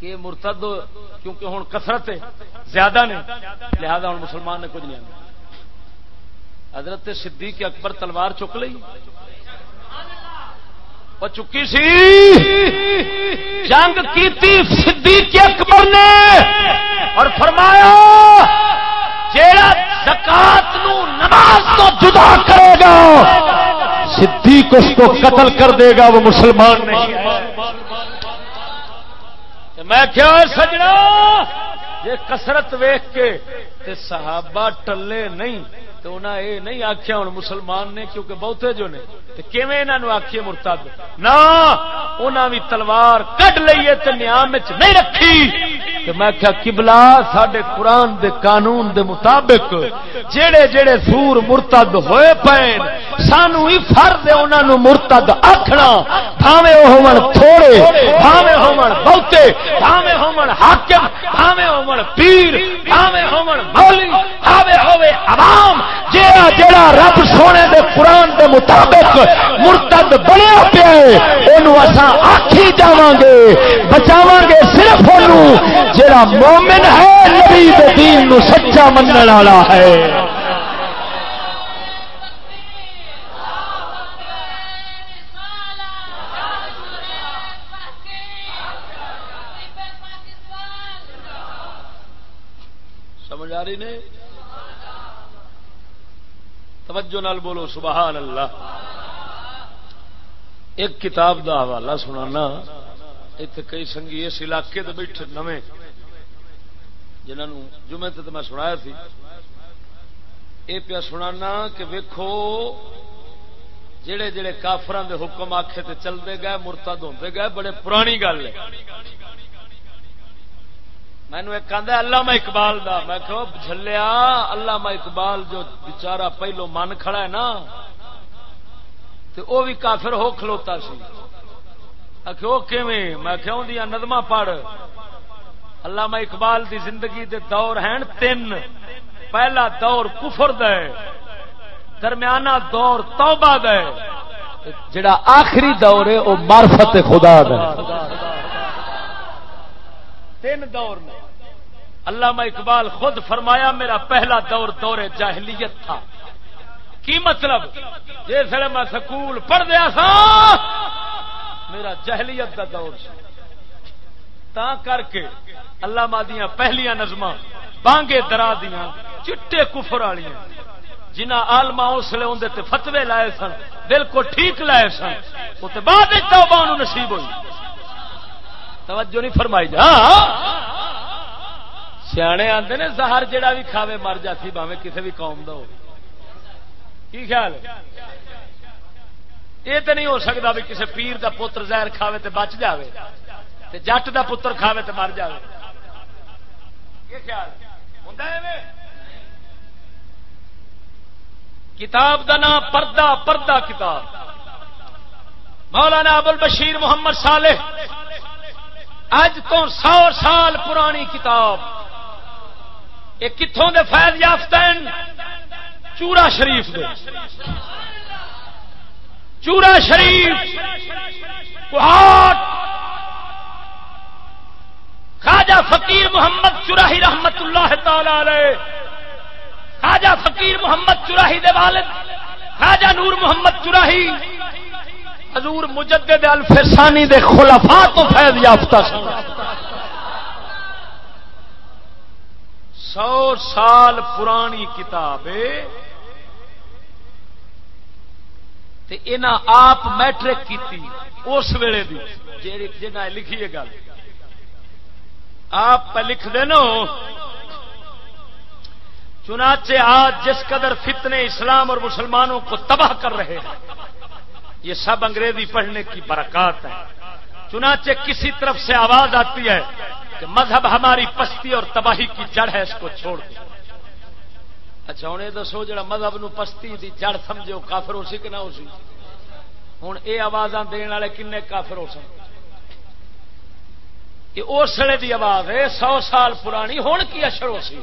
Speaker 1: کہ مرتد کیونکہ ہوں کسرت زیادہ نے لہذا ہوں مسلمان نے کچھ نہیں آتا حضرت صدیق اکبر تلوار چک لی وہ چکی سی۔ جنگ کی صدیق اکبر نے اور فرمایا، جیڑا زکات نماز کو جدا کرے گا۔ صدیق اس کو قتل کر دے گا، وہ مسلمان نہیں میں کیا سجنا؟ یہ کسرت ویخ کے صحابہ ٹلے نہیں۔ تو انہیں یہ نہیں آخیا ہوں مسلمان نے کیونکہ بہتے جو نے انہوں آخیے مرتد؟ نہ بھی تلوار کٹ لیے تو نیام نہیں رکھی۔ میں کیا کبلا سڈے قرآن دے قانون دے مطابق جڑے جڑے سور مرتد ہوئے پے سانو ہی فرد ہے انہوں مرتد آخنا بھاوے ہون تھوڑے بھاوے ہون بہتے بھاوے ہون حاکم بھاوے ہون پیر بھاوے ہون مولی بھاوے ہوے عوام۔ جیڑا جیڑا رب سونے دے قرآن دے مطابق مرتد بنیا پیا اصا آخی جا گے بچاو گے صرف ان جا مومن ہے، نبی دے دین نو سچا من والا ہے۔ سمجھ آ رہی نہیں؟ توجہ نال بولو، سبحان اللہ۔ ایک کتاب دا حوالہ سنانا۔ اتنے کئی سنگھی اس علاقے دے بیٹھے نویں۔ جنہوں جمعے تو میں سنایا تھی یہ پیا سنانا کہ ویکھو، جڑے جڑے کافران دے حکم آخے تے چلتے گئے، مرتد ہوتے گئے، بڑے پرانی گل ہے۔ مینو ایک آدھا اللہ اقبال دا۔ میں کہ جلیا اللہ اقبال جو بچارا پہلو من کھڑا ہے نا وہ بھی کافر ہو کھلوتا سی۔ میں کیوں دیا پڑھ۔ اللہ اقبال دی زندگی دے دور ہیں تین۔ پہلا دور کفر دے درمیانہ دور توبہ دے جڑا آخری دور ہے وہ معرفت خدا دے تین دور میں علامہ اقبال خود فرمایا میرا پہلا دور دور جاہلیت تھا۔ کی مطلب؟ جس میں سکول پڑھ دیا سا میرا جہلیت کا دور تا کر کے اللہ دیا پہلیاں نظم بانگے درا دیا چٹے کفر والی جنہ آلما اس لیے اندر فتوے لائے سن بالکل ٹھیک لائے سن، وہ بعد نصیب ہوئی۔ توجہ نہیں فرمائی جا. سیانے آتے نے زہر جڑا بھی کھاوے مر جاتی باوے کسی بھی قوم کا ہو۔ کی خیال؟ یہ تو نہیں ہو سکتا بھی کسی پیر دا پتر زہر کھاوے تے بچ جاوے، تے جٹ دا پتر کھاوے تے مر جاوے۔ یہ خیال؟ کتاب دا نام پردہ پردہ کتاب۔ مولانا ابل بشیر محمد صالح اج تو سو سال پرانی کتاب۔ یہ کتوں دے فیض یافتہ چورا شریف دے۔ چورا شریف۔ خواجہ فقیر محمد چراہی رحمت اللہ تعالی علیہ۔ خواجہ فقیر محمد چراہی دے والد۔ خواجہ نور محمد چراہی حضور مجدد الفسانی دے خلفاء تو فیض یافتہ سو سال پرانی کتاب آپ میٹرک کی اس ویلے جنہ لکھیے گل۔ آپ لکھ دینو چنانچہ آج جس قدر فتنے اسلام اور مسلمانوں کو تباہ کر رہے ہیں۔ یہ سب انگریزی پڑھنے کی برکات ہے۔ چنانچہ کسی طرف سے آواز آتی ہے کہ مذہب ہماری پستی اور تباہی کی جڑ ہے، اس کو چھوڑ دو۔ اچھا ہوں یہ دسو جا مذہب نو پستی دی جڑ سمجھے، وہ کافر ہو سی کہ نہ ہو سی؟ ہوں یہ آواز دن والے کن کافر ہو سکتے یہ اسلے دی آواز ہے، سو سال پرانی ہوں کی اشر ہو سی؟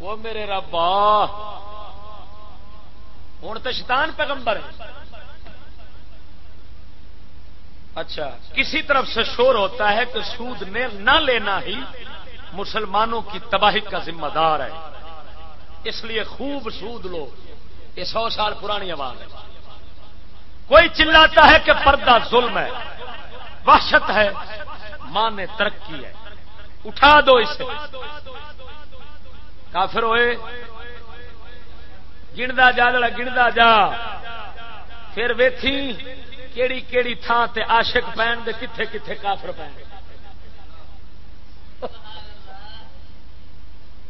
Speaker 1: وہ میرے ربا ہوں تو شیطان پیغمبر ہے اچھا کسی طرف سے شور ہوتا ہے کہ سود نے نہ لینا ہی مسلمانوں کی تباہی کا ذمہ دار ہے۔ اس لیے خوب سود لو۔ یہ سو سال پرانی آواز ہے۔ کوئی چلاتا ہے کہ پردہ ظلم ہے۔ وحشت ہے۔ ماں نے ترقی ہے۔ اٹھا دو اسے۔ کافر ہوئے۔ گندا جا لڑا گندا جا۔ پھر ویتھی کیڑی کیڑی تھان تے عاشق پہن دے، کتھے کتھے کافر پہن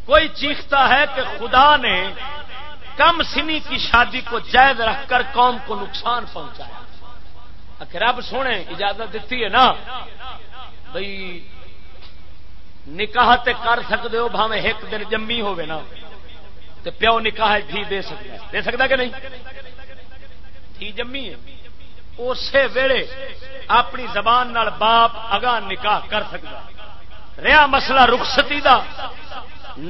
Speaker 1: کوئی چیختا ہے کہ خدا نے کم سنی کی شادی کو جائز رکھ کر قوم کو نقصان پہنچایا۔ رب سونے، اجازت دیتی ہے نا؟ بھائی نکاح تے کر سکتے ہو بھاوے ایک دن جمی ہوے نا۔ تے پیو نکاح تھی دے سکتا ہے۔ دے سکتا کہ نہیں؟ تھی جمی ہے۔ اسی ویڑے اپنی زبان نال باپ اگاں نکاح کر سکتا رہا مسئلہ رخصتی دا۔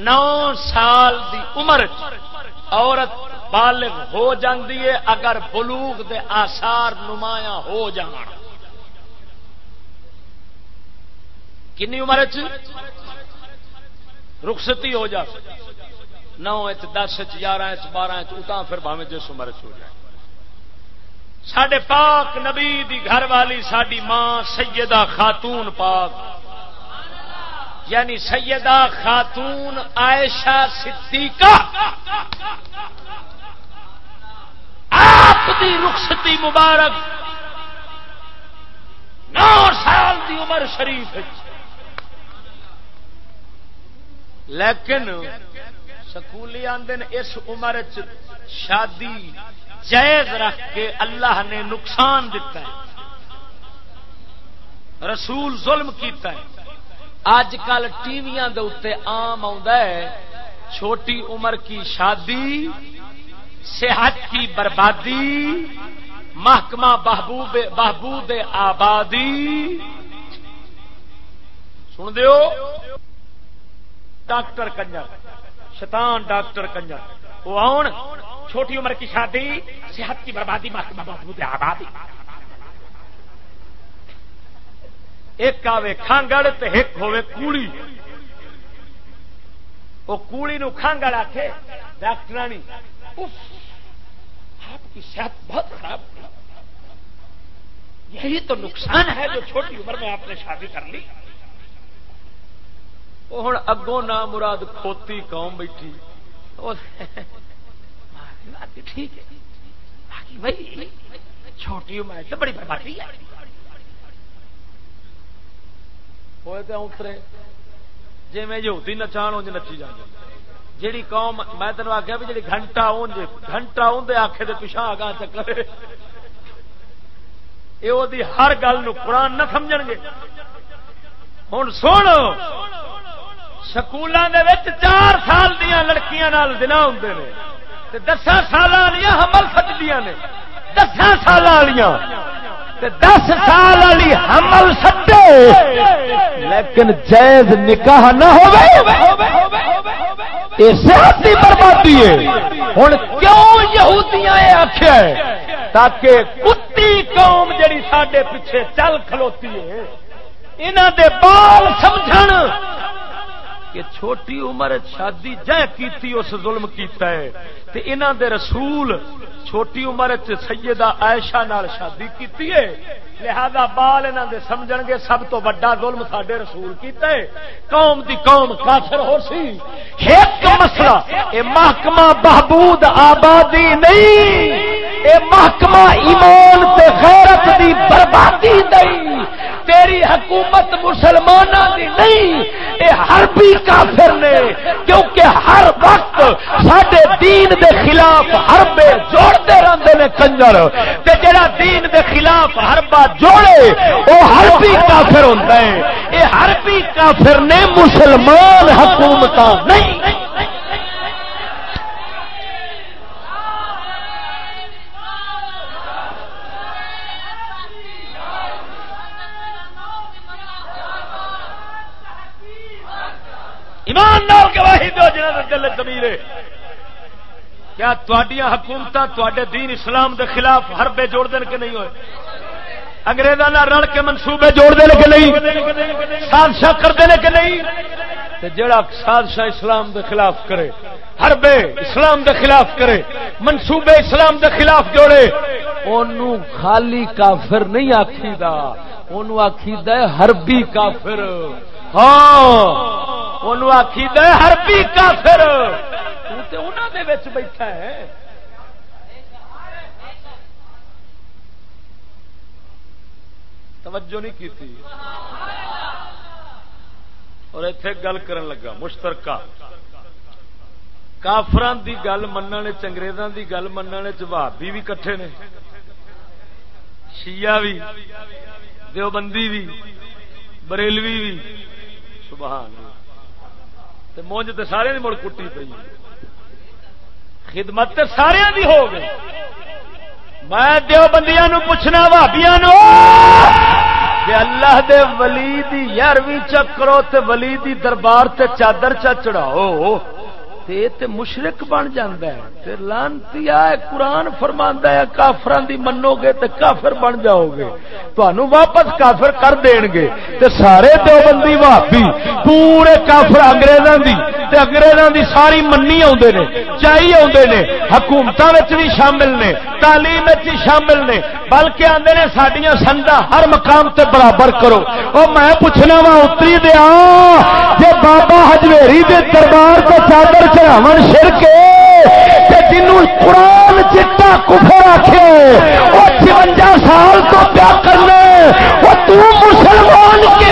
Speaker 1: نو سال دی عمر عورت بالغ ہو جاندی ہے اگر بلوغ دے آثار نمایاں ہو جان کنی عمر رخصتی ہو جا۔ نو دس گیارہ بارہ اتنا پھر باوے جس عمر چ ہو جائے۔ سڈے پاک نبی دی گھر والی ساری ماں سیدہ خاتون پاک۔ یعنی سیدہ خاتون عائشہ صدیقہ۔ آپ دی رخصتی مبارک نو سال دی عمر شریف لیکن سکولی آدھے اس عمر شادی جائز رکھ کے اللہ نے نقصان دیتا ہے۔ رسول ظلم کیتا ہے۔ اج کل ٹی وی آم چھوٹی عمر کی شادی، صحت کی بربادی، محکمہ بہبود بہبود آبادی۔ سن دیو؟ ڈاکٹر کنجر۔ شیطان ڈاکٹر کنجر۔ وہ آن چھوٹی عمر کی شادی، صحت کی بربادی محکمہ آبادی۔ ایک آوے کھانگڑ تو ایک ہوے کوڑی۔ وہ کوڑی نو کھانگڑ آخے ڈاکٹرانی آپ کی صحت بہت خراب یہی تو نقصان ہے جو چھوٹی عمر میں آپ نے شادی کر لی۔ وہ ہوں اگوں نہ مراد کھوتی قوم بیٹھی۔ جی ٹھیک ہے۔ باقی بھائی، چھوٹی عمر تو بڑی بربادی ہے۔ ہوئے تو اترے۔ جی میں یہودی نچان انج نچی جانا جیڑی قوم، میں تینوں آخیا بھی جی گھنٹا اونج گھنٹا اندر آخے تو پچھا آگاہ چکر یہ وہ ہر گل قرآن نہ سمجھ گے۔ ہوں سن۔ سکولوں کے چار سال دیا لڑکیاں دن ہوں دس سال والی حمل سجدیا نے دس سال والی دس سال والی حمل سٹے لیکن جائز نکاح نہ ہو بربادی ہے۔ ہوں کیوں یہودیاں آخیا تاکہ کتی قوم جڑی سڈے پیچھے چل کھلوتی ہے انہوں دے بال سمجھ کہ چھوٹی عمر شادی جہ کیتی اس ظلم کیتا ہے، تے انہاں دے رسول چھوٹی عمر سیدہ عائشہ نال شادی کیتی ہے۔ لہذا بال انہوں دے سمجھ گے سب تو بڑا ظلم سڈے رسول کیتا ہے قوم دی قوم کافر ہو سی۔ ایک مسئلہ، اے محکمہ بہبود آبادی نہیں۔ اے محکمہ ایمان تے غیرت دی بربادی نہیں۔ تیری حکومت مسلمانوں دی نہیں۔ اے ہر بھی کافر نے، کیونکہ ہر وقت سڈے دین دے خلاف حربے جوڑتے رہتے ہیں کنجر۔ تے جڑا دین دے خلاف حربہ جوڑے۔ وہ ہر بھی کافر ہوتا ہے۔ یہ ہر بھی کافر نے مسلمان حکومت نہیں۔ ایمان نال گواہی دو جنہوں دل زمیر کیا تھوڑیاں حکومت تے دین اسلام دے خلاف حربے جوڑ دین کے نہیں ہوئے؟ انگریزوں رل کے منصوبے جوڑ دے کہ نہیں؟ سازشاں کرتے ہیں کہ نہیں؟ جڑا سازشاہ اسلام دے خلاف کرے حربے اسلام دے خلاف کرے، منصوبے اسلام دے خلاف جوڑے انہوں خالی کافر نہیں آخی دا انہوں آخی حربی کافر۔ ہاں انہوں آخی دا حربی کافر۔ انہوں دے بیٹھا ہے۔ توجہ نہیں کی تھی. اور اتے گل کرن لگا، مشترکہ. کافران دی گل من چنگریزوں دی گل من چبابی بھی کٹھے نے. شیعہ بھی دیوبندی بھی بریلوی بھی سبحان تے مونج تو سارے مڑ کٹی پی خدمت تے سارے دی ہو گئی. میں دیو بندیاں پوچھنا بھابیا نو؟ اللہ دے ولی دی یارویں چکرو تے ولی دی دربار تے چادر چا چڑھاؤ۔ تے تے مشرک بن جاندا ہے۔ تے لانتی ہے قرآن فرماندا ہے، کافراں دی منو گے تے کافر بن جاؤ گے تانوں واپس کافر کر دین گے۔ تے سارے دیوبندی وہابی پورے کافر انگریزاں دی۔ تے انگریزاں دی ساری منی اوندے نے چاہیے اوندے نے، حکومتاں وچ بھی شامل نے، تعلیم وچ بھی شامل نے۔ بلکہ آندے نے، ساڈیاں سندا ہر مقام تے برابر کرو۔ او میں پوچھنا وا، اتری دیا جے بابا حجویری دے دربار تے چادر چڑھاون شرک جنوں قرآن چٹا کفر آخے وہ چونجا سال تو پیا کرنا وہ تو مسلمان کے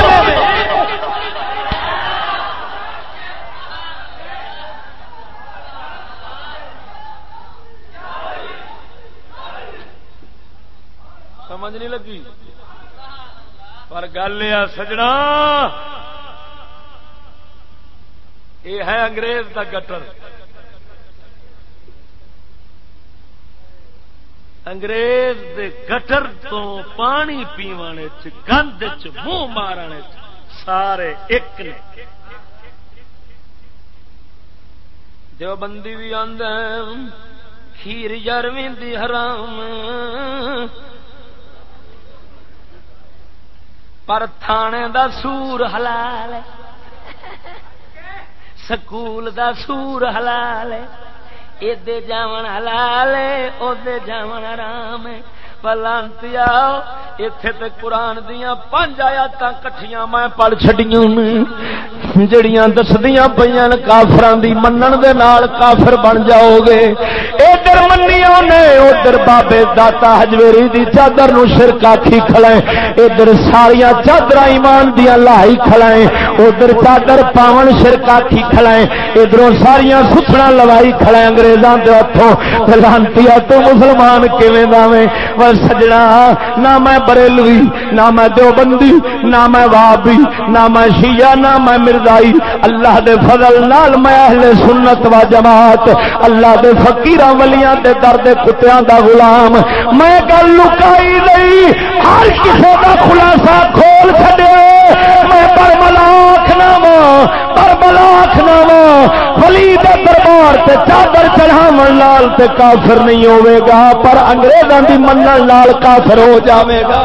Speaker 1: سمجھ نہیں لگی پر گل یہ سجنا یہ ہے انگریز کا گٹر۔ انگریز دے گٹر تو پانی پیوانے گند منہ مارنے سارے ایک نے۔ دیوبندی بھی آدھ کھیر یارویں دی حرام۔ پر تھانے دا سور حلال سکول دا سور حلال ادے جاون حلال ادے جاون آرام پلانتی آؤ
Speaker 2: اتے تے قرآن دیا پانچ آیات کٹھیاں میں پڑھ چڈیاں جڑیاں دسدیاں پہ کافران دی منن دے نال کافر بن جاؤ گے ادھر منیا نے ادھر بابے داتا ہجویری دی چادر نو شرک آخی کھڑے ادھر ساریا چادر ایمان دیا لائی کھڑے ادھر چادر پاون شرک آخی کھڑے ادھر ساریا ستنا لوائی کھڑے انگریزاں دے ہاتھوں لانتی تو مسلمان کیویں داویں سجنا نہ میں بریلوی، نہ میں دیوبندی، نہ میں وابی نہ میں شیعہ، نہ میں مرزائی۔ اللہ دے فضل نال میں اہل سنت و جماعت، اللہ دے فقیراں ولیاں دے درد کتیاں دا غلام۔ میں گل لکائی نہیں، ہر کسی کا خلاصہ کھول چڈے میں پر ملاخ نام پر ملاخ نام ولی دے دربار تے چادر چڑھاو لال تے کافر نہیں ہوے گا، پر انگریزاں دی منن لال کافر ہو جاوے گا۔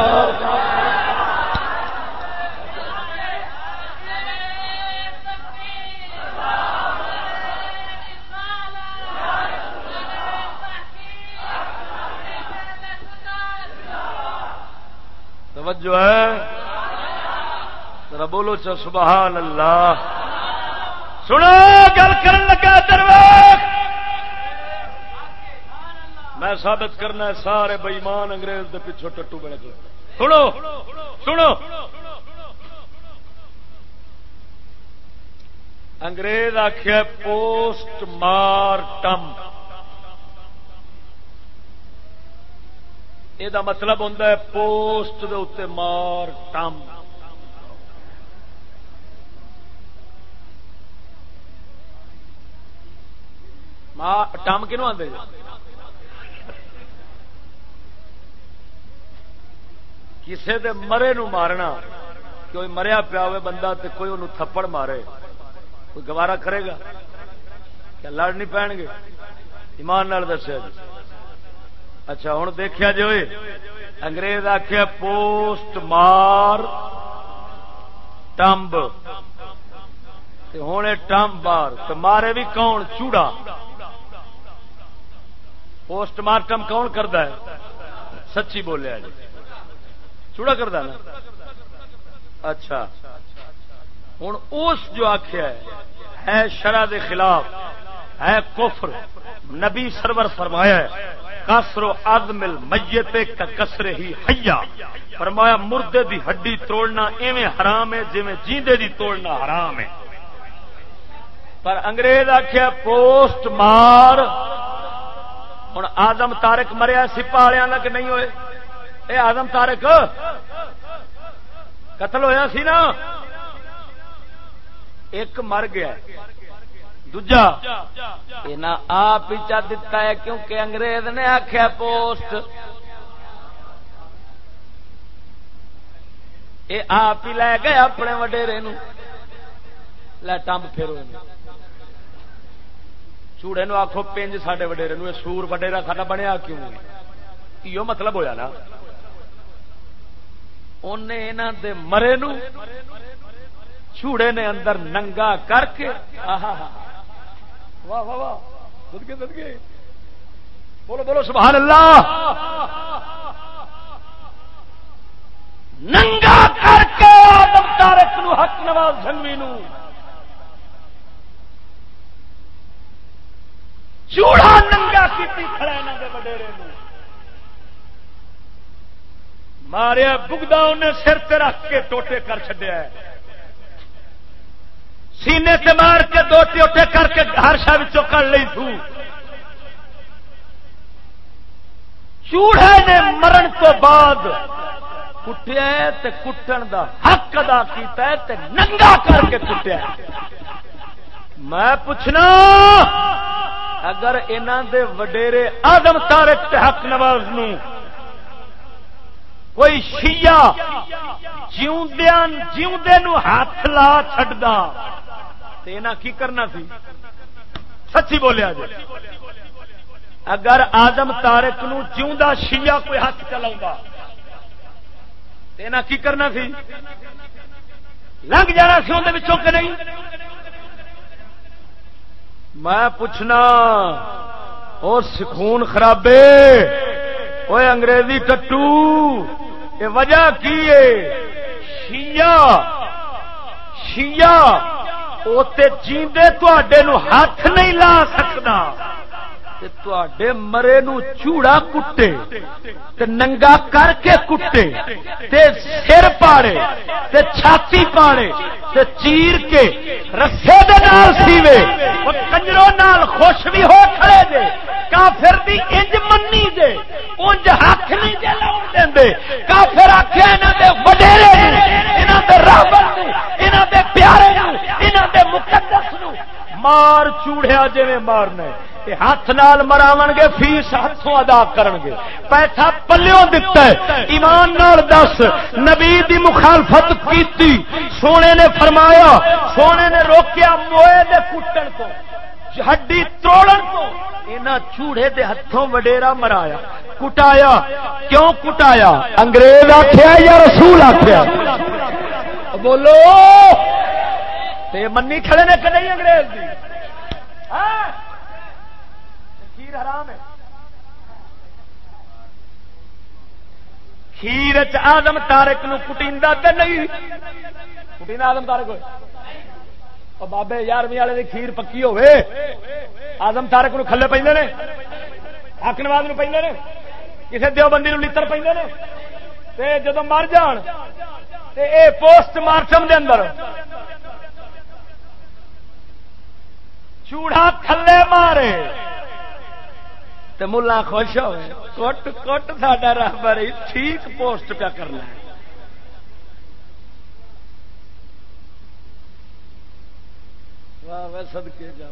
Speaker 1: توجہ ہے؟ ذرا بولو چا سبحان اللہ۔ سنو، گل کر لگا درویش۔ میں ثابت کرنا ہے، سارے بئیمان انگریز دے پیچھو ٹٹو بڑے سنو سنو۔ انگریز آخیا پوسٹ مارٹم۔ یہ مطلب ہوں پوسٹ دے اتنے ٹم کنو آدھے کسی دے مرے نو مارنا کوئی مریا پیا ہوئے بندہ تے کوئی انہوں تھپڑ مارے کوئی گوارا کرے گا کیا لڑ نہیں پہن گے ایمان نال دسیا جی اچھا ہوں دیکھا جو انگریز آخیا پوسٹ مار ٹمب ہوں ٹمب بار تو مارے بھی کون چوڑا پوسٹ مارٹم کون کرتا ہے؟ سچی بولیا جی چوڑا کرتا نا؟ اچھا۔ ہوں اس جو آخیا ہے شرح دے خلاف، ہے کفر۔ نبی سرور فرمایا ہے کسرو ادمل میتے کا کسرے ہی ہیا فرمایا، مردے دی ہڈی توڑنا ایویں حرام ہے جی جیندے دی توڑنا حرام ہے۔ پر انگریز آخیا پوسٹ مار ہوں آدم تارک مریا سپا والوں کہ نہیں ہوئے؟ اے آدم تارک، قتل ہویا سی نا؟ ایک مر گیا۔ دجا یہ آپ ہی چا دتا ہے کیونکہ انگریز نے آخیا پوسٹ۔ یہ آپ ہی لے گئے اپنے وڈیرے ٹمب پھر چوڑے نو آخو پنج سڈے وڈیرے نو سور وڈیرا سا بنیا کیوں یہ مطلب ہویا نا۔ انہیں یہاں دے مرے نو چوڑے نے اندر ننگا کر کے واہ واہ واہ۔ صدقے صدقے بولو بولو، سبحان اللہ۔ ننگا کر کے آدم تارک نو، حق نواز جنوی نو۔ چوڑا ننگا کی کھڑا یہاں کے وڈیرے ماریا، بگدا انہیں سر پہ رکھ کے ٹوٹے کر چڈیا سینے سے مار کے دو ٹوٹے کر کے ہر شہ کر لی تھو۔ چوڑے نے مرن تو بعد کٹیا تے کٹن دا حق ادا کیتا ہے تے ننگا کر کے کٹیا میں پوچھنا اگر انہوں دے وڈیرے آدم تارک حق نواز نو کوئی شیعہ جیوندیاں جیوندے نو ہاتھ لا چڈا کی کرنا سی؟ سچی بولیا جی اگر آدم تارک نو جیوندا شیعہ کوئی ہاتھ چلا کی کرنا سی؟ لنگ جانا سی اندر کہ نہیں؟ میں پوچھنا اور سکون خرابے وہ انگریزی ٹٹو یہ وجہ کی ہے؟ شیعہ شیعہ وہ جیندے ہاتھ نہیں لا سکتا تے مرے نو چوڑا کٹے تے ننگا کر کے کٹے تے سر پاڑے تے چھاتی پاڑے تے چیر کے رسے دے نال سیوے او کنجروں نال خوش بھی ہو کھڑے دے، کافر دی انج منی دے انج ہاتھ نہیں دے لاؤں دیندے کافر آکھے انہاں دے وڈیرے انہاں دے رہبر انہاں دے پیارے انہاں دے مقدس نو مار چوڑیا جی مارنا ہاتھ نال مراو گے، فیس ہاتھوں ادا کرن گے۔ پیسہ پلو دتا ہے۔ ایمان نال دس، نبی دی مخالفت کیتی۔ سونے نے فرمایا، سونے نے روکیا موئے دے کٹن کو، ہڈی توڑن کو۔ یہاں چوڑے دے ہاتھوں وڈیرا مرایا۔ کٹایا۔ کیوں کٹایا؟ انگریز آخیا یا رسول آخیا بولو۔ تے منی کھڑے نے کدی انگریز دی؟ ہاں؟ کھیر حرام ہے۔ کھیر آدم تارک نو کٹیندا تے نہیں۔ کٹیندا آدم تارک ہوئے۔ او بابے یارویں والے کی کھیر پکی ہوے آدم تارک نو کھلے پہ نے۔ حق نواز نو پہ نے۔ کسی دیوبندی نو لڑ پہ جدو مر جان، تے اے پوسٹ مارٹم دے اندر چوڑا تھلے مارے۔ تو ملا خوش ہوئے۔ کٹ کٹ ساڈا رابر ٹھیک پوسٹ پہ کرنا سدکے جا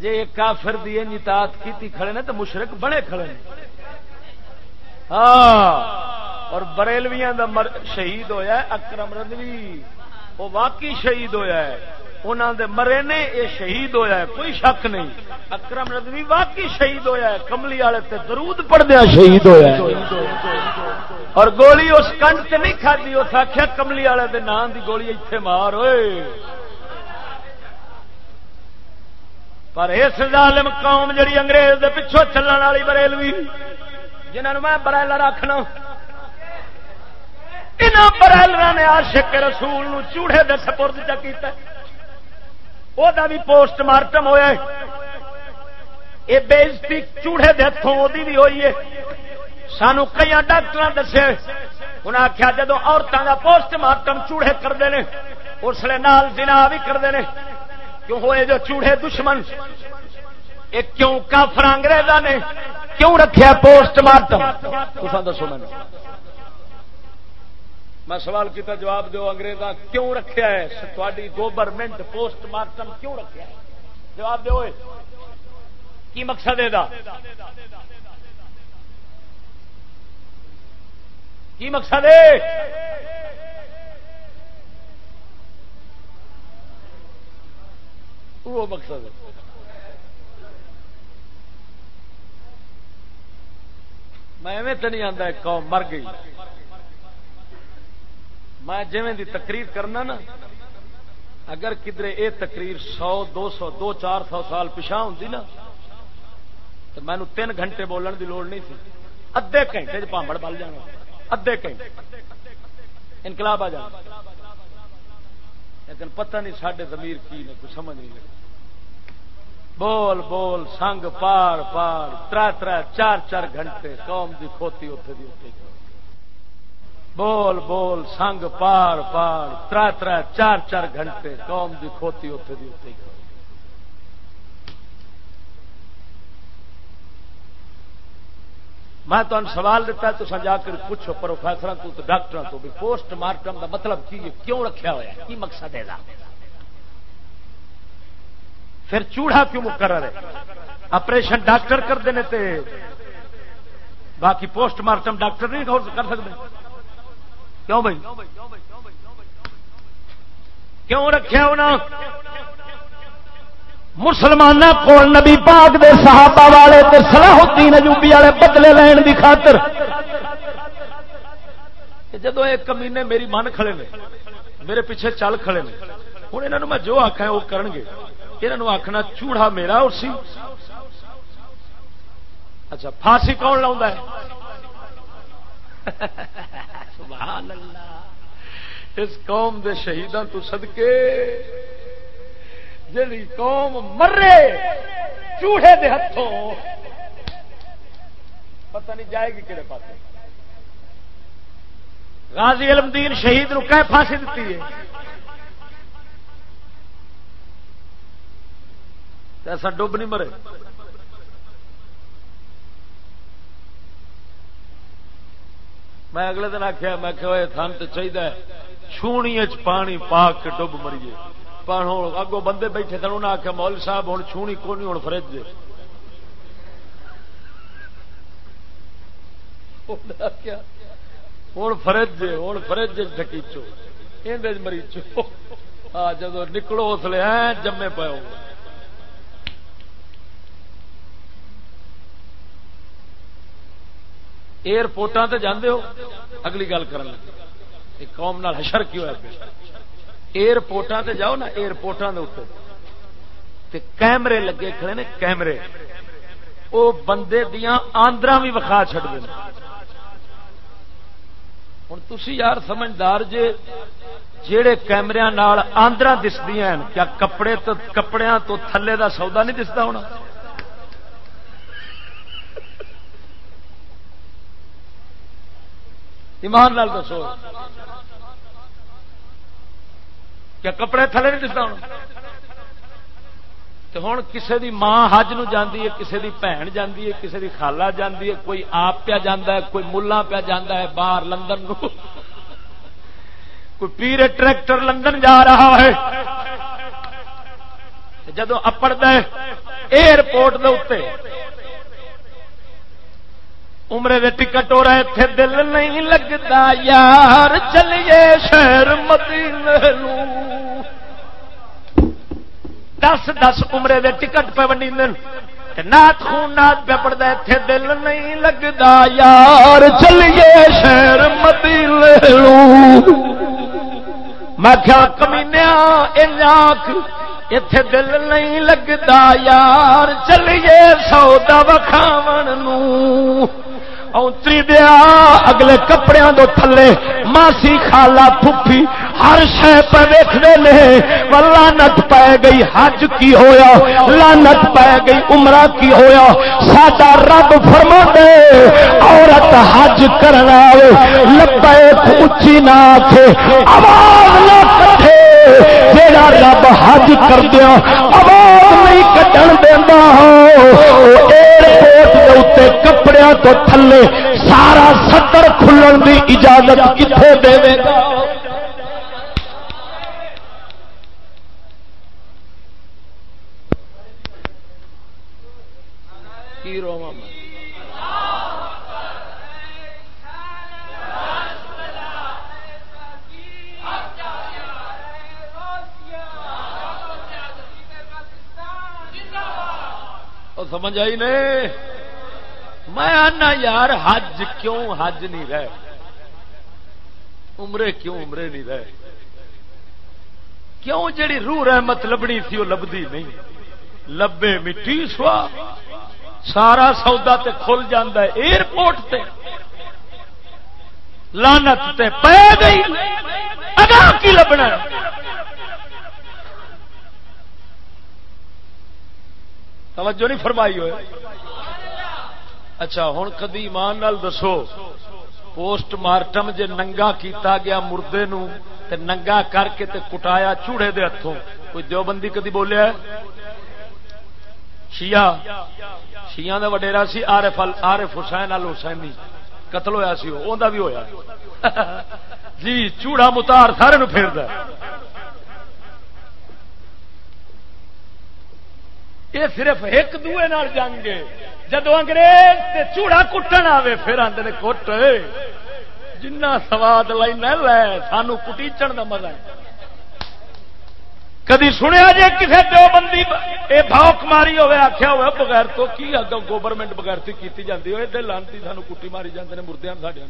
Speaker 1: جی کافر دی اطاعت کی کھڑے نے تو مشرق بڑے کھڑے نے۔ ہاں اور بریلویاں دا شہید ہویا اکرم رضوی وہ واقعی شہید ہویا ہے۔ انہوں دے مرے نے یہ شہید ہویا ہے، کوئی شک نہیں۔ اکرم رضوی واقعی شہید ہویا ہے، کملی والے تے درود پڑھ دیا شہید ہویا ہے۔ اور گولی اس کنڈ سے نہیں کھدی اس آخیا کملی والے دے نام دی گولی اتنے مار ہوئے پر اس ظالم قوم جڑی انگریز دے پچھوں چلن والی بریلوی جنہوں میں برائلر رکھنا برائلر نے آشک رسول نو چوڑے دے سپرد چکیتا وہ بھی پوسٹ مارٹم ہوا یہ بےزتی چوڑے دے ہاتھوں وہ بھی ہوئی ہے۔ سانو کئی ڈاکٹر دسے انہیں آخیا جدو عورتوں کا پوسٹ مارٹم چوڑے کرتے ہیں اس لیے نال دنا بھی کرتے ہیں کیوں ہوئے جو چوڑے دشمن؟ یہ کیوں کافر انگریزا نے کیوں رکھا پوسٹ مارٹم؟ تصا دسو میں میں سوال کیا جواب دو انگریزا کیوں رکھا ہے؟ تاری گورنمنٹ پوسٹ مارٹم کیوں رکھا ہے؟ جواب دو کی مقصد ہے کی مقصد ہے؟ وہ مقصد ہے۔ میں تو نہیں آتا قوم مر گئی۔ میں جی دی تقریر کرنا نا، اگر کدھر اے تقریر سو، دو سو، دو چار سو سال پچھا ہوں نا، تو مینو تین گھنٹے بولن دی لوڑ نہیں تھی۔ ادے گھنٹے پامڑ بل جانا۔ ادے گھنٹے۔ انقلاب آ جانا۔ لیکن پتہ نہیں سڈے زمیر کی نے کچھ سمجھ نہیں لگی۔ بول بول، سنگ پار پار تر تر چار چار گھنٹے قوم دی کھوتی اتے دی اتے بول بول سنگ پار پار تر تر چار چار گھنٹے، قوم دی کھوتی اتے دی اتے میں تمہیں سوال دیتا ہے تو سجا کر پوچھو پروفیسر تو ڈاکٹر تو بھی پوسٹ مارٹم کا مطلب کی کیوں رکھا ہوا ہے؟ کی مقصد ہے پھر چوڑا کیوں مقرر ہے؟ آپریشن ڈاکٹر کرتے ہیں باقی پوسٹ مارٹم ڈاکٹر نہیں کر سکتے کیوں بھائی؟ کیوں رکھا ہونا؟ مسلمان کو نبی پاک دے صحابہ والے سلاح الدین اجوبی والے بدلے لین کی خاطر جدو ایک کمینے میری من کھڑے نے، میرے پیچھے چل کھڑے نے ہوں یہاں میں جو آخا وہ کرن گے آخنا چوڑا میرا اور سی۔ اچھا پھانسی کون لاؤں [laughs] سبحان اللہ۔ اس قوم دے شہیدان تو صدقے۔ جی قوم مرے چوہے دے ہاتھوں پتہ نہیں جائے گی کہڑے پاس غازی علم دین شہید نو کہ پھانسی دیتی ہے۔ ایسا ڈب نہیں مرے۔ میں اگلے دن آخیا میں کہ تھن تو چاہیے چھونی پانی پا کے ڈب مریے۔ اگوں بندے بیٹھے تھے انہیں آخیا مول صاحب ہوں چھونی کو نہیں ہوں فرج ہوں فرج ہوں فرج ڈکیچو یہ مریچو ہاں جب نکلو اس لیے جمے پے ایئرپورٹان تے جاندے ہو اگلی گل کر قوم نال حشر کی ہوا ایئرپورٹان تے جاؤ نا ایئرپورٹان تے کیمرے لگے کھڑے نے کیمرے او بندے دیا آندرا بھی وکھا چڑ دیں ہوں تھی یار سمجھدار جے جہے کیمرے آندرا دسدیا کیا کپڑے تو کپڑے تو تھلے دا سودا نہیں دستا ہونا ایمان لال دسو۔ کیا کپڑے تھلے نہیں دستا ہوں۔ ہوں کسی دی ماں حج نو جاندی ہے کسی دی بھن جاندی ہے کسی دی خالہ جاندی ہے، کوئی آپ پیا جانا ہے، کوئی ملا پیا جانا ہے باہر لندن نو۔ کوئی پیر ٹریکٹر لندن جا رہا ہے۔ جدو اپڑ دے ایئرپورٹ دے اتنے عمرے دے ٹکٹ ہو رہے تھے دل نہیں لگتا یار چلیے شہر مدینے دس دس عمرے دے ٹکٹ پہ ونی نات خون نات پہ پڑتا اتنے دل نہیں لگتا یار چلیے شہر مدینے میں کیا کمینیا اتے دل نہیں لگتا یار چلیے سودا وکھاو اونتری دیا، اگلے کپڑے دو تھلے، ماسی خالا پھوپھی، ہر شہ پہ ویخنے نے لانت پی گئی، حج کی ہویا لانت پی گئی، عمرہ کی ہویا، ساڈا رب فرما دے عورت حج کرنا لبے اچھی نہ آواز نہ کٹے جا رب حج کردیا آواز نہیں کٹن دینا ایئرپورٹ کے کپڑے تو تھلے سارا ستر کھلن کی اجازت کتنے دے گا سمجھ آئی نہیں میں آنا یار، حج کیوں؟ حج نہیں رہے۔ عمرے کیوں عمرے نہیں رہے؟ کیوں جڑی روح رحمت لبنی تھی وہ لبھی نہیں؟ لبے مٹی سوا۔ سارا سودا تے کھل جاندہ ہے، ایئرپورٹ تے۔ لانت تے پہ گئی۔ اگا کی لبنا توجہ نہیں فرمائی ہوئے۔ اچھا ہوں کدی ایمان نال دسو، پوسٹ مارٹم جے ننگا کیتا گیا مردے نو، تے ننگا کر کے تے کٹایا چوڑے دے ہاتھوں کوئی دیوبندی کدی بولیا شیعہ شیعہ دا وڈیرا سی عارف عارف حسین ال حسینی قتل ہویا سی، اوندا بھی ہویا۔ [laughs] جی چوڑا متار سارے نو پھیردا یہ صرف ایک دوے نال جنگ جدو انگریز تے چوڑا کٹن آوے، پھر آدھے کٹ۔ جنہ سواد لائی لے، سانو کٹیچن دا مزہ ہے۔ کدی سنیا جی کسی دو بندی یہ بھاؤک ماری ہوئے آخیا ہوا بغیر تو کی اگ گورنمنٹ بغیر کی جاتی ہوئے لانتی سانو کٹی ماری جاتے ہیں مردے ساڈے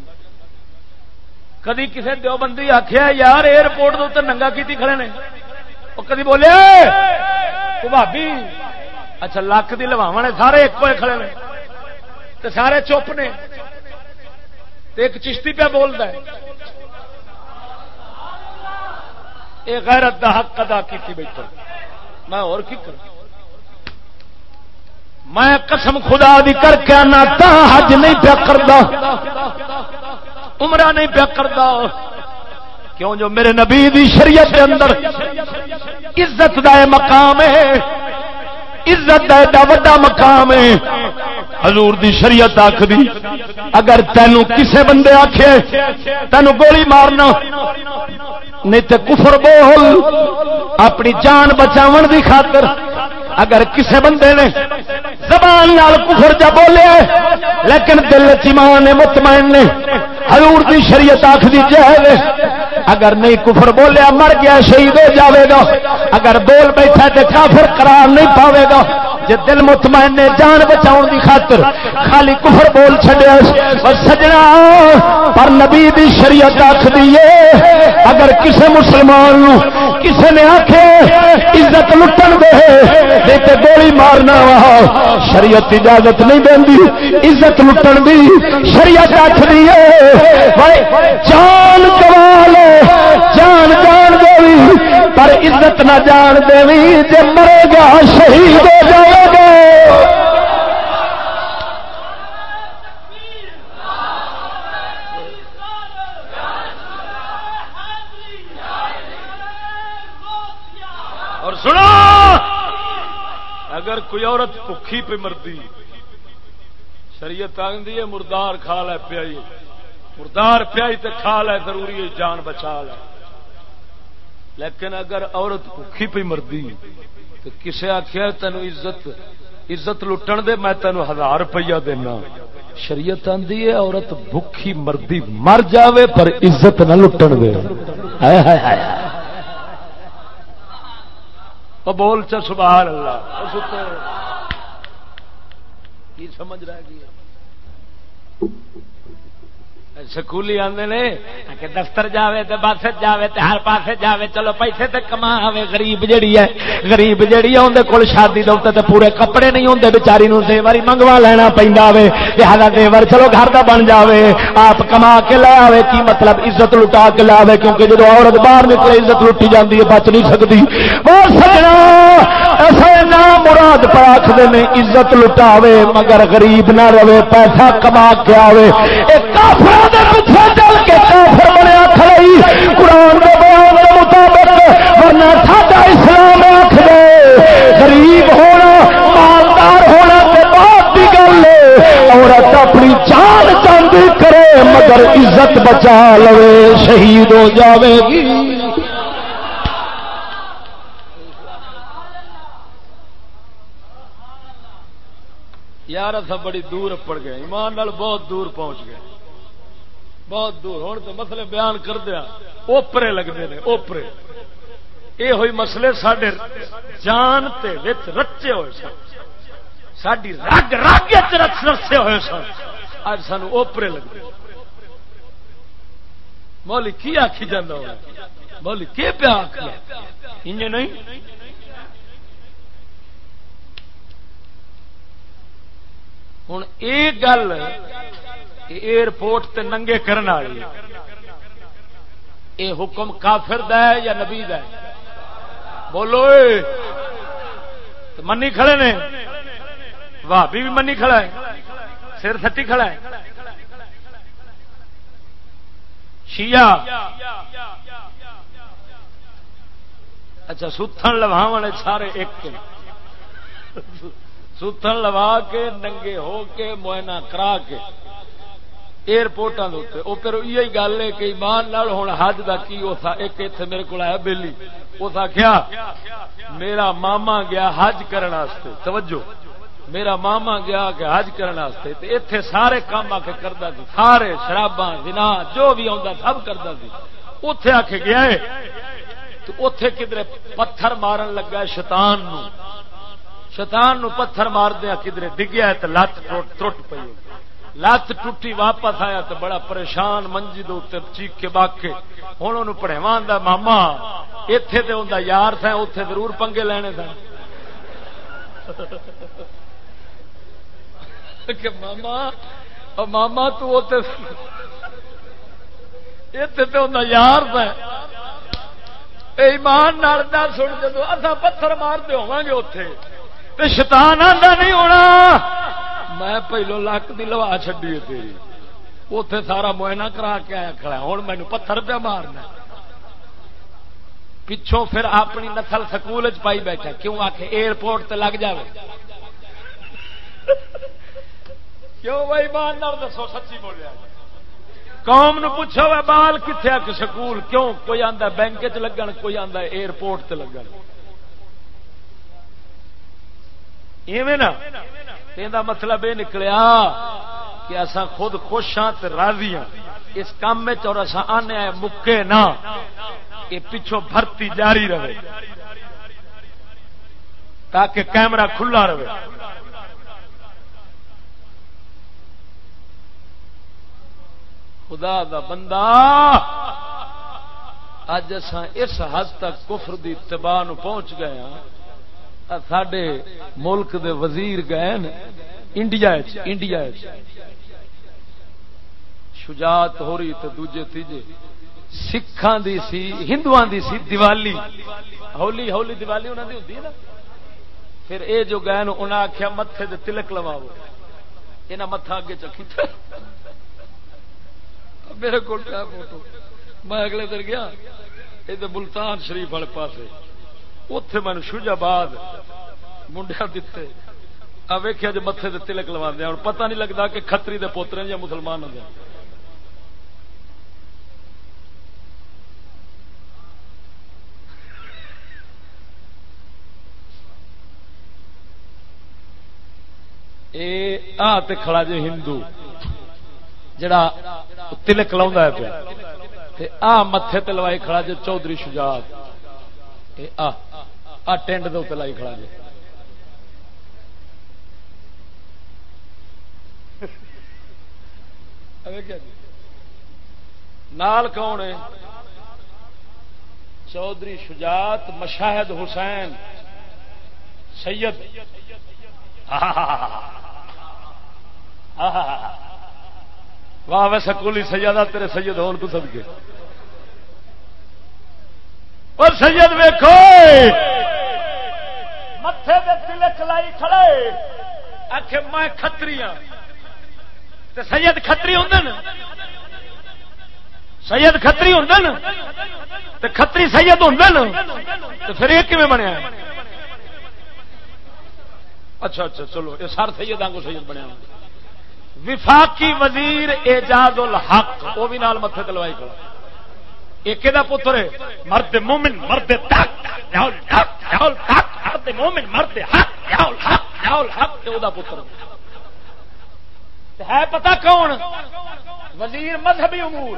Speaker 1: کدی کسی دو بندی آخیا یار ایئرپورٹ ننگا کی کھڑے نے۔ وہ کدی بولے بھابی اچھا لکھ دی لواو نے سارے ایک کھڑے نے۔ تو سارے چپ نے۔ ایک چشتی پہ بولتا ہے۔ یہ غیرت دا حق ادا کی بیٹھا میں اور کی کروں؟ میں قسم خدا دی کر کے آنا، تا حج نہیں پیا کرتا عمرہ نہیں پیا کرتا کیوں جو میرے نبی دی شریعت کے اندر عزت دا مقام ہے عزت دا ایڈا وڈا مقام ہے۔ حضور دی شریعت آخ دی اگر تینوں کسے بندے آخے تینوں گولی مارنا، نہیں تو کفر بول، اپنی جان بچاو دی خاطر اگر کسے بندے نے زبان نال کفر جا بولے، لیکن دل چمان نے مطمئن نے، حضور دی شریعت آخ دی اگر نہیں کفر بولیا، مر گیا، شہید ہو جاوے گا۔ اگر بول بیٹھا تو کافر قرار نہیں پاوے گا۔ جی دل مطمئن نے جان بچاؤ دی خاطر خالی کفر بول چڈیا سجنا، پر نبی دی شریعت آخ دیے اگر کسے مسلمان نو کسے نے آخے عزت لٹن دے تے گولی مارنا وا، شریعت اجازت نہیں دینی، عزت لٹن دی شریعت آخ دیے جان گوا لو جان جان دے۔ پر عزت نہ جان دے جی مرے گا، شہید ہو جائے گا۔ اور سنو، اگر کوئی عورت بکھی پہ مردی، شریعت آدھی ہے مردار کھا لے پیائی، مردار پیائی تو کھا لے، ضروری ہے جان بچا لے۔ لیکن اگر عورت بکھی پہ مردی، تو کسے آخیا تین عزت عزت لٹن دے، میں تین ہزار روپیہ دینا۔ شریعت آدھی ہے عورت بکھی مردی مر جاوے، پر عزت نہ لٹن دے۔ بول چ سبحان اللہ۔ کی سمجھ رہا گی سکولی آدھے نے کہ دفتر جاوے تے بس جاوے تے ہر پاسے جاوے، چلو پیسے تے کما آوے غریب جڑی ہے، غریب جڑی ہے اندر کول شادی دے تے پورے کپڑے نہیں ہوندے، بیچاری نو دیواری منگوا لینا پیندا وے، لہذا دیور چلو گھر دا بن جاوے، آپ کما کے لے آوے، کی مطلب عزت لٹا کے لے آوے، کیونکہ جدو عورت باہر نکلے، عزت لٹی جاندی ہے، بچ نہیں سکدی۔ او سجنا ایسے نا مراد پر آکھدے نے، عزت لٹاوے، مگر غریب نہ رہے، پیسہ کما کے آوے۔ اے کافر پیچھے چل کے کافر بنیا کھڑائی قرآن کے بیان کے مطابق، ورنہ ساڈا اسلام آخ دے۔ غریب ہونا، مالدار ہونا کے بعد کی گل عورت اپنی جان چاندی کرے، مگر عزت بچا لو شہید ہو جاوے گی۔ یار اصا بڑی دور پڑ گئے، ایمان نال بہت دور پہنچ گئے۔ بہت دور ہوں تو مسئلے بیان کر دیا۔ اوپرے لگتے ہیں، اوپرے۔ یہ ہوئی مسئلے سڈے جان تے وچ رچے ہوئے سن۔ ساری رگ رگ رسے ہوئے سن۔ اج سان اوپرے لگتے مولی کی آخی جانا مولی کی پیا آخ نہیں؟ ہوں یہ گل ایئرپورٹ تے ننگے کرنے والی یہ حکم کافر دا ہے یا نبی دا ہے؟ بولو منی کھڑے نے؟ بھابی بھی منی کھڑا ہے۔ سر تھٹی کھڑا ہے۔ شیعہ۔ اچھا ستھن لواو سارے ایک ستھن لوا کے، ننگے ہو کے موئنا کرا کے۔ ایئرپورٹوں کے وہ پھر یہ گل ہے کہ ایمان نال ہوں حج کا کی ایک اتنے میرے کو آیا بہلی اس آخیا میرا ماما گیا حج کرنے توجہ میرا ماما گیا کہ حج کرنے اتے سارے کام آ کے کرتا سی سارے شراباں دنا جو بھی آتا سب کرتا سی اتے آ کے گیا تو اتے کدھر پتھر مارن لگا شیطان نو شیطان نو پتھر ماردیا کدھر ڈگیا تو لت ٹوٹ پی لت ٹوٹی واپس آیا تو بڑا پریشان، منجی دے چیک کے باقے۔ ہوں ان پڑھےوان دا ماما اتے تو ان یار تھا اتے ضرور پنگے لینے سن
Speaker 2: کہ ماما ماما تو یار ایمان نالدا سن جدو اصا پتھر مارتے ہوا گے اتے تو شیطان آدھا نہیں ہونا۔ میں پہلو لک دی لوا چڈی تیری۔ اتے سارا معائنہ کرا کے آیا کھڑا ہوں مینو پتھر پہ مارنا پچھوں پھر اپنی نسل سکول پائی بیٹھا کیوں آ کے ایئرپورٹ تے لگ جائے کیوں بھائی مان دسو سچی بولیا قوم نو پوچھو بال کتنے آ کے سکول؟ کیوں کوئی آتا بینک چ لگن، کوئی آتا ایئرپورٹ تے لگن؟ ایویں نا؟ یہ مطلب یہ نکلیا کہ اصا خود خوش ہاں راضی ہاں۔ اس کام اور اصا آنے مکے نہ۔ یہ پچھوں بھرتی جاری رہے۔ تاکہ کیمرہ کھلا رہے۔ خدا دا بندہ۔ اج اس حد تک کفر دی اتباع پہنچ گئے ہاں۔ سڈے ملک دے وزیر گئے انڈیا انڈیا شجاعت ہو رہی تو دوجے، تیجے۔ سکھان دی سی ہندو دی سی دیوالی۔ ہولی ہولی دیوالی انہوں دی ہوتی ہے نا؟ پھر اے جو گئے انہیں آخیا متے دے تلک لواؤ۔ یہ متا اگے چکی میرے کو فوٹو میں اگلے دن گیا یہ ملتان شریف والے پاس اتے میں شوجاباد منڈیا دیتے ویخیا جو متے دے تلک لوا دیا ہوں پتہ نہیں لگتا کہ کتری دے پوترے یا مسلمان ہوں تے کھڑا جے ہندو جڑا تلک لا پیا۔ آ متے تلوائی کھڑا جے چودھری شجاعت۔ آ ٹینڈ دے لائی کھڑا جے۔ جی؟ نال کون ہے؟ چودھری شجاعت مشاہد حسین سید۔ واہ وے سکولی سیادہ تیرے سید ہون تو سب کے اور سید ویکو متے تلک لائی کھڑے۔ آخ میں کتری ہاں۔ سید کتری ہوں سید کتری ہوں کتری سید ہوں تو پھر یہ کیون بنیا؟ اچھا اچھا چلو، یہ سر سید آگو سید بنیا۔ وفاقی وزیر اعجاز الحق وہ بھی نال متے تلوائی کرو ایک پتر ہے؟ مرد مومن، مرد مرد مومن، مرد حق۔ پتر۔ ہے پتا کون؟ وزیر مذہبی امور۔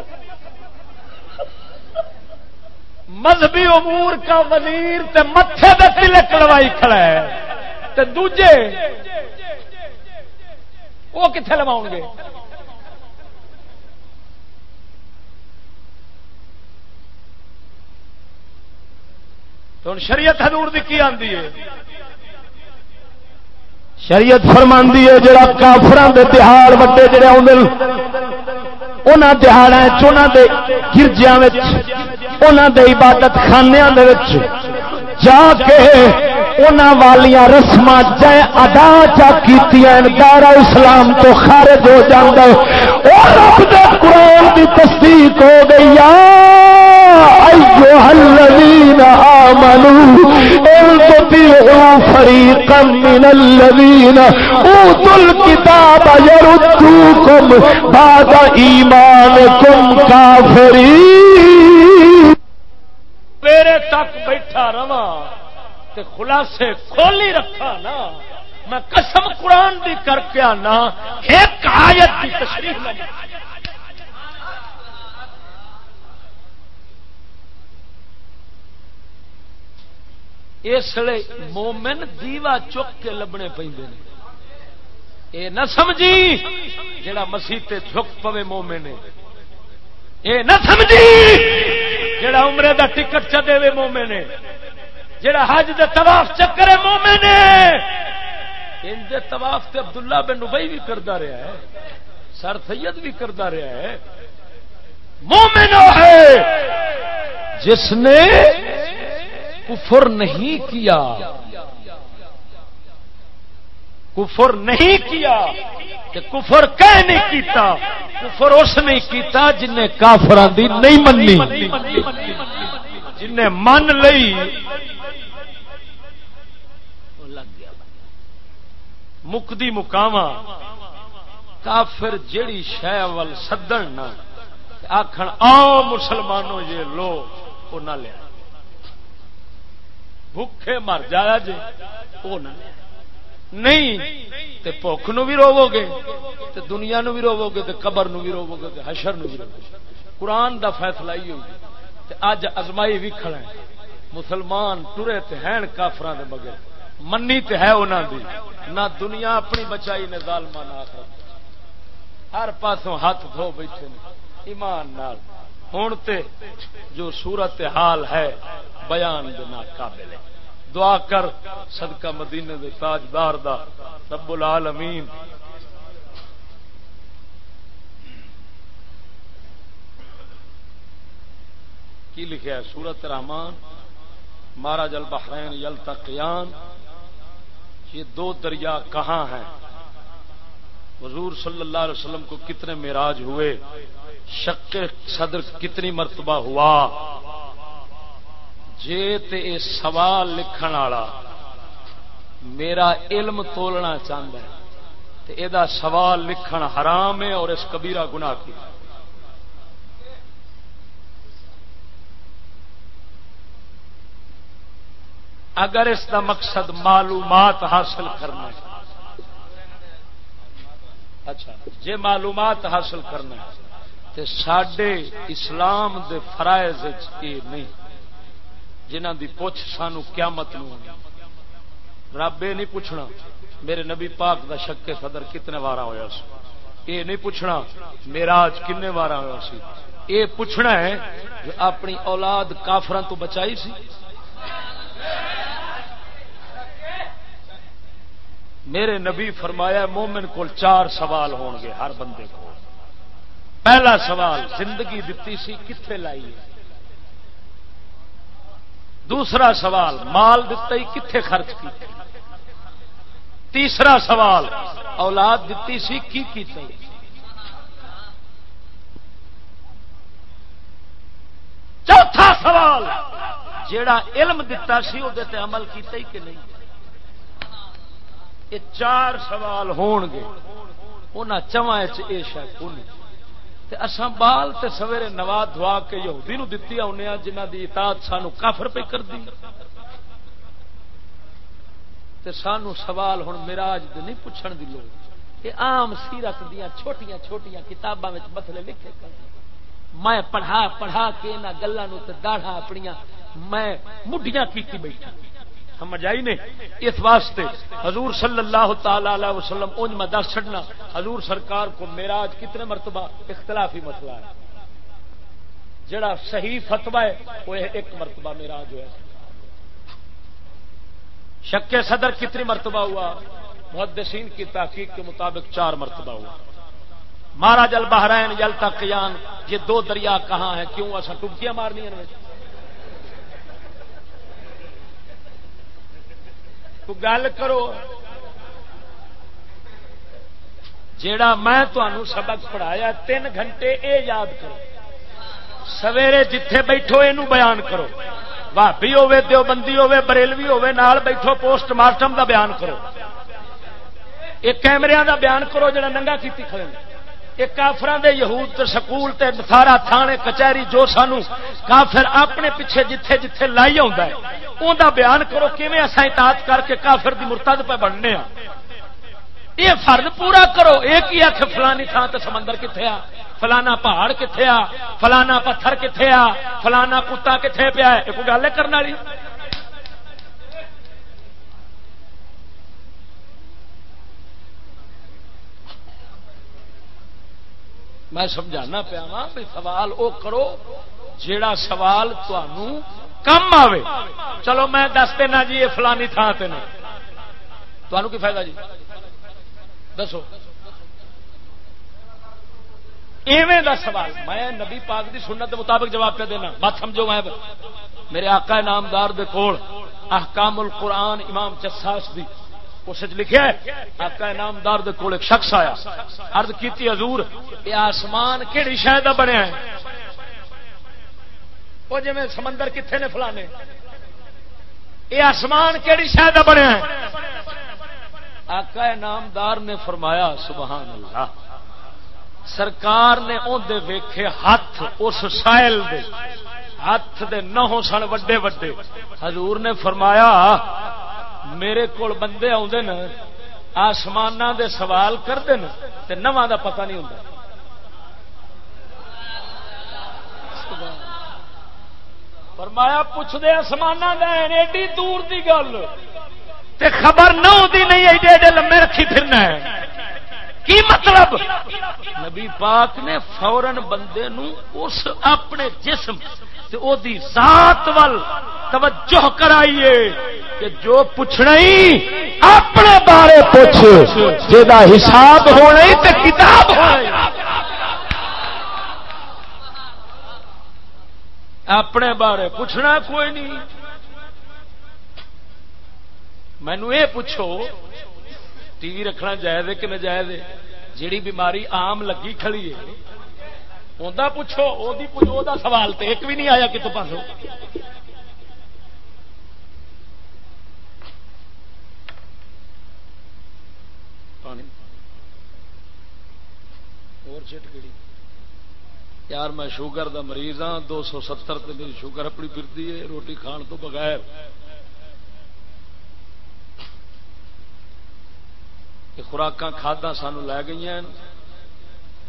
Speaker 2: مذہبی امور کا وزیر تے متے دے تلک لوائی کھڑا ہے۔ تے دوجے وہ کتنے لوا گے؟ تو شریعت حضور دی کی آندی ہے؟ شریعت فرماندی ہے جڑا کافران دے تہاڑ وڈے جڑے آدھے انہوں تہاڑا چونا دے گرجیا انہوں دے عبادت خانے جا کے انہوں والیاں رسم جائے ادا چا کی دارا اسلام تو خارج ہو جاتا اور رب دے قرآن کی تصدیق ہو گئی الذين آمنوا إن تطيعوا فريقا من الذين أوتوا الكتاب يردوكم بعد إيمانكم كافرين. میرے تک بیٹھا رواں تے خلاصے کھولی رکھا نا۔ میں قسم قرآن دی کر کے آنا ایک آیت کی تشریح میں۔ اس لیے مومن دیوا چک کے لبنے پہ اے نہ سمجھی جڑا مسیح چک پوے مومن اے نہ سمجھی جڑا عمرے دا ٹکٹ چ مومے نے۔ جڑا حج دے طواف چکر مومے نے۔
Speaker 1: اندر طواف تے عبداللہ بن نبئی بھی کرتا رہا ہے۔ سر سید بھی کرتا رہا ہے۔ مومن ہے جس نے کفر نہیں کیا۔ کفر نہیں کیا کہ کفر کہہ نہیں کیتا، کفر اس نہیں کیتا جن نے کافران دی نہیں مننی جن نے من لئی۔ مکدی مکاوا کافر جیڑی شہ ول سدن نہ آخر آؤ مسلمانوں یہ لو وہ نہ لیا۔ بھوکھے مر جایا جی۔ وہ نہ نہیں، تے بھوک نو بھی روو گے، تے دنیا نو بھی روو گے، تے قبر نو بھی روو گے، تے حشر نو بھی روو گے۔ قرآن دا فیصلہ ہی ہوگی تے اج ازمائی بھی کھڑا ہے۔ مسلمان ٹرے تے ہیں کافران دے بغیر منی تے ہے انہاں دی۔ نہ دنیا اپنی بچائی نے ظالمان آخرت۔ ہر پاسوں ہاتھ دھو بیٹھے نے۔ ایمان نال۔ ہوں تے جو صورت حال ہے، بیان دینا قابل ہے۔ دعا کر صدقہ مدینے دے تاجدار دا رب العالمین۔ کی لکھا ہے؟ سورت رحمان مارا جل بحرین یل تقیان یہ دو دریا کہاں ہیں؟ حضور صلی اللہ علیہ وسلم کو کتنے میراج ہوئے؟ شک صدر کتنی مرتبہ ہوا۔ جے تے اے سوال لکھن والا میرا علم تولنا چاہتا ہے تے اے دا سوال لکھن حرام ہے اور اس کبیرہ گناہ کی۔ اگر اس دا مقصد معلومات حاصل کرنا ہے۔ اچھا جے معلومات حاصل کرنا تے سڈے اسلام دے فرائض یہ نہیں۔ جنہ دی پوچھ سانو قیامت نو رب یہ نہیں پوچھنا میرے نبی پاک دا شک صدر کتنے وار ہوا سی۔ یہ نہیں پوچھنا میرا آج کن وار ہوا سی۔ یہ پوچھنا ہے جو اپنی اولاد کافران تو بچائی سی۔ میرے نبی فرمایا مومن کو چار سوال ہون گے ہر بندے کو پہلا سوال زندگی دیتی سی کتنے لائی دوسرا سوال مال دتا ہی کتنے خرچ کی تیسرا سوال اولاد دیتی سی کی کیتے چوتھا سوال جیڑا علم دتا سی وہ عمل کیتا ہی کہ نہیں؟ یہ چار سوال ہون گے انہوں چواں یہ شاید اساں بال تے سویرے نوا دعا کے یہودی نو دتی آنے جنہ دی اطاعت سانو کافر پہ کر دی تے سانو سوال ہن میراج دے نہیں پوچھن دی لوڑ۔ یہ عام سیرت دیا چھوٹیاں چھوٹیاں کتاباں وچ مسئلے لکھے کر میں پڑھا پڑھا کے انہاں گلاں نو تے داڑھا اپنیاں میں مڈیاں کیتی بیٹھا۔ سمجھ آئی نہیں؟ اس واسطے حضور صلی اللہ تعالی علیہ وسلم انج میں دس چڑنا حضور سرکار کو میراج کتنے مرتبہ اختلافی مسئلہ ہے۔ جڑا صحیح فتوا ہے، وہ ایک مرتبہ میراج ہوا شک صدر کتنی مرتبہ ہوا؟ محدثین کی تحقیق کے مطابق چار مرتبہ ہوا۔ مہاراج البحرین یل تک یہ دو دریا کہاں ہیں؟ کیوں؟ ایسا ٹبکیاں مارنی ہیں تو گل کرو۔ جیڑا میں تمہوں سبق پڑھایا، تین گھنٹے اے یاد کرو۔ سویرے جتھے بیٹھو یہ بیان کرو۔ بھابی ہوے دیو بندی ہوے بریلوی ہوے نال بیٹھو، پوسٹ مارٹم دا بیان کرو۔ ایک کیمرے دا بیان کرو، جڑا ننگا کیتی کھڑے ایک کافران دے یہود تے سکول تے سارا تھانے کچہری جو سانو کافر اپنے پیچھے جتھے جتھے لائی ہے ان بیان کرو کیون اصا اطاعت کر کے کافر دی مرتد پہ بننے ہاں۔ یہ فرد پورا کرو، ایک ہی آخ فلانی تھان تے سمندر کتنے آ؟ فلانا پہاڑ کتنے آ؟ فلانا پتھر کتنے آ؟ فلانا کتا کتنے پیا ہے؟ کوئی گل کرنے والی؟ میں سمجھانا پیا وا بھی سوال او کرو جیڑا سوال کم آوے۔ چلو میں دس دینا جی یہ فلانی تھان تمہوں کی فائدہ جی؟ دسو۔ ایویں دا سوال۔ میں نبی پاک دی سنت کے مطابق جواب پہ دینا۔ بات سمجھو میں میرے آقا نامدار دے کول احکام القرآن امام جساس دی۔ اس لکھا ہے، آقا نامدار دے کول ایک شخص آیا، عرض کیتی حضور یہ آسمان کہڑی شاید بنیا ہے؟ وہ جی سمندر کتنے نے فلانے؟ یہ آسمان کہڑی شاید بنیا ہے؟ آقا نامدار نے فرمایا، سبحان اللہ، سرکار نے اندر ویکھے ہاتھ اس سائل دے، ہاتھ دے نہوں سن وڈے وڈے۔ حضور نے فرمایا میرے کول بندے آدھے نا آسمان دے سوال کرتے ہیں نواں دا پتہ نہیں ہوتا فرمایا پوچھتے آسمان ایڈی دور دی گل۔ تے خبر نہ ہوتی نہیں، ایڈے ایڈے لمے رکھی پھرنا ہے۔ کی مطلب؟ نبی پاک نے فورن بندے نو اس اپنے جسم او دی ذات ول توجہ کرائیے کہ جو پوچھنا ہی اپنے بارے پوچھ جا حساب ہونا تے کتاب ہونا اپنے بارے پوچھنا کوئی نہیں۔ مینو یہ پوچھو، ٹی وی رکھنا جائز ہے کہ نہ جائز جیڑی بیماری عام لگی کھڑی ہے انہیں پوچھو دا سوال تو ایک بھی نہیں آیا کتوں پاسوں؟ اور چٹ یار میں شوگر دا مریض ہاں دو سو ستر میری شوگر اپنی پھرتی ہے، روٹی کھان تو بغیر۔ خوراک کھادا سانو لے گئی ہیں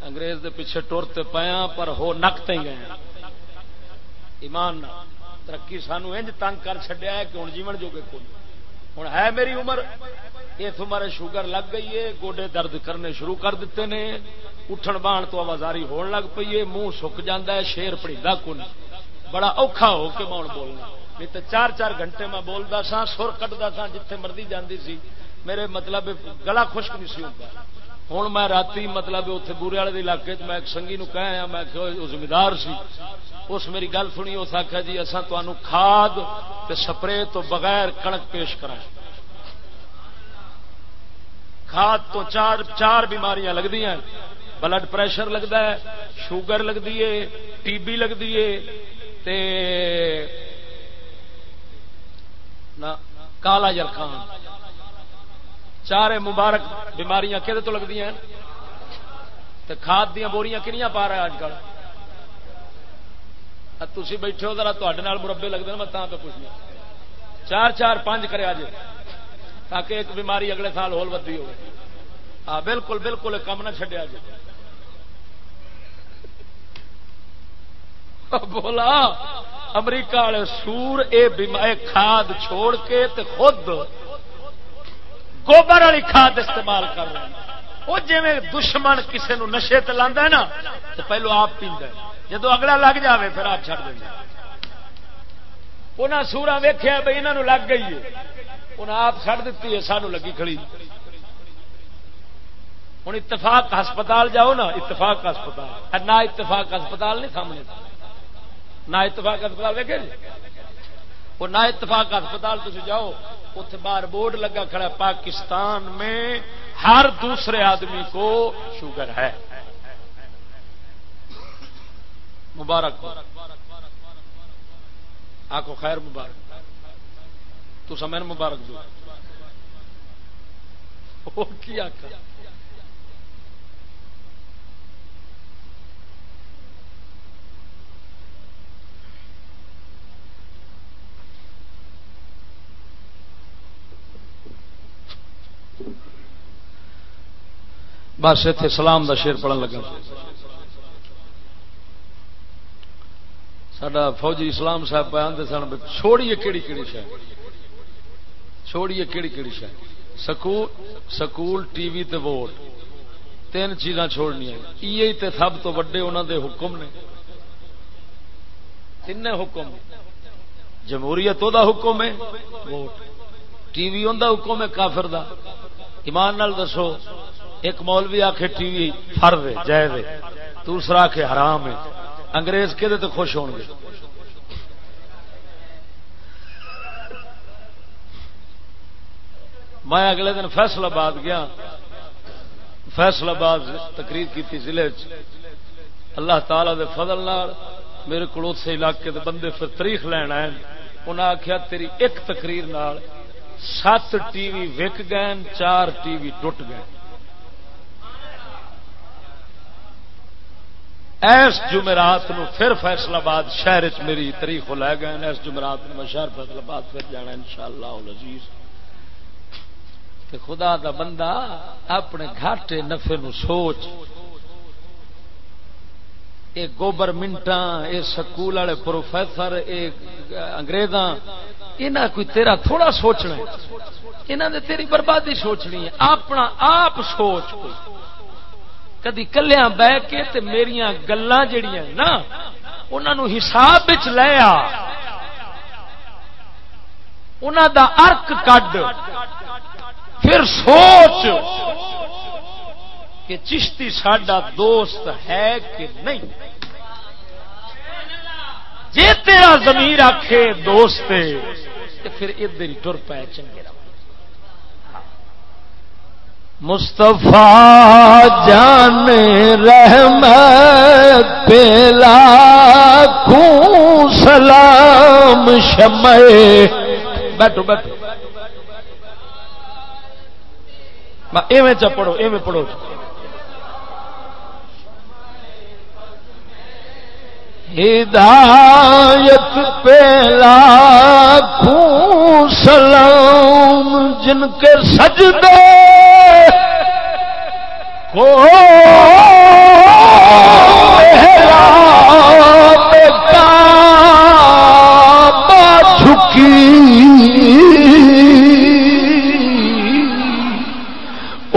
Speaker 1: انگریز دے پیچھے ٹرتے پیا پر ہو نکتے ہی گئے ایمان ترقی سانو انج تنگ کر چڈیا ہے کہ ہوں جیون جو ہوں ہے میری عمر۔ اس عمر شوگر لگ گئی ہے، گوڈے درد کرنے شروع کر دیتے نے۔ اٹھن بان تو آوازاری ہون لگ پی ہے، منہ سک جا شیر پڑی کن بڑا اوکھا ہو کے میں بولنا۔ نہیں تو چار چار گھنٹے میں بولتا سا سر کٹتا سا جتھے مرضی جاندی سی۔ میرے مطلب گلا خشک نہیں سی ہوتا ہوں میں رات مطلب اتنے بورے والے علاقے میں ایک سنگھی نو کہا میں زمیندار سی اس میری گل سنی اس آخیا جی اصا کھاد سپرے تو بغیر کنک پیش کرا کھاد تو چار چار بیماریاں لگتی ہیں بلڈ پریشر لگتا ہے شوگر لگتی ہے ٹی بی لگتی ہے کالا جرخان چار مبارک بیماریاں کہ لگتی ہیں؟ کھاد دیا بوریاں کنیا پا رہا اج کل؟ تھی بیٹھے ہو ذرا تے مربے لگتے ہیں میں پہ پوچھنا چار چار پانچ کرے جی تاکہ ایک بیماری اگلے سال ہول ودی ہو ہاں بالکل بالکل کم نہ چڈیا جی بولا، امریکہ والے سور اے کھاد چھوڑ کے تے خود گوبر والی کھاد استعمال کر رہے ہیں۔ وہ جی دشمن کسی نو نشے تلا نا، تو پہلو آپ پیندا جدو اگلا لگ جاوے، پھر آپ چڑھ دیں انہیں سورا ویخیا بھائی یہاں لگ گئی ہے۔ انہیں آپ چڑ دیتی ہے، سانو لگی کھڑی۔ ہوں اتفاق ہسپتال جاؤ نا، اتفاق ہسپتال۔ نہ اتفاق ہسپتال نہیں سامنے۔ نہ اتفاق ہسپتال ویکے وہ نہ اتفاق ہسپتال تھی جاؤ اتنے باہر بورڈ لگا کھڑا پاکستان میں ہر دوسرے آدمی کو شوگر ہے۔ مبارک آخو خیر مبارک۔ تو سمے مبارک دو۔ کیا بس اتنے سلام دا شیر پڑھن لگا۔ سڈا فوجی اسلام صاحب پہ آدھے سن چھوڑیے کہڑی کہڑی شہ چھوڑیے کہڑی کہڑی شہ سکول سکول، ٹی وی تے ووٹ۔ تین چیزاں چھوڑنیا یہ تے سب تو وڈے انہوں دے حکم نے۔ تین حکم؟ جمہوریت وہ حکم ہے، ووٹ۔ ٹی وی ان حکم ہے، کافر دا۔ ایمان نال دسو، ایک مولوی آخ ٹی وی، فرد جائز دوسرا آخ حرام ہے۔ انگریز کہ خوش ہو گے۔ میں اگلے دن فیصلہ آباد گیا۔ فیصلہ آباد تقریر کی ضلع اللہ تعالی دے فضل نال میرے کو اس علاقے دے بندے پھر تاریخ لین آئے۔ انہیں آخیا تیری ایک تقریر نال سات ٹی وی وک گئے چار ٹی وی ٹوٹ گئے ایس جمعرات نو پھر فیصلہ آباد شہر چ میری تاریخ لے گئے اس جمعرات نو میں شہر فیصلہ آباد پھر جانا ان شاء اللہ عزیز خدا دا بندہ اپنے گھاٹے نفے نو سوچ۔ یہ گوبرمنٹاں یہ سکول والے پروفیسر یہ یہاں کوئی تیرا تھوڑا سوچنا یہاں نے تیری بربادی سوچنی ہے۔ اپنا آپ سوچ کدی کلیا بہ کے تے میرا گلا جڑیاں نا انہوں حساب لیا انہوں دا ارک کڈ۔ پھر سوچ۔ کہ چشتی ساڈا دوست ہے کہ نہیں؟ جی تیرا زمین آخے دوست پھر ادھر ہی ٹر پائے چنگے
Speaker 2: مستفا جان رحمت پیلا خوں سلام شمع
Speaker 1: بیٹھو بیٹھو۔ ایویں چ پڑھو، ایویں پڑھو۔
Speaker 2: ہدایت پہلا خوں سلام جن کے سجدے کو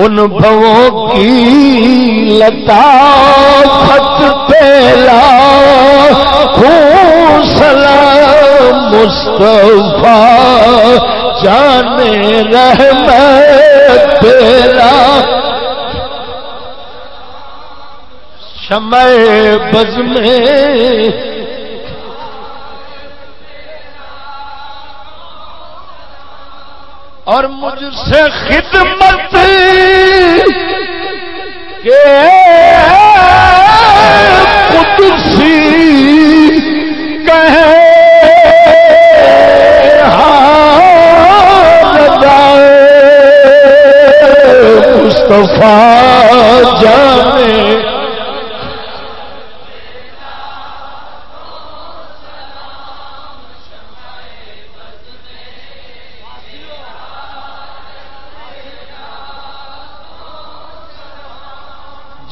Speaker 2: ان بھووں کی لتا خط پیلا خون سلام مصطفیٰ جانے رحمت پیلا شمع بز میں اور مجھ سے خدمت کے قدسی کہے ہاں مصطفیٰ جانے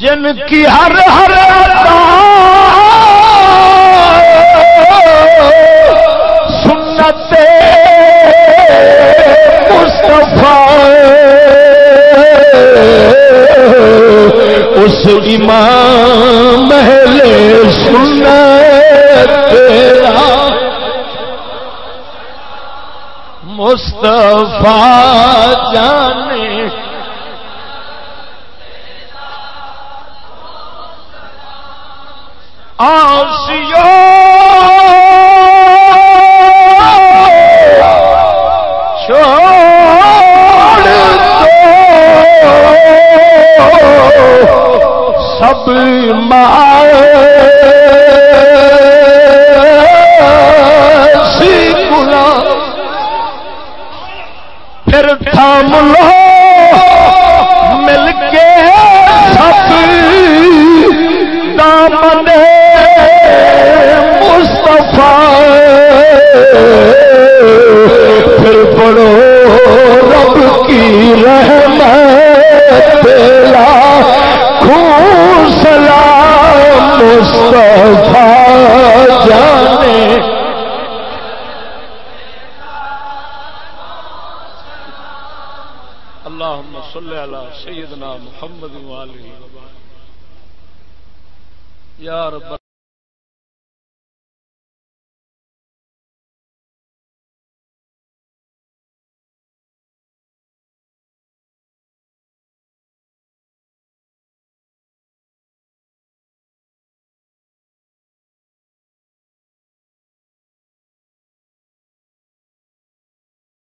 Speaker 2: جن کی ہر ہر سنت مصطفیٰ اس امام محل سنت مصطفیٰ جانے آسیو چھوڑ دو. سب مائے پھر پڑھو رب کی رحمت تیرا خون سلام مصطفیٰ جانے۔
Speaker 1: اللهم صل على سيدنا محمد وآله وبارك يا رب